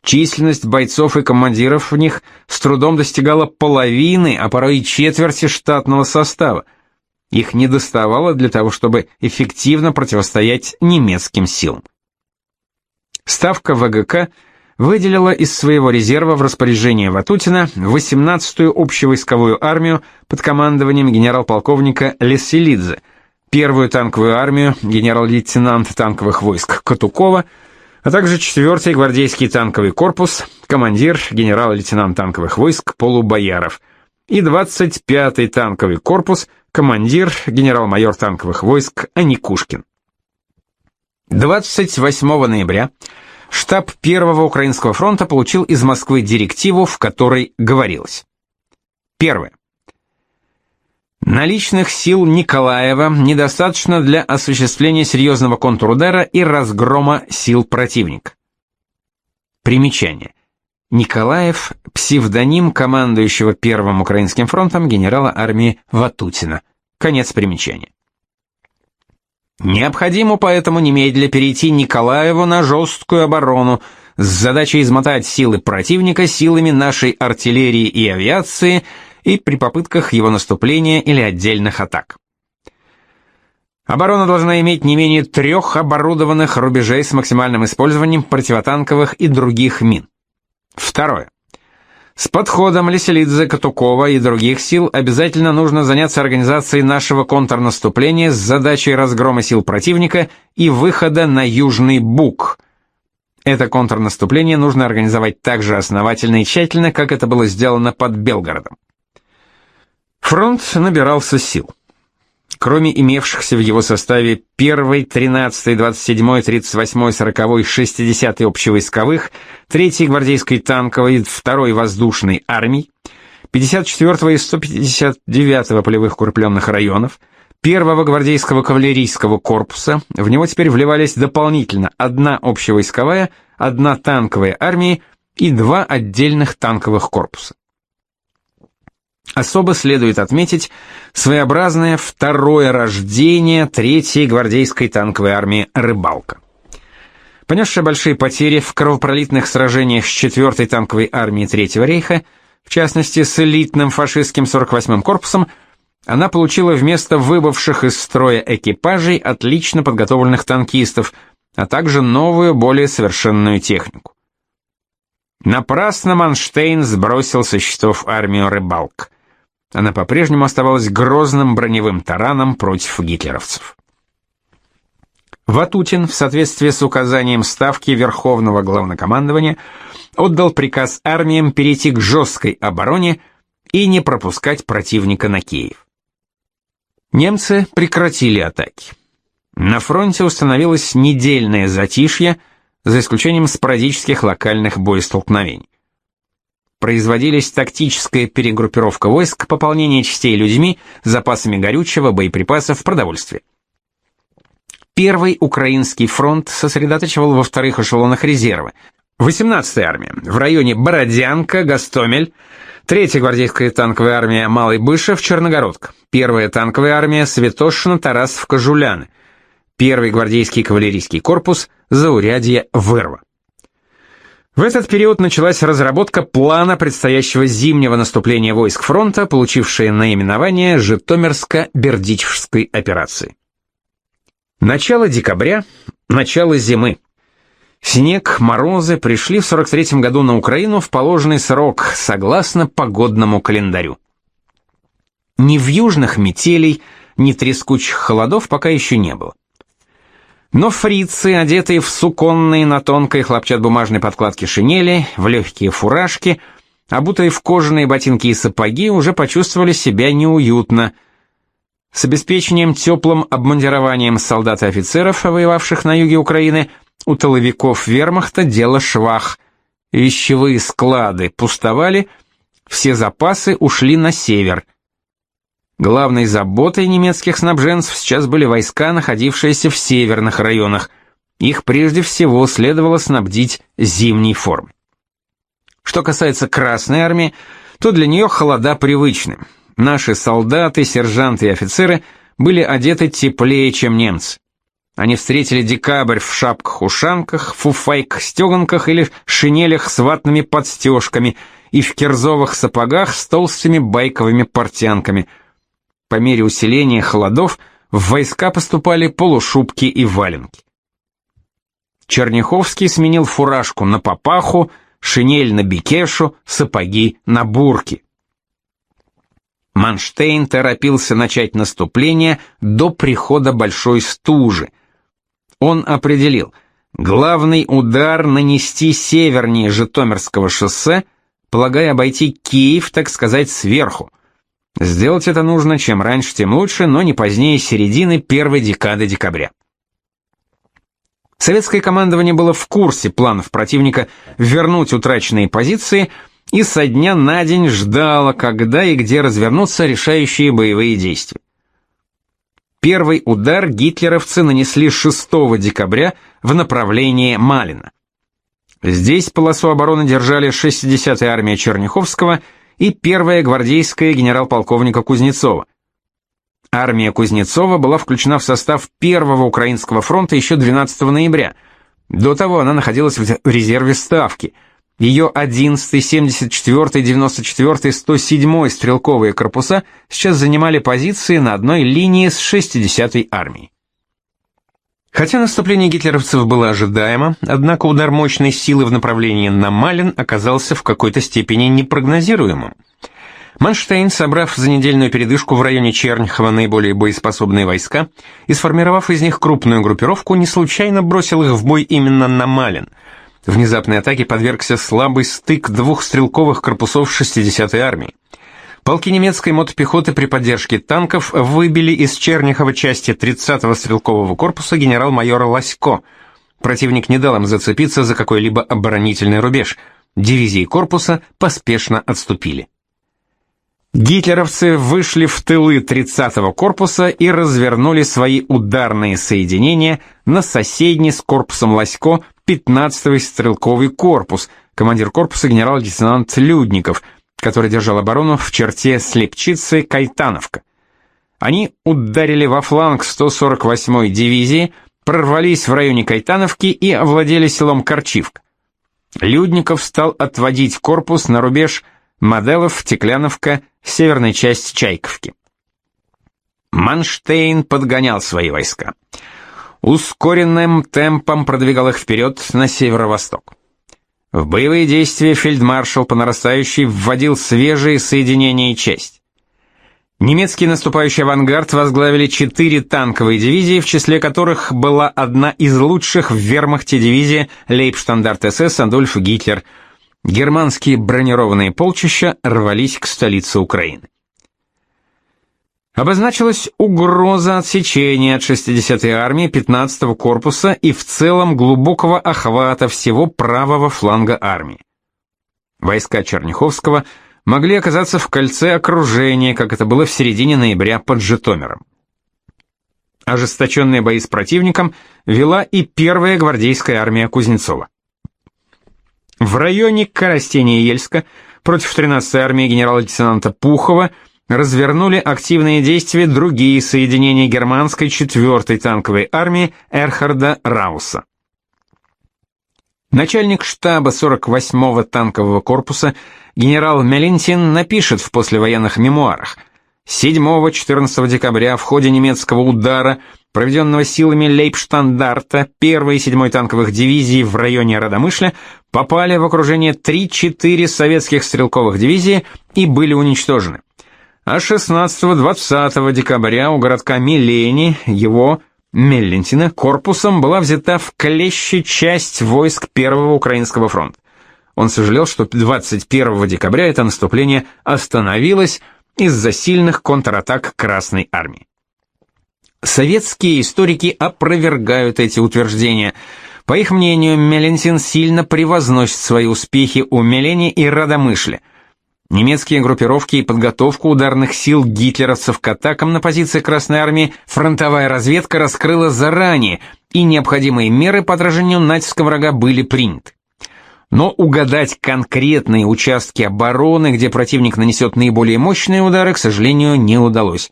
Speaker 1: Численность бойцов и командиров в них с трудом достигала половины, а порой и четверти штатного состава. Их недоставало для того, чтобы эффективно противостоять немецким силам. Ставка ВГК – выделила из своего резерва в распоряжение Ватутина 18-ю общевойсковую армию под командованием генерал-полковника Леселидзе, первую танковую армию генерал-лейтенант танковых войск Катукова, а также 4-й гвардейский танковый корпус, командир генерал-лейтенант танковых войск Полубояров, и 25-й танковый корпус, командир генерал-майор танковых войск Аникушкин. 28 ноября штаб Первого Украинского фронта получил из Москвы директиву, в которой говорилось. Первое. Наличных сил Николаева недостаточно для осуществления серьезного контрудара и разгрома сил противника. Примечание. Николаев – псевдоним командующего Первым Украинским фронтом генерала армии Ватутина. Конец примечания. Необходимо поэтому немедля перейти Николаеву на жесткую оборону с задачей измотать силы противника силами нашей артиллерии и авиации и при попытках его наступления или отдельных атак. Оборона должна иметь не менее трех оборудованных рубежей с максимальным использованием противотанковых и других мин. Второе. С подходом Леселидзе, Катукова и других сил обязательно нужно заняться организацией нашего контрнаступления с задачей разгрома сил противника и выхода на Южный Буг. Это контрнаступление нужно организовать так же основательно и тщательно, как это было сделано под Белгородом. Фронт набирался сил. Кроме имевшихся в его составе 1-й, 13-й, 27-й, 38-й, 40-й, 60-й общевойсковых, 3-й гвардейской танковой, 2-й воздушной армий, 54-го и 159-го полевых укрепленных районов, 1-го гвардейского кавалерийского корпуса, в него теперь вливались дополнительно одна общевойсковая, одна танковая армия и два отдельных танковых корпуса. Особо следует отметить своеобразное второе рождение третьей гвардейской танковой армии «Рыбалка». Понесшая большие потери в кровопролитных сражениях с 4-й танковой армией Третьего рейха, в частности с элитным фашистским 48-м корпусом, она получила вместо выбывших из строя экипажей отлично подготовленных танкистов, а также новую, более совершенную технику. Напрасно Манштейн сбросил со счетов армию «Рыбалк» она по-прежнему оставалась грозным броневым тараном против гитлеровцев. Ватутин, в соответствии с указанием Ставки Верховного Главнокомандования, отдал приказ армиям перейти к жесткой обороне и не пропускать противника на Киев. Немцы прекратили атаки. На фронте установилось недельное затишье, за исключением спорадических локальных боестолкновений производились тактическая перегруппировка войск, пополнение частей людьми, запасами горючего, боеприпасов, продовольствия. Первый украинский фронт сосредотачивал во вторых эшелонах резервы. 18-я армия в районе Бородянка, Гастомель, 3-я гвардейская танковая армия Малый Бышев, Черногородка, 1-я танковая армия Святошина, Тарасовка, Жуляны, 1-й гвардейский кавалерийский корпус, Заурядье, Вырва. В этот период началась разработка плана предстоящего зимнего наступления войск фронта, получившее наименование Житомирско-Бердичевской операции. Начало декабря, начало зимы. Снег, морозы пришли в 43 году на Украину в положенный срок, согласно погодному календарю. Ни в южных метелей, ни трескучих холодов пока еще не было. Но фрицы, одетые в суконные на тонкой хлопчатобумажной подкладке шинели, в легкие фуражки, обутые в кожаные ботинки и сапоги, уже почувствовали себя неуютно. С обеспечением теплым обмундированием солдат и офицеров, воевавших на юге Украины, у толовиков вермахта дело швах. Вещевые склады пустовали, все запасы ушли на север – Главной заботой немецких снабженцев сейчас были войска, находившиеся в северных районах. Их прежде всего следовало снабдить зимней формой. Что касается Красной армии, то для нее холода привычны. Наши солдаты, сержанты и офицеры были одеты теплее, чем немцы. Они встретили декабрь в шапках-ушанках, фуфайках-стеганках или шинелях с ватными подстежками и в кирзовых сапогах с толстыми байковыми портянками – по мере усиления холодов в войска поступали полушубки и валенки. Черняховский сменил фуражку на папаху, шинель на бикешу, сапоги на бурки. Манштейн торопился начать наступление до прихода большой стужи. Он определил, главный удар нанести севернее Житомирского шоссе, полагая обойти Киев, так сказать, сверху. Сделать это нужно чем раньше, тем лучше, но не позднее середины первой декады декабря. Советское командование было в курсе планов противника вернуть утраченные позиции и со дня на день ждало, когда и где развернутся решающие боевые действия. Первый удар гитлеровцы нанесли 6 декабря в направлении Малина. Здесь полосу обороны держали 60-я армия Черняховского и первая гвардейская генерал-полковника Кузнецова. Армия Кузнецова была включена в состав Первого Украинского фронта еще 12 ноября. До того она находилась в резерве Ставки. Ее 11-й, 74-й, 94-й, 107-й стрелковые корпуса сейчас занимали позиции на одной линии с 60-й армией. Хотя наступление гитлеровцев было ожидаемо, однако удар мощной силы в направлении на Малин оказался в какой-то степени непрогнозируемым. Манштейн, собрав за недельную передышку в районе Черняхова наиболее боеспособные войска и сформировав из них крупную группировку, не случайно бросил их в бой именно на Малин. Внезапной атаке подвергся слабый стык двух стрелковых корпусов 60-й армии. Полки немецкой мотопехоты при поддержке танков выбили из Черняхова части 30-го стрелкового корпуса генерал-майора Ласько. Противник не дал им зацепиться за какой-либо оборонительный рубеж. Дивизии корпуса поспешно отступили. Гитлеровцы вышли в тылы 30-го корпуса и развернули свои ударные соединения на соседний с корпусом Ласько 15-й стрелковый корпус, командир корпуса генерал-лейтенант Людников, который держал оборону в черте Слепчицы Кайтановка. Они ударили во фланг 148-й дивизии, прорвались в районе Кайтановки и овладели селом Корчивка. Людников стал отводить корпус на рубеж Моделов, Текляновка, северная часть Чайковки. Манштейн подгонял свои войска ускоренным темпом продвигал их вперед на северо-восток. В боевые действия фельдмаршал по нарастающей вводил свежие соединения и часть. Немецкий наступающий авангард возглавили четыре танковые дивизии, в числе которых была одна из лучших в вермахте дивизия Лейбштандарт СС Адольф Гитлер. Германские бронированные полчища рвались к столице Украины. Обозначилась угроза отсечения от 60-й армии 15-го корпуса и в целом глубокого охвата всего правого фланга армии. Войска Черняховского могли оказаться в кольце окружения, как это было в середине ноября под Житомиром. Ожесточенные бои с противником вела и первая гвардейская армия Кузнецова. В районе Коростения-Ельска против 13-й армии генерала-лейтенанта Пухова – развернули активные действия другие соединения германской 4-й танковой армии Эрхарда Рауса. Начальник штаба 48-го танкового корпуса генерал Мелинтин напишет в послевоенных мемуарах 7-14 декабря в ходе немецкого удара, проведенного силами Лейбштандарта 1-й и 7-й танковых дивизий в районе Радомышля, попали в окружение 3-4 советских стрелковых дивизии и были уничтожены а 16-20 декабря у городка Милени его, Меллентина, корпусом была взята в клещи часть войск Первого Украинского фронта. Он сожалел, что 21 декабря это наступление остановилось из-за сильных контратак Красной армии. Советские историки опровергают эти утверждения. По их мнению, Мелентин сильно превозносит свои успехи у Мелени и Радомышля – Немецкие группировки и подготовку ударных сил гитлеровцев к атакам на позиции Красной Армии фронтовая разведка раскрыла заранее, и необходимые меры по отражению натиска врага были приняты. Но угадать конкретные участки обороны, где противник нанесет наиболее мощные удары, к сожалению, не удалось.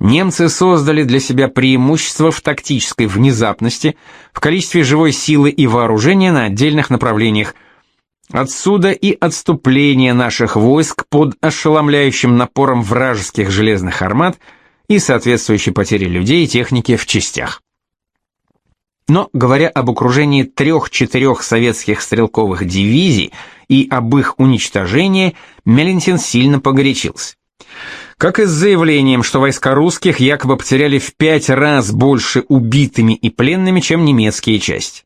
Speaker 1: Немцы создали для себя преимущество в тактической внезапности, в количестве живой силы и вооружения на отдельных направлениях, Отсюда и отступление наших войск под ошеломляющим напором вражеских железных армат и соответствующие потери людей и техники в частях. Но, говоря об окружении трех-четырех советских стрелковых дивизий и об их уничтожении, Мелентин сильно погорячился. Как и с заявлением, что войска русских якобы потеряли в пять раз больше убитыми и пленными, чем немецкие части.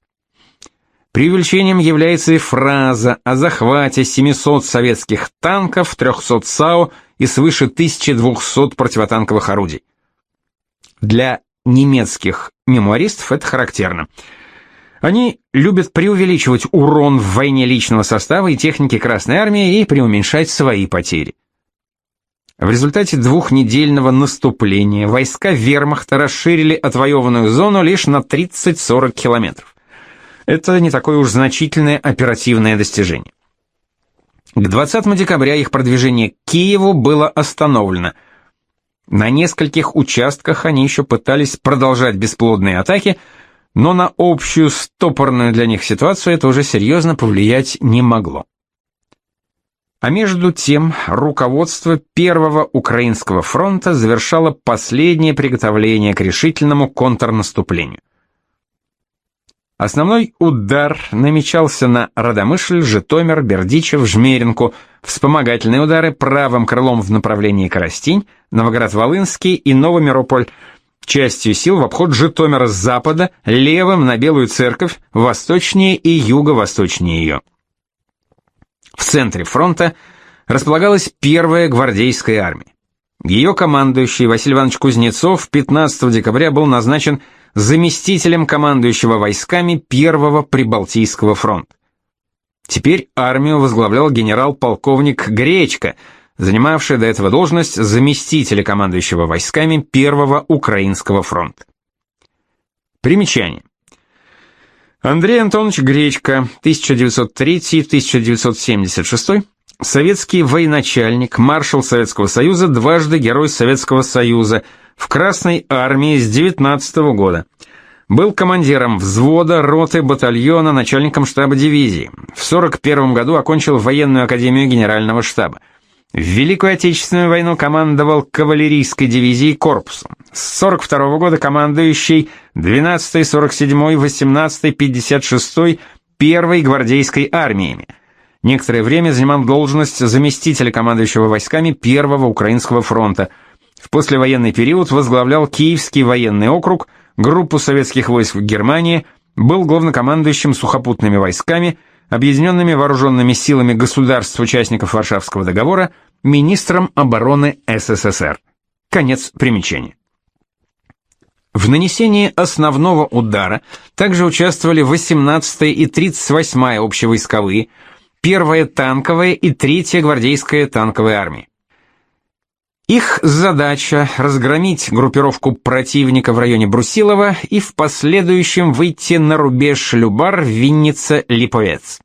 Speaker 1: Преувеличением является и фраза о захвате 700 советских танков, 300 САУ и свыше 1200 противотанковых орудий. Для немецких мемуаристов это характерно. Они любят преувеличивать урон в войне личного состава и техники Красной Армии и преуменьшать свои потери. В результате двухнедельного наступления войска вермахта расширили отвоеванную зону лишь на 30-40 километров. Это не такое уж значительное оперативное достижение. К 20 декабря их продвижение к Киеву было остановлено. На нескольких участках они еще пытались продолжать бесплодные атаки, но на общую стопорную для них ситуацию это уже серьезно повлиять не могло. А между тем, руководство Первого Украинского фронта завершало последнее приготовление к решительному контрнаступлению. Основной удар намечался на Радомышль, Житомир, Бердичев, Жмеринку, вспомогательные удары правым крылом в направлении Коростень, Новоград-Волынский и Новомирополь, частью сил в обход Житомира с запада, левым на Белую церковь, восточнее и юго-восточнее ее. В центре фронта располагалась первая гвардейская армия. Ее командующий Василий Иванович Кузнецов 15 декабря был назначен заместителем командующего войсками Первого Прибалтийского фронта. Теперь армию возглавлял генерал-полковник Гречко, занимавший до этого должность заместителя командующего войсками Первого Украинского фронта. Примечание. Андрей Антонович Гречко, 1903-1976, советский военачальник, маршал Советского Союза, дважды Герой Советского Союза, в Красной армии с 19 -го года. Был командиром взвода, роты, батальона, начальником штаба дивизии. В 41 году окончил военную академию генерального штаба. В Великую Отечественную войну командовал кавалерийской дивизией корпусом. С 42 -го года командующий 12-й, 47-й, 18-й, 56-й, 1-й гвардейской армиями. Некоторое время занимал должность заместителя командующего войсками Первого Украинского фронта. В послевоенный период возглавлял Киевский военный округ, группу советских войск в Германии, был главнокомандующим сухопутными войсками, объединенными вооруженными силами государств-участников Варшавского договора, министром обороны СССР. Конец примечания. В нанесении основного удара также участвовали 18-я и 38-я общевойсковые, 1-я танковая и 3-я гвардейская танковая армии. Их задача разгромить группировку противника в районе Брусилова и в последующем выйти на рубеж Любар, Винница, Липовец.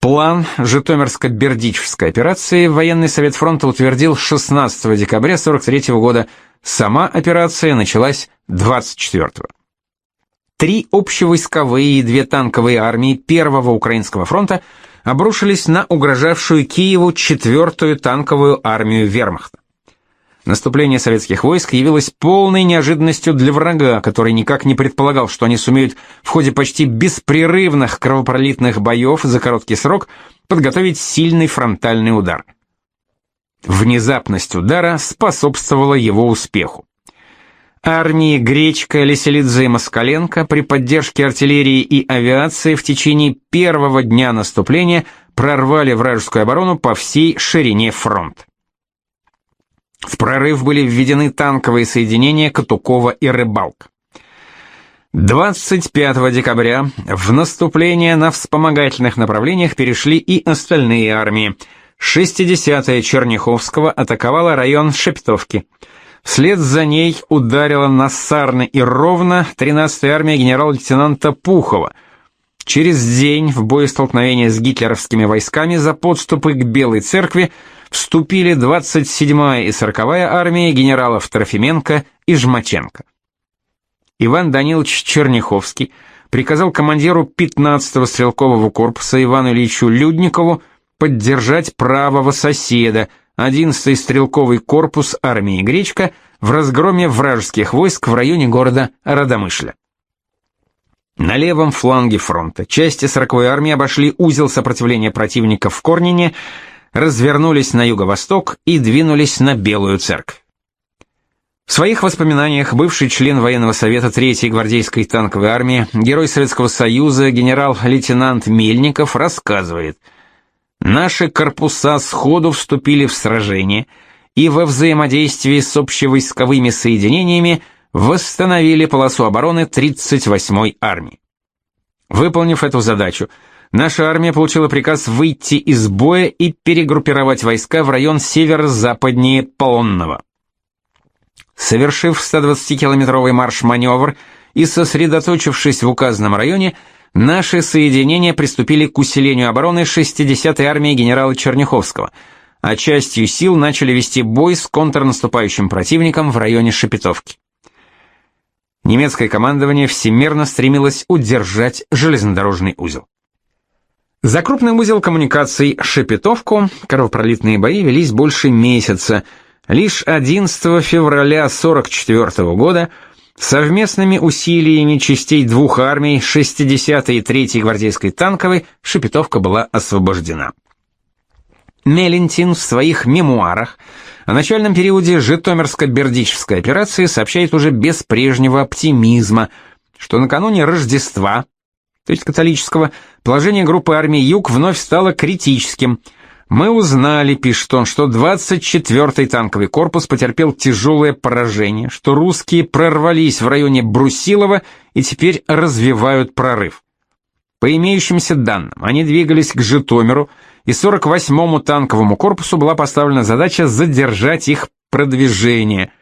Speaker 1: План Житомирско-Бердичевской операции военный совет фронта утвердил 16 декабря 43 года. Сама операция началась 24 -го. Три общевойсковые и две танковые армии Первого Украинского фронта обрушились на угрожавшую Киеву четвертую танковую армию вермахта. Наступление советских войск явилось полной неожиданностью для врага, который никак не предполагал, что они сумеют в ходе почти беспрерывных кровопролитных боев за короткий срок подготовить сильный фронтальный удар. Внезапность удара способствовала его успеху. Армии Гречка, Леселидзе и Москаленко при поддержке артиллерии и авиации в течение первого дня наступления прорвали вражескую оборону по всей ширине фронта. В прорыв были введены танковые соединения Катукова и Рыбалк. 25 декабря в наступление на вспомогательных направлениях перешли и остальные армии. 60-я Черняховского атаковала район Шептовки. Вслед за ней ударила на Сарны и Ровно 13-я армия генерал-лейтенанта Пухова. Через день в боестолкновение с гитлеровскими войсками за подступы к Белой церкви вступили 27-я и 40-я армии генералов Трофименко и Жмаченко. Иван Данилович Черняховский приказал командиру 15-го стрелкового корпуса Ивану Ильичу Людникову поддержать правого соседа, 11-й стрелковый корпус армии Гречка в разгроме вражеских войск в районе города Радомышля. На левом фланге фронта части 40-й армии обошли узел сопротивления противника в Корнине развернулись на юго-восток и двинулись на Белую церковь. В своих воспоминаниях бывший член военного совета 3-й гвардейской танковой армии, герой Советского Союза, генерал-лейтенант Мельников рассказывает: "Наши корпуса сходу вступили в сражение и во взаимодействии с общевойсковыми соединениями восстановили полосу обороны 38-й армии. Выполнив эту задачу, наша армия получила приказ выйти из боя и перегруппировать войска в район северо-западнее Полонного. Совершив 120-километровый марш-маневр и сосредоточившись в указанном районе, наши соединения приступили к усилению обороны 60-й армии генерала Черняховского, а частью сил начали вести бой с контрнаступающим противником в районе Шепетовки. Немецкое командование всемерно стремилось удержать железнодорожный узел. За крупный узел коммуникаций Шепетовку кровопролитные бои велись больше месяца. Лишь 11 февраля 44 года совместными усилиями частей двух армий 60-й и 3-й гвардейской танковой Шепетовка была освобождена. Мелентин в своих мемуарах О начальном периоде Житомирско-Бердичевской операции сообщает уже без прежнего оптимизма, что накануне Рождества, то есть католического, положение группы армий Юг вновь стало критическим. Мы узнали, пишет он, что 24-й танковый корпус потерпел тяжелое поражение, что русские прорвались в районе Брусилова и теперь развивают прорыв. По имеющимся данным, они двигались к Житомиру, и 48-му танковому корпусу была поставлена задача задержать их продвижение.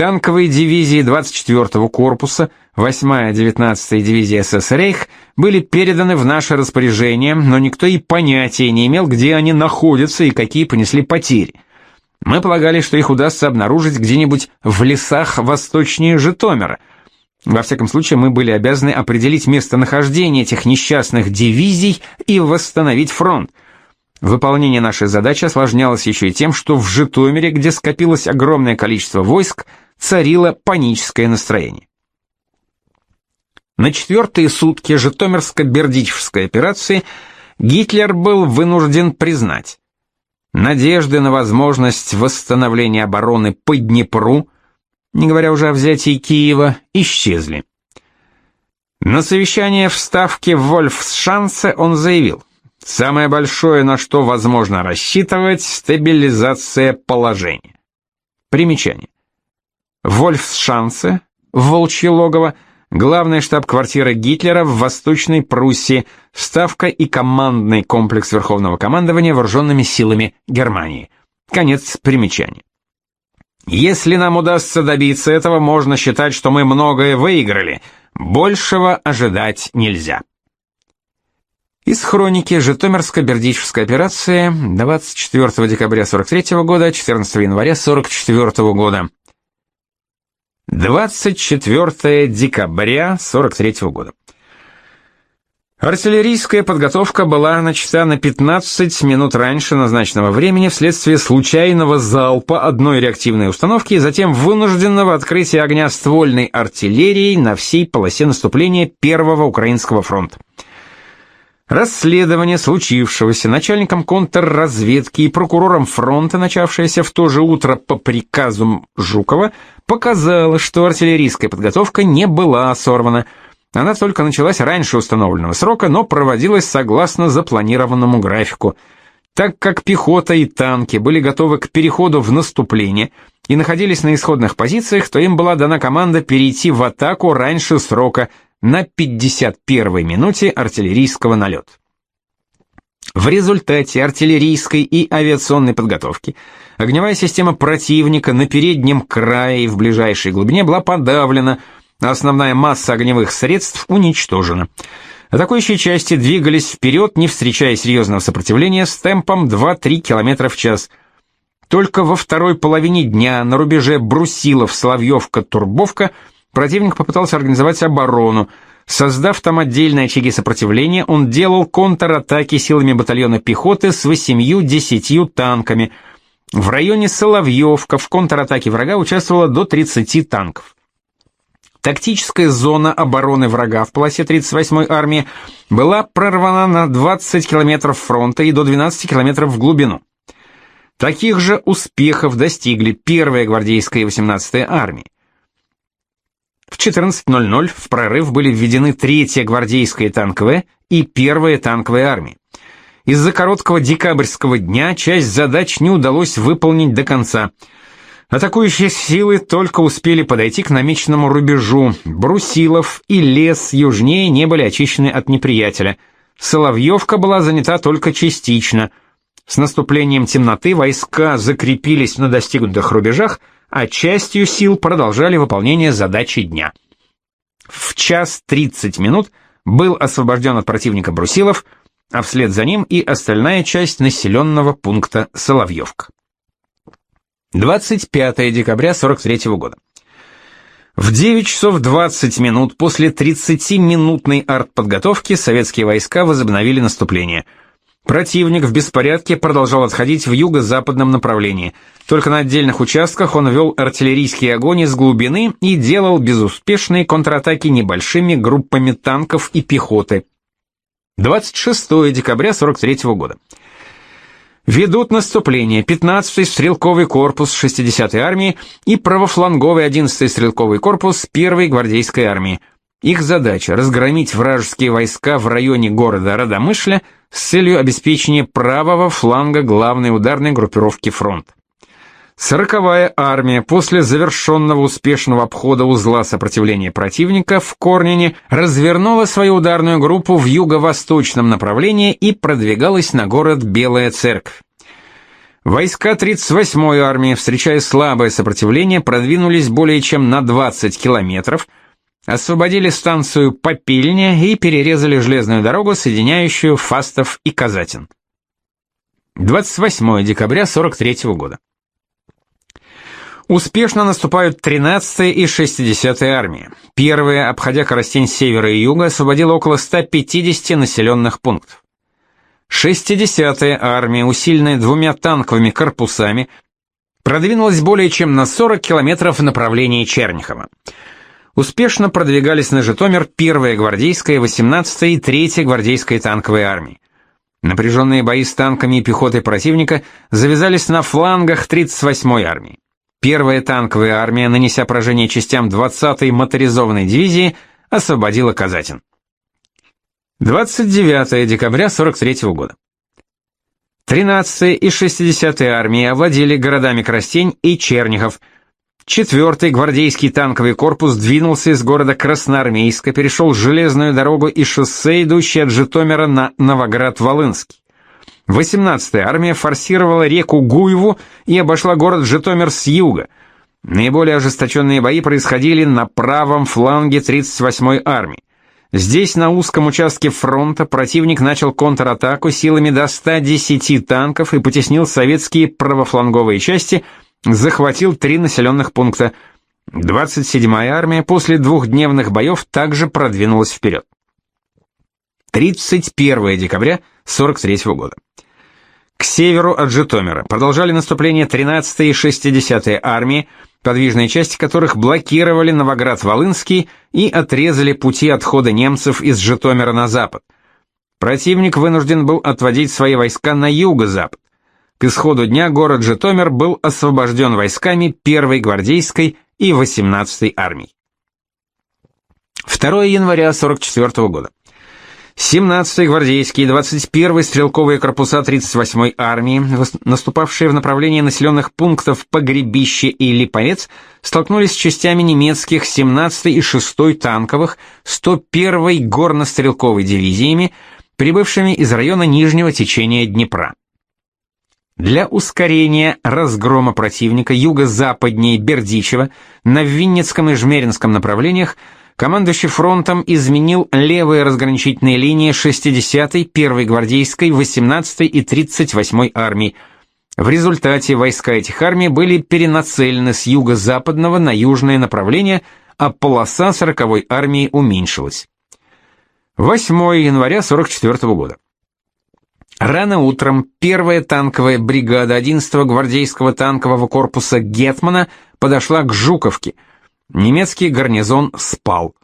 Speaker 1: Танковые дивизии 24-го корпуса, 8-я 19-я дивизия СС «Рейх» были переданы в наше распоряжение, но никто и понятия не имел, где они находятся и какие понесли потери. Мы полагали, что их удастся обнаружить где-нибудь в лесах восточнее Житомира. Во всяком случае, мы были обязаны определить местонахождение этих несчастных дивизий и восстановить фронт. Выполнение нашей задачи осложнялось еще и тем, что в Житомире, где скопилось огромное количество войск, царило паническое настроение. На четвертые сутки Житомирско-Бердичевской операции Гитлер был вынужден признать, надежды на возможность восстановления обороны по Днепру, не говоря уже о взятии Киева, исчезли. На совещании в Ставке Вольфсшанце он заявил, Самое большое, на что возможно рассчитывать, стабилизация положения. Примечание. Вольфсшанце, Волчье логово, главная штаб-квартира Гитлера в Восточной Пруссии, ставка и командный комплекс Верховного командования вооруженными силами Германии. Конец примечания. Если нам удастся добиться этого, можно считать, что мы многое выиграли. Большего ожидать нельзя. Из хроники Житомирско-Бердичевской операции 24 декабря 43 года, 14 января 44 года. 24 декабря 43 года. Артиллерийская подготовка была начата на 15 минут раньше назначенного времени вследствие случайного залпа одной реактивной установки и затем вынужденного открытия огня ствольной артиллерией на всей полосе наступления Первого Украинского фронта. Расследование случившегося начальником контрразведки и прокурором фронта, начавшееся в то же утро по приказу Жукова, показало, что артиллерийская подготовка не была сорвана. Она только началась раньше установленного срока, но проводилась согласно запланированному графику. Так как пехота и танки были готовы к переходу в наступление и находились на исходных позициях, то им была дана команда перейти в атаку раньше срока – на 51-й минуте артиллерийского налета. В результате артиллерийской и авиационной подготовки огневая система противника на переднем крае и в ближайшей глубине была подавлена, а основная масса огневых средств уничтожена. Атакующие части двигались вперед, не встречая серьезного сопротивления, с темпом 2-3 км в час. Только во второй половине дня на рубеже Брусилов-Соловьевка-Турбовка – Противник попытался организовать оборону. Создав там отдельные очаги сопротивления, он делал контратаки силами батальона пехоты с восемью-десятью танками. В районе Соловьевка в контратаке врага участвовало до 30 танков. Тактическая зона обороны врага в полосе 38-й армии была прорвана на 20 километров фронта и до 12 километров в глубину. Таких же успехов достигли 1-я гвардейская и 18-я армии. В 14.00 в прорыв были введены 3-я гвардейская танковая и 1-я танковая армии. Из-за короткого декабрьского дня часть задач не удалось выполнить до конца. Атакующие силы только успели подойти к намеченному рубежу. Брусилов и лес южнее не были очищены от неприятеля. Соловьевка была занята только частично. С наступлением темноты войска закрепились на достигнутых рубежах, а частью сил продолжали выполнение задачи дня. В час 30 минут был освобожден от противника Брусилов, а вслед за ним и остальная часть населенного пункта Соловьевка. 25 декабря 43 года. В 9 часов 20 минут после 30-минутной артподготовки советские войска возобновили наступление – Противник в беспорядке продолжал отходить в юго-западном направлении. Только на отдельных участках он вел артиллерийский огонь из глубины и делал безуспешные контратаки небольшими группами танков и пехоты. 26 декабря 43 года. ведут наступление 15-й стрелковый корпус 60-й армии и правофланговый 11-й стрелковый корпус 1-й гвардейской армии. Их задача – разгромить вражеские войска в районе города Радомышля с целью обеспечения правого фланга главной ударной группировки фронта. Сороковая армия после завершенного успешного обхода узла сопротивления противника в Корнине развернула свою ударную группу в юго-восточном направлении и продвигалась на город Белая Церковь. Войска 38-й армии, встречая слабое сопротивление, продвинулись более чем на 20 километров, освободили станцию Попильня и перерезали железную дорогу, соединяющую Фастов и Казатин. 28 декабря 43 года. Успешно наступают 13-я и 60-я армии. Первая, обходя Коростень с севера и юга, освободила около 150 населенных пунктов. 60-я армия, усиленная двумя танковыми корпусами, продвинулась более чем на 40 километров в направлении Чернихова. Успешно продвигались на Житомир 1-я гвардейская, 18-я и 3-я гвардейская танковые армии. Напряженные бои с танками и пехотой противника завязались на флангах 38-й армии. Первая танковая армия, нанеся поражение частям 20-й моторизованной дивизии, освободила Казатин. 29 декабря 43 -го года. 13-я и 60-я армии овладели городами Крастень и Чернихов. 4-й гвардейский танковый корпус двинулся из города Красноармейска, перешел железную дорогу и шоссе, идущее от Житомира на Новоград-Волынский. 18-я армия форсировала реку Гуеву и обошла город Житомир с юга. Наиболее ожесточенные бои происходили на правом фланге 38-й армии. Здесь, на узком участке фронта, противник начал контратаку силами до 110 танков и потеснил советские правофланговые части, захватил три населенных пункта. 27-я армия после двухдневных боев также продвинулась вперед. 31 декабря 43 -го года. К северу от Житомира продолжали наступление 13-я и 60-я армии, подвижные части которых блокировали Новоград-Волынский и отрезали пути отхода немцев из Житомира на запад. Противник вынужден был отводить свои войска на юго-запад. К исходу дня город Житомир был освобожден войсками 1-й гвардейской и 18-й армий. 2 января 44 года. 17-й гвардейские и 21-й стрелковые корпуса 38-й армии, наступавшие в направлении населенных пунктов Погребище и Липовец, столкнулись с частями немецких 17-й и 6-й танковых, 101-й горно-стрелковой дивизиями, прибывшими из района нижнего течения Днепра. Для ускорения разгрома противника юго-западнее Бердичева на Винницком и Жмеринском направлениях Командующий фронтом изменил левые разграничительные линии 60-й, 1-й гвардейской, 18-й и 38-й армий. В результате войска этих армий были перенацелены с юго-западного на южное направление, а полоса 40-й армии уменьшилась. 8 января 44 -го года. Рано утром первая танковая бригада 11-го гвардейского танкового корпуса Гетмана подошла к Жуковке – Немецкий гарнизон спал.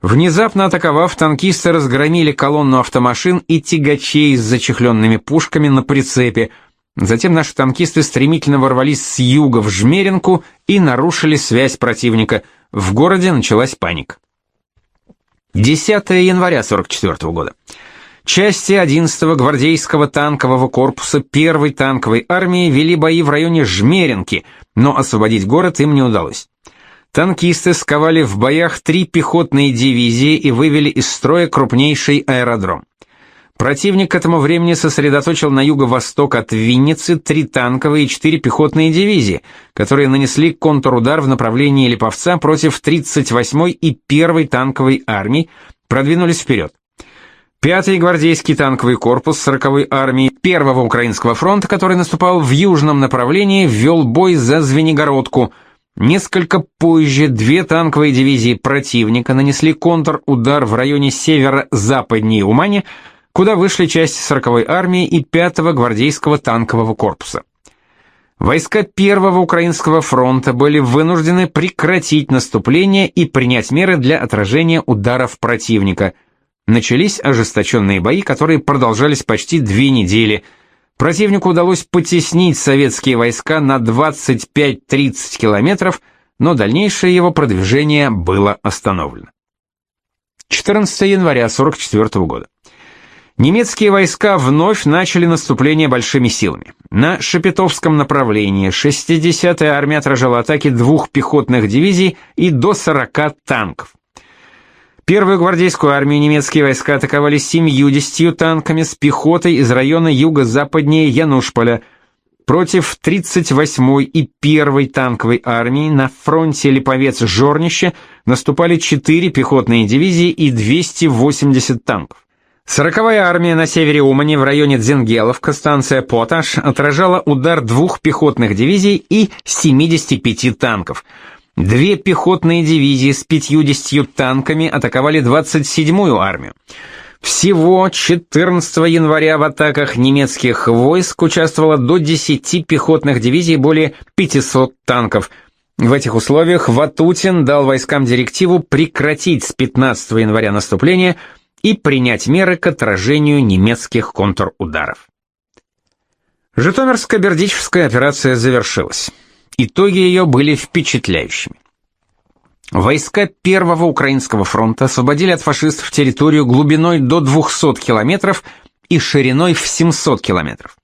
Speaker 1: Внезапно атаковав, танкисты разгромили колонну автомашин и тягачей с зачехленными пушками на прицепе. Затем наши танкисты стремительно ворвались с юга в Жмеринку и нарушили связь противника. В городе началась паника. 10 января 44 -го года. Части 11-го гвардейского танкового корпуса 1-й танковой армии вели бои в районе Жмеринки, но освободить город им не удалось. Танкисты сковали в боях три пехотные дивизии и вывели из строя крупнейший аэродром. Противник к этому времени сосредоточил на юго-восток от Винницы три танковые и четыре пехотные дивизии, которые нанесли контрудар в направлении Липовца против 38-й и 1-й танковой армий, продвинулись вперед. Пятый гвардейский танковый корпус 40-й армии Первого Украинского фронта, который наступал в южном направлении, ввел бой за Звенигородку – Несколько позже две танковые дивизии противника нанесли контрудар в районе северо-западнее Умани, куда вышли части 40-й армии и 5-го гвардейского танкового корпуса. Войска Первого Украинского фронта были вынуждены прекратить наступление и принять меры для отражения ударов противника. Начались ожесточенные бои, которые продолжались почти две недели – Противнику удалось потеснить советские войска на 25-30 километров, но дальнейшее его продвижение было остановлено. 14 января 44 года. Немецкие войска вновь начали наступление большими силами. На Шепетовском направлении 60-я армия отражала атаки двух пехотных дивизий и до 40 танков. Первую гвардейскую армию немецкие войска атаковали 70 танками с пехотой из района юго-западнее Янушполя против 38-й и 1-й танковой армии на фронте Липовец-Жорнище наступали 4 пехотные дивизии и 280 танков. Сороковая армия на севере Умани в районе Дзенгеловка, станция Поташ, отражала удар двух пехотных дивизий и 75 танков. Две пехотные дивизии с 50 танками атаковали 27-ю армию. Всего 14 января в атаках немецких войск участвовало до 10 пехотных дивизий более 500 танков. В этих условиях Ватутин дал войскам директиву прекратить с 15 января наступление – и принять меры к отражению немецких контрударов. Житомирско-Бердичевская операция завершилась. Итоги ее были впечатляющими. Войска Первого Украинского фронта освободили от фашистов территорию глубиной до 200 километров и шириной в 700 километров.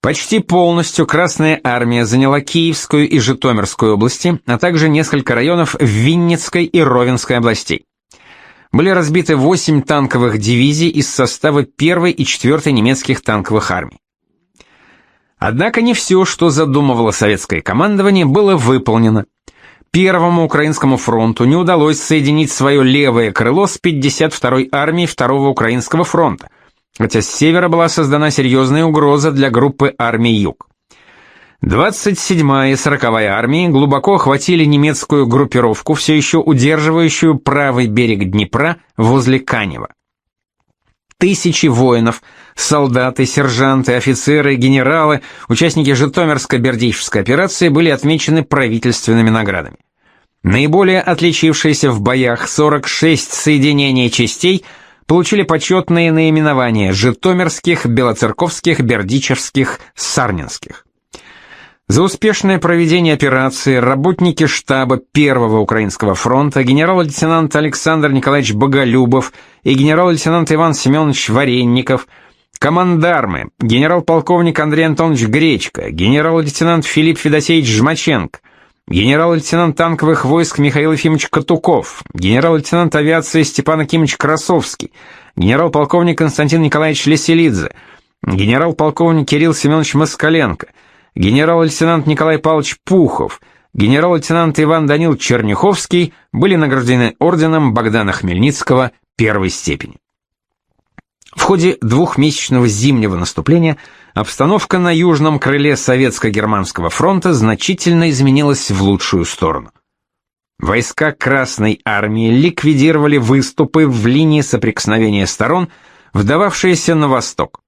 Speaker 1: Почти полностью Красная армия заняла Киевскую и Житомирскую области, а также несколько районов Винницкой и Ровенской областей были разбиты 8 танковых дивизий из состава 1 и 4 немецких танковых армий. Однако не все, что задумывало советское командование, было выполнено. Первому Украинскому фронту не удалось соединить свое левое крыло с 52-й армией Второго Украинского фронта, хотя с севера была создана серьезная угроза для группы армий Юг. 27-я и 40-я армии глубоко охватили немецкую группировку, все еще удерживающую правый берег Днепра возле Канева. Тысячи воинов, солдаты, сержанты, офицеры, генералы, участники Житомирско-Бердичевской операции были отмечены правительственными наградами. Наиболее отличившиеся в боях 46 соединений частей получили почетные наименования Житомирских, Белоцерковских, Бердичевских, Сарнинских. За успешное проведение операции работники штаба Первого Украинского фронта генерал-лейтенант Александр Николаевич Боголюбов и генерал-лейтенант Иван Семенович Варенников, командармы, генерал-полковник Андрей Антонович Гречко, генерал-лейтенант Филипп Федосеевич Жмаченко, генерал-лейтенант танковых войск Михаил Ефимович Катуков, генерал-лейтенант авиации Степан Акимович Красовский, генерал-полковник Константин Николаевич Леселидзе, генерал-полковник Кирилл Семенович Москаленко — генерал-лейтенант Николай Павлович Пухов, генерал-лейтенант Иван Данил Черняховский были награждены орденом Богдана Хмельницкого первой степени. В ходе двухмесячного зимнего наступления обстановка на южном крыле Советско-Германского фронта значительно изменилась в лучшую сторону. Войска Красной армии ликвидировали выступы в линии соприкосновения сторон, вдававшиеся на восток.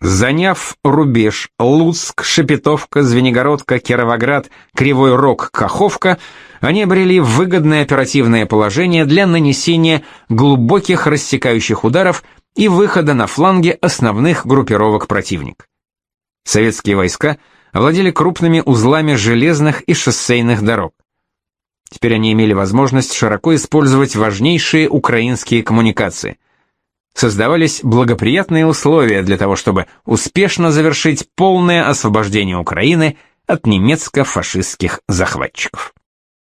Speaker 1: Заняв рубеж Луцк, Шепетовка, Звенигородка, Кировоград, Кривой Рог, Каховка, они обрели выгодное оперативное положение для нанесения глубоких рассекающих ударов и выхода на фланге основных группировок противника. Советские войска овладели крупными узлами железных и шоссейных дорог. Теперь они имели возможность широко использовать важнейшие украинские коммуникации – создавались благоприятные условия для того, чтобы успешно завершить полное освобождение Украины от немецко-фашистских захватчиков.